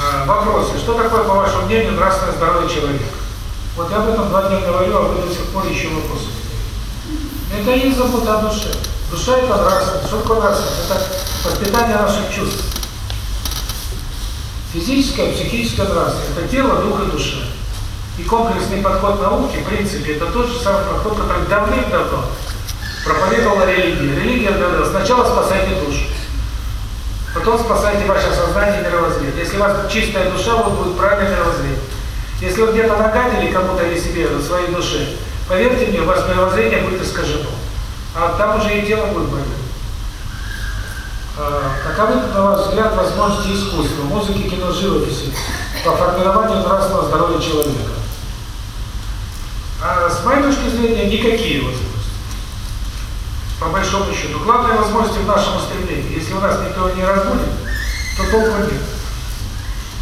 А, Вопросы. Что такое, по вашему мнению, нравственное здоровье человека? Вот я об этом два дня говорю, а вы до сих пор еще вопросы и забота о душе. Душа – это нравственность. Что такое нравственность? Это воспитание наших чувств. Физическое, психическое, нравственное – это тело, дух и душа. И комплексный подход науки, в принципе, это тот же самый подход, который давным-давно проповедовала религия. Религия говорила, сначала спасайте душу, потом спасайте ваше сознание и мировоззрение. Если у вас чистая душа, вот будет правильное мировоззрение. Если вы где-то нагадили кому-то или себе, в своей душе, поверьте мне, у вас мировоззрение будет искажено. А там уже и тело будет больным. Каковы, на ваш взгляд, возможности искусства, музыки, кино, живописи по формированию нравственного здоровья человека? А с моей точки зрения, никакие возможности. По большому счету. Главная возможность в нашем устремлении. Если у нас никто не разбудит, то толку нет.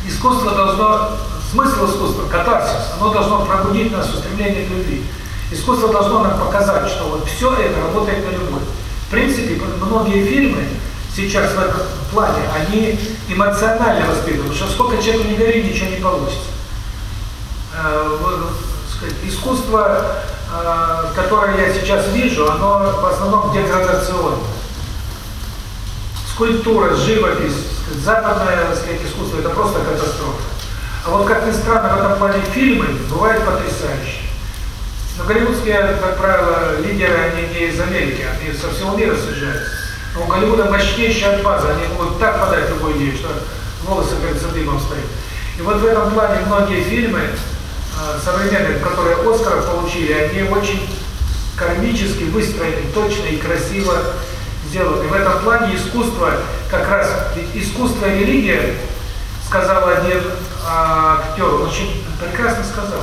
Искусство должно, смысл искусства, катарсис, оно должно пробудить нас устремление к любви. Искусство должно нам показать, что вот все это работает на любовь. В принципе, многие фильмы сейчас в этом плане, они эмоционально воспитывают, что сколько человеку не говори, ничего не получится. Э, искусство, э, которое я сейчас вижу, оно в основном деградационно. Скульптура, живопись, западное сказать, искусство – это просто катастрофа. А вот, как ни странно, в этом плане фильмы бывают потрясающие. Но голливудские, как правило, лидеры, они не из Америки, они со всего мира съезжаются. Но у Голливуда мощнейшая база, они могут так подать любую идею, что волосы перед дымом стоят. И вот в этом плане многие фильмы современные, которые Оскаров получили, они очень кармически выстроены, точно и красиво сделаны. В этом плане искусство, как раз, искусство и религия, сказал один а, актер, он очень прекрасно сказал.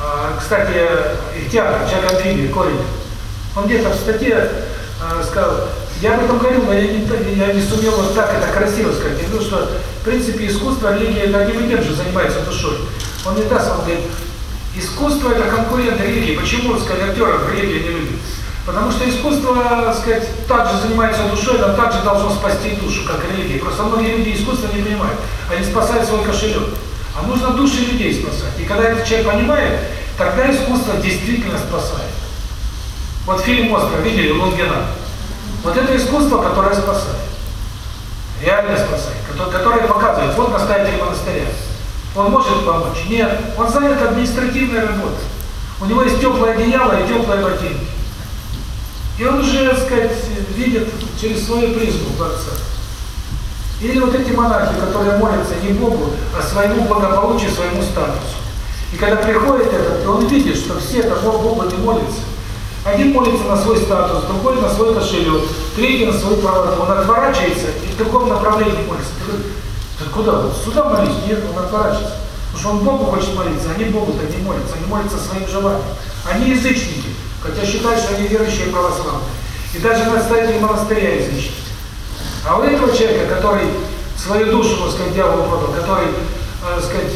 А, кстати, и театр, Чак Амфибия, корень, он где-то в статье а, сказал, я об этом говорил, но я не, я не сумел вот так это красиво сказать. Я говорю, что в принципе искусство, религия, это и тем же занимается душой. Он не даст, он говорит, искусство это конкурент религии. Почему, сказать, актеров религия не любит? Потому что искусство, так сказать, также занимается душой, но также должно спасти душу, как религия. Просто многие люди искусство не понимают. Они спасают свой кошелек. А нужно души людей спасать. И когда этот человек понимает, тогда искусство действительно спасает. Вот фильм «Остров» видели, Лунгина? Вот это искусство, которое спасает. Реально спасает. Которое показывает, вот настоятель монастыря. Он может помочь? Нет. Он занят административной работой. У него есть теплое одеяло и теплые ботинки. И он уже, так сказать, видит через свою призму Творца. Или вот эти монахи, которые молятся не Богу, а своему благополучию, своему статусу. И когда приходит этот, он видит, что все это Богу не молятся. Один молится на свой статус, другой на свой кошелек, третий на свою правоту. Он отворачивается и в другом направлении молится. Ты куда? Вот сюда молись? Нет, он отворачивается. Потому что он Богу хочет молиться, они Богу-то не молятся, они молятся своим желанием. Они язычники, хотя считают, что они верующие православные. И даже настоятель монастыря язычники. А у этого человека, который свою душу, так сказать, дьяволу продал, который, так сказать,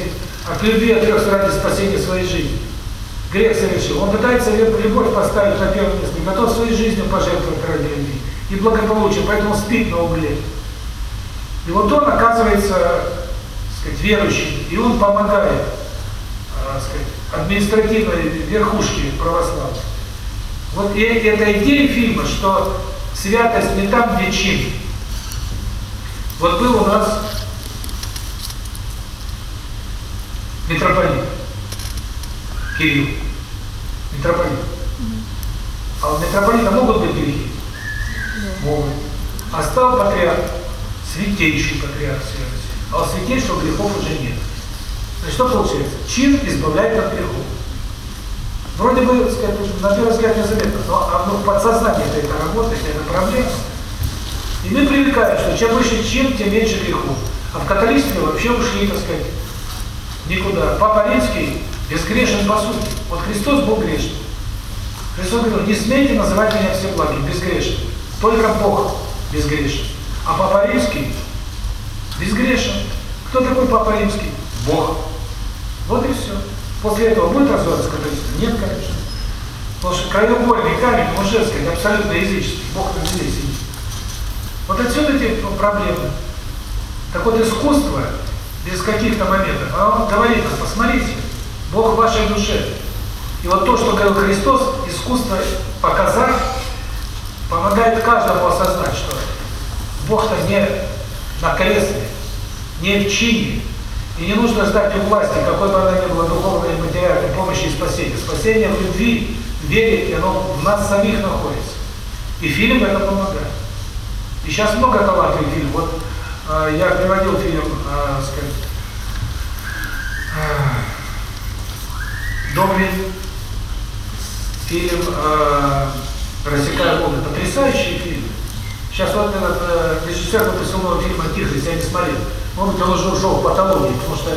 от любви отрекся ради спасения своей жизни, грех совершил, он пытается любовь поставить на первое место, готов своей жизнью пожертвовать ради любви и благополучия, поэтому спит на угле. И вот он оказывается, сказать, верующим, и он помогает, э, сказать, административной верхушке православной. Вот и эта идея фильма, что святость не там, где чин. Вот был у нас митрополит Кирилл, митрополит. А у митрополита могут быть грехи? Могут. А стал патриарх, святейший патриарх святости. А у святейшего грехов уже нет. Значит, что получается? Чин избавляет от грехов. Вроде бы, сказать, на первый взгляд незаметно, но оно в подсознании это работает, это проблема. И мы привыкаем, что чем выше чин, тем меньше грехов. А в католичестве вообще ушли, так сказать, никуда. Папа Римский Безгрешен по сути. Вот Христос был грешным. Христос говорил, не смейте называть меня все благим, безгрешным. Только Бог безгрешен. А Папа Римский безгрешен. Кто такой Папа Римский? Бог. Вот и все. После этого будет развиваться католичество? Нет, конечно. Потому что краеугольный камень, мужеский, абсолютно языческий. Бог на земле сидит. Вот отсюда эти проблемы. Так вот, искусство без каких-то моментов, оно говорит нам, посмотрите, Бог в вашей душе. И вот то, что говорил Христос, искусство показать, помогает каждому осознать, что Бог-то не на кресле, не в чине, и не нужно ждать у власти, какой бы она ни была духовной материальной помощи и спасения. Спасение в любви, в вере, и оно в нас самих находится. И фильм это помогает. И сейчас много талантливых фильмов. Вот э, я приводил фильм, э, сказать, «Добрый», фильм э, «Рассекая волны». Потрясающий фильм. Сейчас вот этот э, режиссер выпустил фильма «Тихость», я не смотрел. Он он уже ушел в патологию, потому что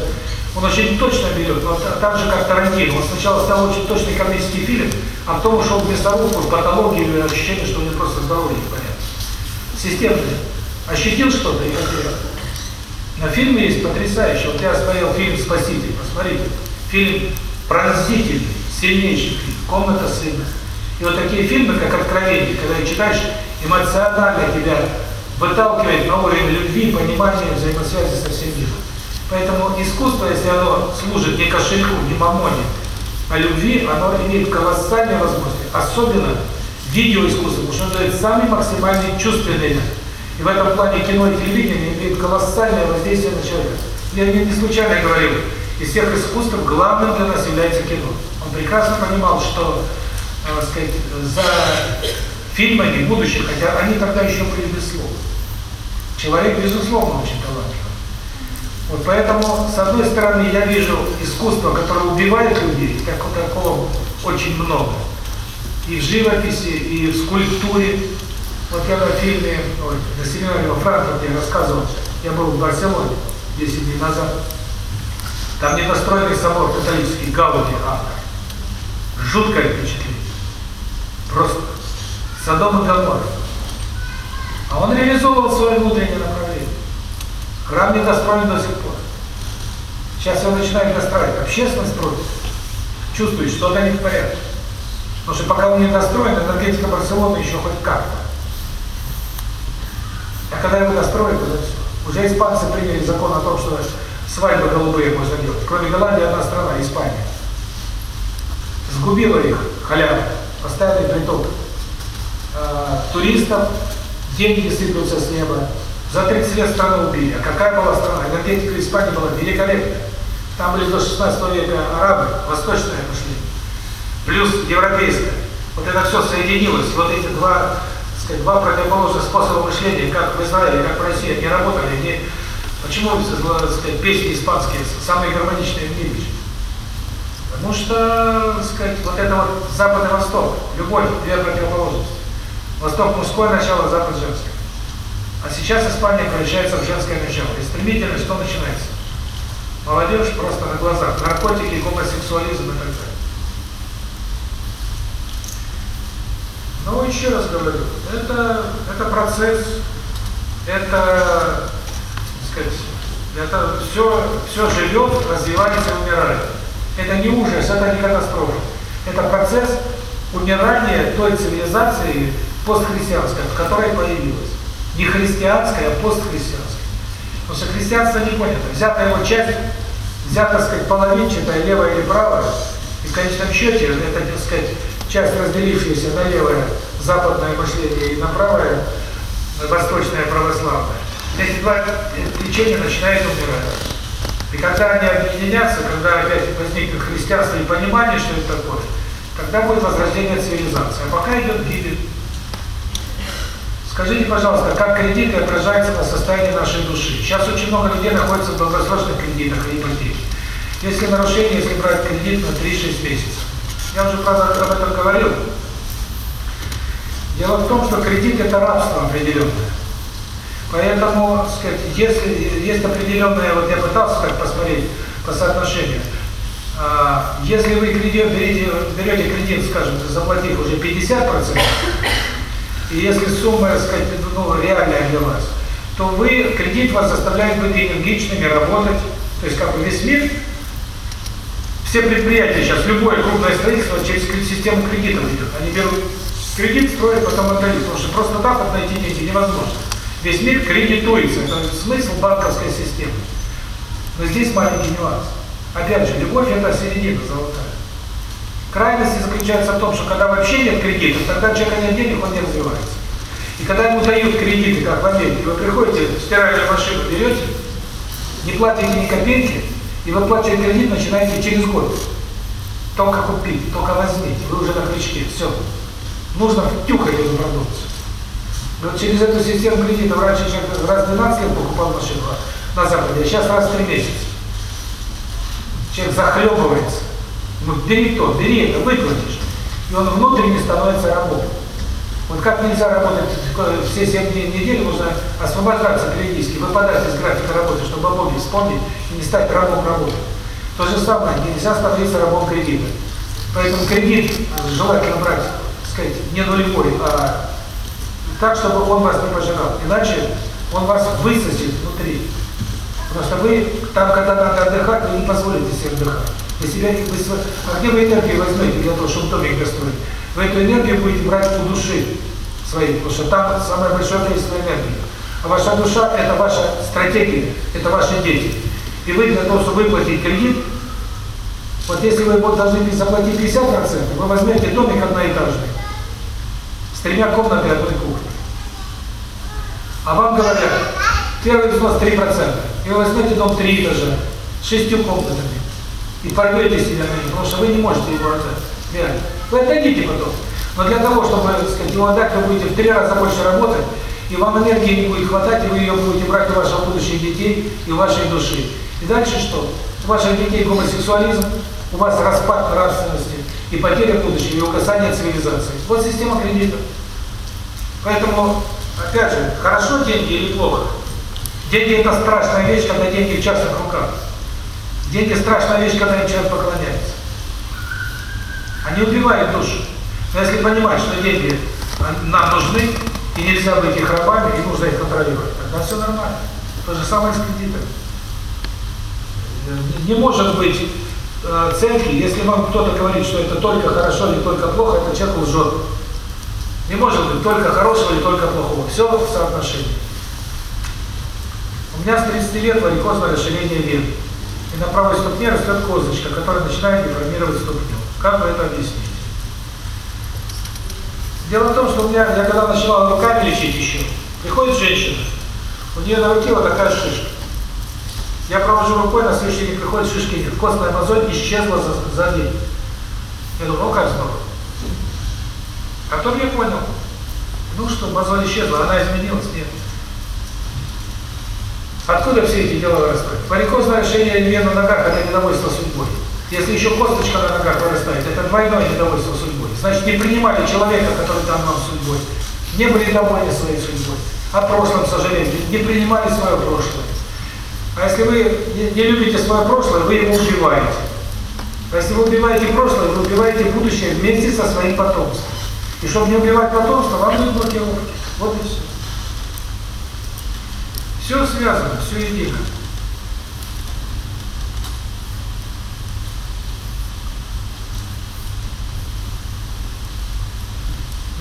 он очень точно берет, вот так же, как Тарантино. Он сначала стал очень точный комедийский фильм, а потом ушел в мясорубку, в патологию, и ощущение, что у него просто здоровье непонятно. Системный. Ощутил что-то и потерял. На фильме есть потрясающий. Вот я смотрел фильм «Спаситель», посмотрите. Фильм пронзительный, сильнейший фильм, «Комната сына». И вот такие фильмы, как «Откровение», когда читаешь, эмоционально тебя выталкивает на уровень любви, понимания, взаимосвязи со всем миром. Поэтому искусство, если оно служит не кошельку, не мамоне, а любви, оно имеет колоссальные возможности. Особенно видеоискусство, потому что оно дает самый максимальный чувственный элемент. И в этом плане кино и телевидение имеют колоссальное воздействие на человека. Я не случайно говорил, из всех искусств главным для нас является кино. Он прекрасно понимал, что э, сказать, за фильмами будущих, хотя они тогда еще были без слов. Человек, безусловно, очень талантливый. Вот поэтому, с одной стороны, я вижу искусство, которое убивает людей, как такого очень много. И в живописи, и в скульптуре. Вот я на фильме, ой, на семинаре во Франкфурте рассказывал, я был в Барселоне 10 дней назад. Там недостроенный собор католический, Гауди автор. Жуткое впечатление. Просто Содом и Гоморра. А он реализовывал свое внутреннее направление. Храм не достроен до сих пор. Сейчас его начинает достраивать. Общественность строит. Чувствует, что-то не в порядке. Потому что пока он не достроен, энергетика Барселоны еще хоть как-то. А когда его достроят. Уже испанцы приняли закон о том, что свадьбы голубые можно делать. Кроме Голландии одна страна, Испания. Сгубила их халява. Поставили приток э, туристов, деньги сыплются с неба. За 30 лет страну убили. А какая была страна? Энергетика Испании была великолепная. Там были до 16 века арабы, восточное мышление, плюс европейское. Вот это все соединилось. Вот эти два, сказать, два противоположных способа мышления, как в Израиле, как в России, не работали. Они, почему сказать, песни испанские самые гармоничные в мире? Потому что, сказать, вот это вот Запад и Восток, любовь, две противоположности. Восток мужское начало, Запад женское. А сейчас Испания превращается в женское начало. И стремительно что начинается? Молодежь просто на глазах. Наркотики, гомосексуализм и так далее. Но еще раз говорю, это, это процесс, это, сказать, это все, все живет, развивается и умирает. Это не ужас, это не катастрофа. Это процесс умирания той цивилизации, постхристианская, в которой появилась. Не христианская, а постхристианская. Потому что христианство не понято. Взята его часть, взята, так сказать, половинчатая, левая или правая, и в конечном счете, это, так сказать, часть, разделившаяся на левое западное мышление и на правое восточное православное. Эти два течения начинают умирать. И когда они объединятся, когда опять возникнет христианство и понимание, что это такое, тогда будет возрождение цивилизации. А пока идет гибель. Скажите, пожалуйста, как кредиты отражаются на состоянии нашей души? Сейчас очень много людей находится в долгосрочных кредитах и ипотеке. Если нарушение, если брать кредит на 3-6 месяцев. Я уже, правда, об этом говорил. Дело в том, что кредит – это рабство определенное. Поэтому, сказать, если есть определенное, вот я пытался так посмотреть по соотношению, Если вы кредит берете, берете кредит, скажем, заплатив уже 50%, и если сумма, так сказать, ну, реальная для вас, то вы, кредит вас заставляет быть энергичными, работать. То есть как бы весь мир, все предприятия сейчас, любое крупное строительство через систему кредитов идет. Они берут кредит, строят, потом отдают. Потому что просто так вот найти деньги невозможно. Весь мир кредитуется. Это смысл банковской системы. Но здесь маленький нюанс. Опять же, любовь – это середина золотая. Крайность заключается в том, что когда вообще нет кредитов, тогда человека нет денег, он не развивается. И когда ему дают кредиты, как в Америке, вы приходите, стиральную машину берете, не платите ни копейки, и выплачивать кредит начинаете через год. Только купить, только возьмите, вы уже на крючке, все. Нужно втюхать эту продукцию. Вот через эту систему кредитов раньше человек раз в 12 лет покупал машину на Западе, а сейчас раз в 3 месяца. Человек захлебывается. Ну, бери то, бери это, выплатишь. И он внутренне становится рабом. Вот как нельзя работать все 7 дней в неделю, нужно освобождаться периодически, выпадать из графика работы, чтобы о Боге вспомнить и не стать рабом работы. То же самое, нельзя становиться рабом кредита. Поэтому кредит желательно брать, так сказать, не нулевой, а так, чтобы он вас не пожирал. Иначе он вас высосет внутри. Потому что вы там, когда надо отдыхать, вы не позволите себе отдыхать. Вы себя, вы, а где вы энергию возьмете для того, чтобы домик достроить? Вы эту энергию будете брать у души своей, потому что там самое большое количество энергии. А ваша душа – это ваша стратегия, это ваши дети. И вы для того, чтобы выплатить кредит, вот если вы должны заплатить 50%, вы возьмете домик одноэтажный, с тремя комнатами одной кухни. А вам говорят, первый взнос 3%, и вы возьмете дом 3 этажа, шестью комнатами, и порвете себя на них, потому что вы не можете его отдать. Реально. Вы отдадите потом. Но для того, чтобы, сказать, его отдать, вы будете в три раза больше работать, и вам энергии не будет хватать, и вы ее будете брать у ваших будущих детей и у вашей души. И дальше что? У ваших детей гомосексуализм, у вас распад нравственности, и потеря будущего, и угасание цивилизации. Вот система кредитов. Поэтому, опять же, хорошо деньги или плохо? Деньги – это страшная вещь, когда деньги в частных руках. Деньги – страшная вещь, когда им человек поклоняется. Они убивают душу. Но если понимать, что деньги нам нужны, и нельзя быть их рабами, и нужно их контролировать, тогда все нормально. То же самое с кредитами. Не может быть э, ценки, если вам кто-то говорит, что это только хорошо или только плохо, это человек лжет. Не может быть только хорошего или только плохого. Все в соотношении. У меня с 30 лет варикозное расширение вен. И на правой ступне растет козочка, которая начинает деформировать ступню. Как вы это объясните? Дело в том, что у меня, я когда начала руками лечить еще, приходит женщина, у нее на руке вот такая шишка. Я провожу рукой, на следующий день приходит шишки нет. Костная мозоль исчезла за, за день. Я думаю, ну как здорово. А потом я понял, ну что, мозоль исчезла, она изменилась, нет. Откуда все эти дела вырастают? Варикозное решение вен на ногах – это недовольство судьбой. Если еще косточка на ногах вырастает, это двойное недовольство судьбой. Значит, не принимали человека, который дан вам судьбой. Не были довольны своей судьбой. О прошлом сожалели, не принимали свое прошлое. А если вы не любите свое прошлое, вы его убиваете. А если вы убиваете прошлое, вы убиваете будущее вместе со своим потомством. И чтобы не убивать потомство, вам нужны блокировки. Вот и все. Все связано, все едино.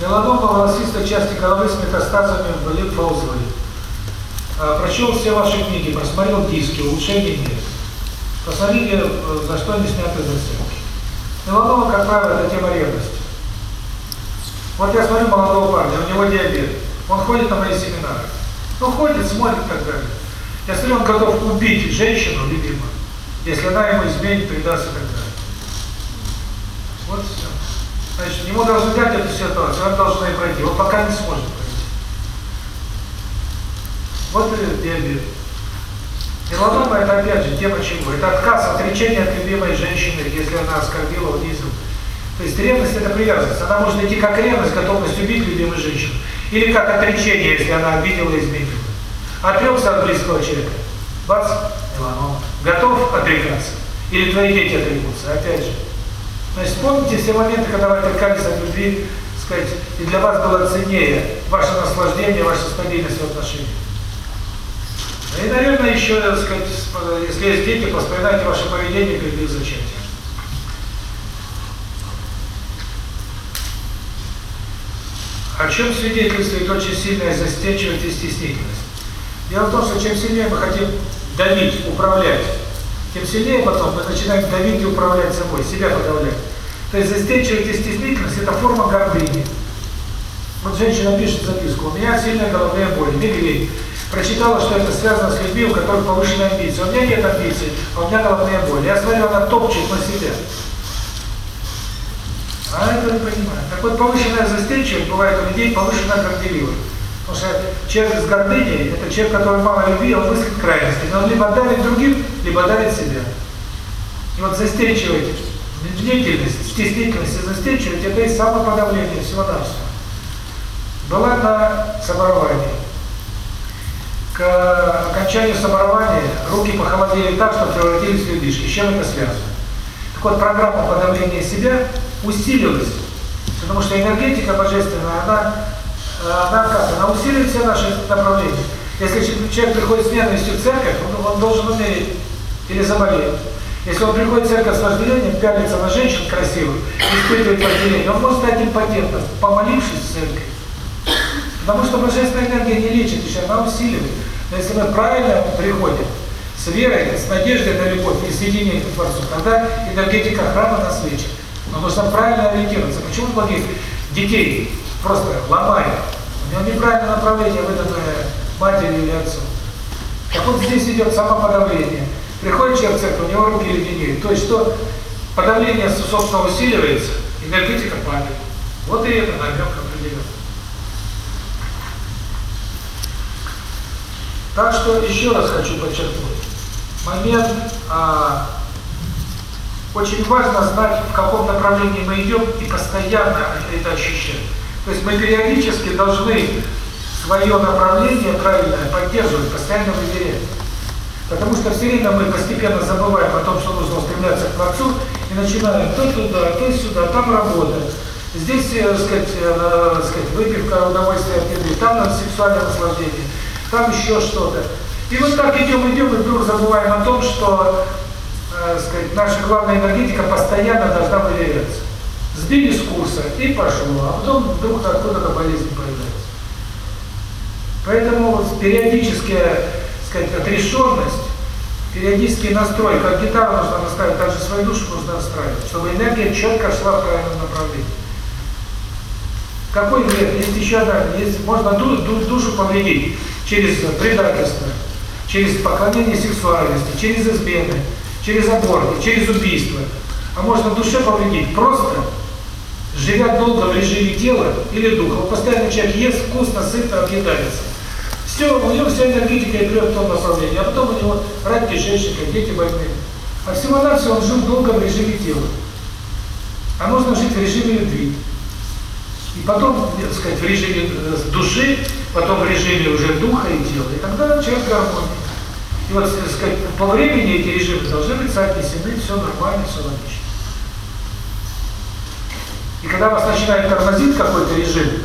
Меланома волосистой части головы с метастазами в лимфоузлы. Прочел все ваши книги, просмотрел диски, улучшений нет. Посмотрите, за что они сняты зацепки. Меланома, как правило, это тема ревности. Вот я смотрю молодого парня, у него диабет. Он ходит на мои семинары. Ну, ходит, смотрит так далее. Я смотрю, он готов убить женщину, любимую, если она ему изменит, предаст и так далее. Вот все. Значит, ему должны дать эту ситуацию, он должен ее пройти. Он пока не сможет пройти. Вот и диабет. Меланома – это опять же тема чего? Это отказ, отречение от любимой женщины, если она оскорбила, унизила. То есть ревность – это привязанность. Она может идти как ревность, готовность убить любимую женщину. Или как отречение, если она обидела и изменила. Отрекся от близкого человека. Бац, меланома. Готов отрекаться? Или твои дети отрекутся? Опять же. Значит, помните все моменты, когда вы отрекались от любви, сказать, и для вас было ценнее ваше наслаждение, ваша стабильность в отношениях. И, наверное, еще, так сказать, если есть дети, вспоминайте ваше поведение перед их зачатием. О чем свидетельствует очень сильная застенчивость и стеснительность? Дело в том, что чем сильнее мы хотим давить, управлять, тем сильнее потом мы начинаем давить и управлять собой, себя подавлять. То есть застенчивость и стеснительность – это форма гордыни. Вот женщина пишет записку, у меня сильная головная боль, мигрень. Прочитала, что это связано с людьми, у которых повышенная амбиция. У меня нет амбиций, а у меня головная боль. Я смотрю, она топчет на себя. А это не понимаю. Так вот, повышенная застенчивость бывает у людей повышенная горделивость. Потому что человек с гордыней – это человек, который мало любви, он мыслит крайности. Но он либо дарит другим, либо дарит себя. И вот застенчивость, бдительность, стеснительность и застенчивость – это и самоподавление всего-навсего. Была на соборовании. К окончанию соборования руки похолодели так, что превратились в ледышки. С чем это связано? Так вот, программа подавления себя усилилась, потому что энергетика божественная, она, она как? Она усиливает все наши направления. Если человек приходит с ненавистью в церковь, он, он должен умереть или заболеть. Если он приходит в церковь с вожделением, пялится на женщин красивых, испытывает вожделение, он может стать импотентом, помолившись в церкви. Потому что божественная энергия не лечит, еще она усиливает. Но если мы правильно приходим, с верой, с надеждой на любовь и соединение к Творцу, тогда энергетика храма нас лечит. Но нужно правильно ориентироваться. Почему многих детей просто ломает? У него неправильное направление, выданное матери или отцу. Так вот здесь идет самоподавление. Приходит человек в церковь, у него руки леденеют. То есть что? Подавление собственно усиливается, энергетика падает. Вот и это намек определенно. Так что еще раз хочу подчеркнуть. Момент а, очень важно знать, в каком направлении мы идем, и постоянно это ощущать. То есть мы периодически должны свое направление правильное поддерживать, постоянно выверять. Потому что все время мы постепенно забываем о том, что нужно устремляться к Творцу, и начинаем то туда, то сюда, там работа. Здесь, э, сказать, э, сказать, выпивка, удовольствие от еды, там сексуальное наслаждение там еще что-то. И вот так идем, идем, и вдруг забываем о том, что э, сказать, наша главная энергетика постоянно должна выверяться. Сбили с курса и пошло, а потом вдруг откуда-то болезнь появляется. Поэтому вот периодическая сказать, отрешенность, периодический настрой, как гитару нужно настраивать, также свою душу нужно настраивать, чтобы энергия четко шла в правильном направлении. Какой вред? Есть еще одна, есть, можно душу повредить через предательство, через поклонение сексуальности, через измены, через аборты, через убийство. А можно душе повредить просто, живя долго в режиме тела или духа. Вот постоянно человек ест вкусно, сытно, объедается. Все, у него вся энергетика идет в том направлении, а потом у него рак кишечника, дети больные. А всего-навсего он жил долго в режиме тела. А можно жить в режиме любви. И потом, так сказать, в режиме души потом в режиме уже духа и тела, и тогда человек гармония. И вот, так сказать, по времени эти режимы должны быть соотнесены, все нормально, все логично. И когда вас начинает тормозить какой-то режим,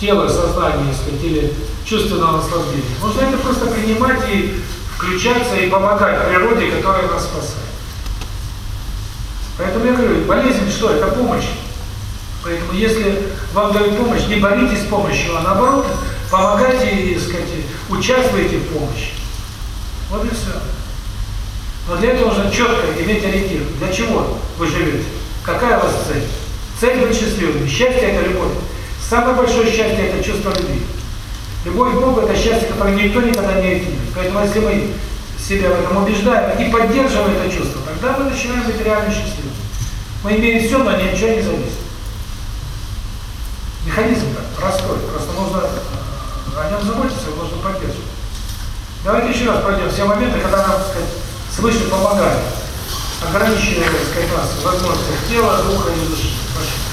тело, сознание, сказать, или чувственного наслаждения, нужно это просто принимать и включаться, и помогать природе, которая нас спасает. Поэтому я говорю, болезнь что? Это помощь. Поэтому если вам дают помощь, не боритесь с помощью, а наоборот, помогайте, сказать, участвуйте в помощи. Вот и все. Но для этого нужно четко иметь ориентир. Для чего вы живете? Какая у вас цель? Цель быть счастливым. Счастье – это любовь. Самое большое счастье – это чувство любви. Любовь к Богу – это счастье, которое никто никогда не отнимет. Поэтому если мы себя в этом убеждаем и поддерживаем это чувство, тогда мы начинаем быть реально счастливыми. Мы имеем все, но ничего не зависит. Механизм простой, просто нужно о нем заботиться, нужно поддерживать. Давайте еще раз пройдем все моменты, когда нам, так сказать, свыше помогает, ограничивая, так сказать, нас тела, духа и души. Прошу.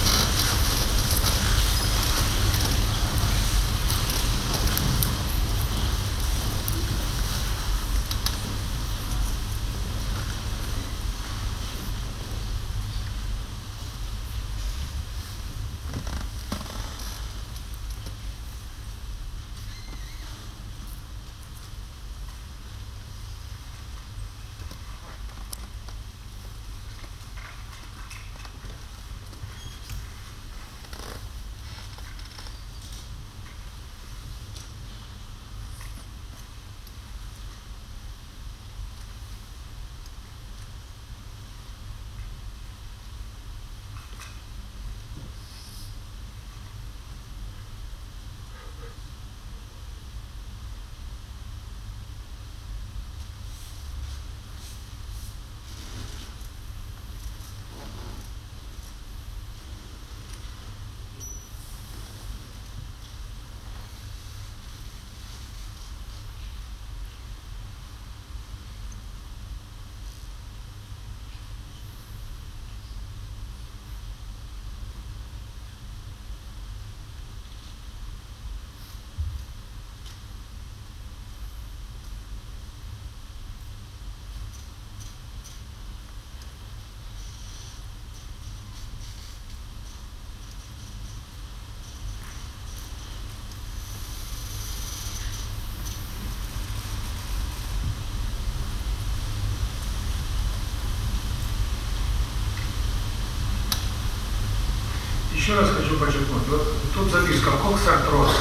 Еще раз хочу подчеркнуть, вот тут записка коксартроз.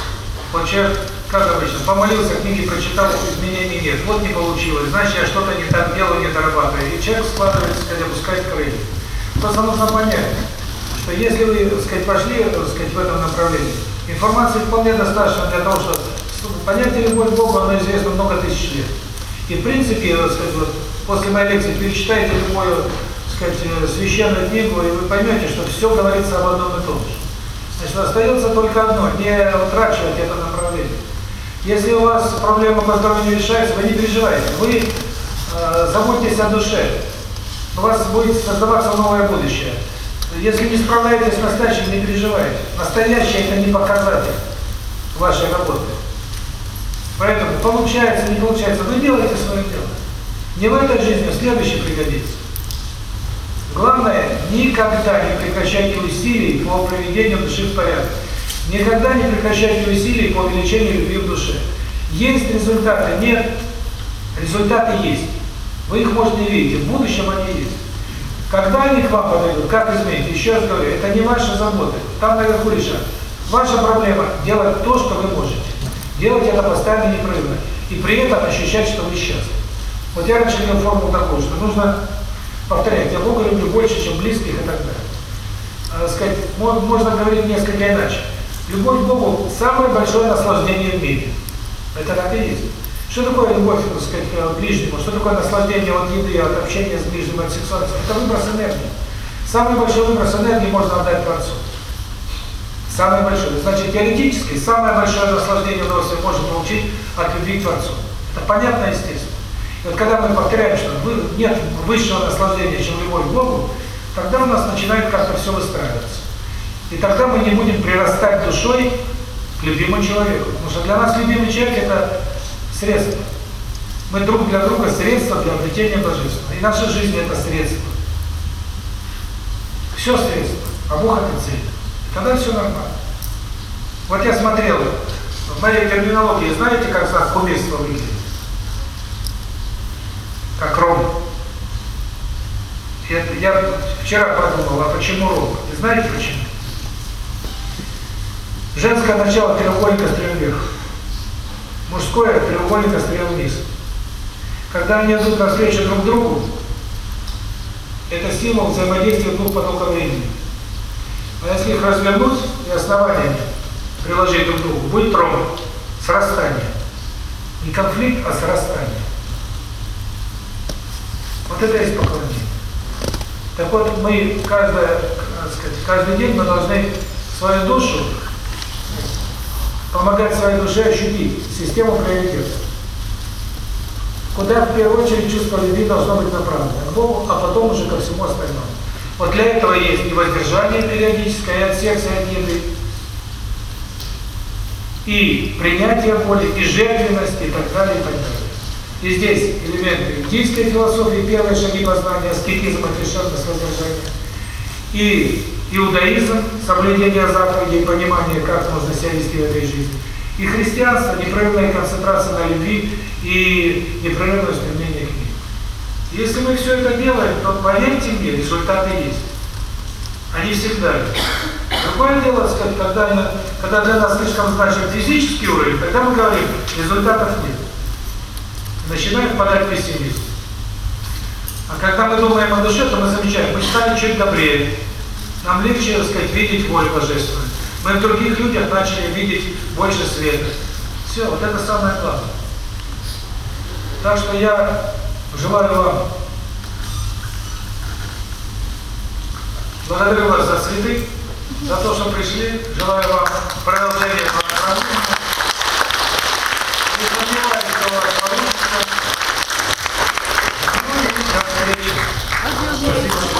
Вот человек, как обычно, помолился, книги прочитал, изменений нет. Вот не получилось, значит, я что-то не так делаю, не дорабатываю. И человек складывает, так сказать, опускает крылья. Просто нужно понять, что если вы, так сказать, пошли, так сказать, в этом направлении, информации вполне достаточно для того, чтобы понятие любовь к Богу, оно известно много тысяч лет. И в принципе, так сказать, вот, после моей лекции перечитайте любую, так сказать, э, священную книгу, и вы поймете, что все говорится об одном и том же. Значит, остается только одно, не утрачивать это направление. Если у вас проблема по здоровью решается, вы не переживайте, вы э, заботьтесь о душе, у вас будет создаваться новое будущее. Если не справляетесь с настоящим, не переживайте. Настоящее – это не показатель вашей работы. Поэтому получается, не получается, вы делаете свое дело. Не в этой жизни, в следующей пригодится. Главное, никогда не прекращайте усилий по приведению души в порядок. Никогда не прекращайте усилий по увеличению любви в душе. Есть результаты? Нет. Результаты есть. Вы их, может, не видите, в будущем они есть. Когда они к вам подойдут, как изменить? Еще раз говорю, это не ваша забота. Там наверху решат. Ваша проблема – делать то, что вы можете. Делать это постоянно непрерывно. И при этом ощущать, что вы счастливы. Вот я раньше делал формулу такую, что нужно повторять, я Бога люблю больше, чем близких и так далее. А, сказать, можно говорить несколько иначе. Любовь к Богу – самое большое наслаждение в мире. Это так и есть. Что такое любовь, так сказать, к ближнему? Что такое наслаждение от еды, от общения с ближним, от сексуальности? Это выброс энергии. Самый большой выброс энергии можно отдать Творцу. Самый большой. Значит, теоретически, самое большое наслаждение удовольствие можно получить от любви к Творцу. Это понятно, естественно. Вот когда мы повторяем, что нет высшего наслаждения, чем любовь к Богу, тогда у нас начинает как-то все выстраиваться. И тогда мы не будем прирастать душой к любимому человеку. Потому что для нас любимый человек – это средство. Мы друг для друга средство для обретения божества. И наша жизнь – это средство. Все средство, а Бог – это цель. Тогда все нормально. Вот я смотрел, в моей терминологии, знаете, как знак кумирства выглядит? Как ром. Я, я вчера подумал, а почему ром? И знаете почему? Женское начало треугольника стрел вверх. Мужское треугольника стрел вниз. Когда они идут навстречу друг другу, это символ взаимодействия двух потоков времени. А если их развернуть и основаниями приложить друг к другу, будет ромб, срастание. Не конфликт, а срастание. Вот это есть поклонение. Так вот, мы каждое, сказать, каждый день мы должны свою душу помогать своей душе ощутить систему приоритетов. Куда в первую очередь чувство любви должно быть направлено? К Богу, а потом уже ко всему остальному. Вот для этого есть и воздержание периодическое, и от секса, и от еды, и принятие боли, и жертвенность, и так далее, и так далее. И здесь элементы индийской философии, первые шаги познания, аскетизм, отрешенность, воздержание, и иудаизм, соблюдение заповедей, понимание, как нужно себя вести в этой жизни, и христианство, непрерывная концентрация на любви и непрерывное стремление к ней. Если мы все это делаем, то, поверьте мне, результаты есть. Они всегда есть. Другое дело, сказать, когда, когда для нас слишком значим физический уровень, тогда мы говорим, результатов нет начинаю впадать в пессимизм. А когда мы думаем о душе, то мы замечаем, мы стали чуть добрее, нам легче, так сказать, видеть боль божественную. Мы в других людях начали видеть больше света. Все, вот это самое главное. Так что я желаю вам, благодарю вас за цветы, за то, что пришли, желаю вам продолжения программы. и сомневаюсь, что у Thank you.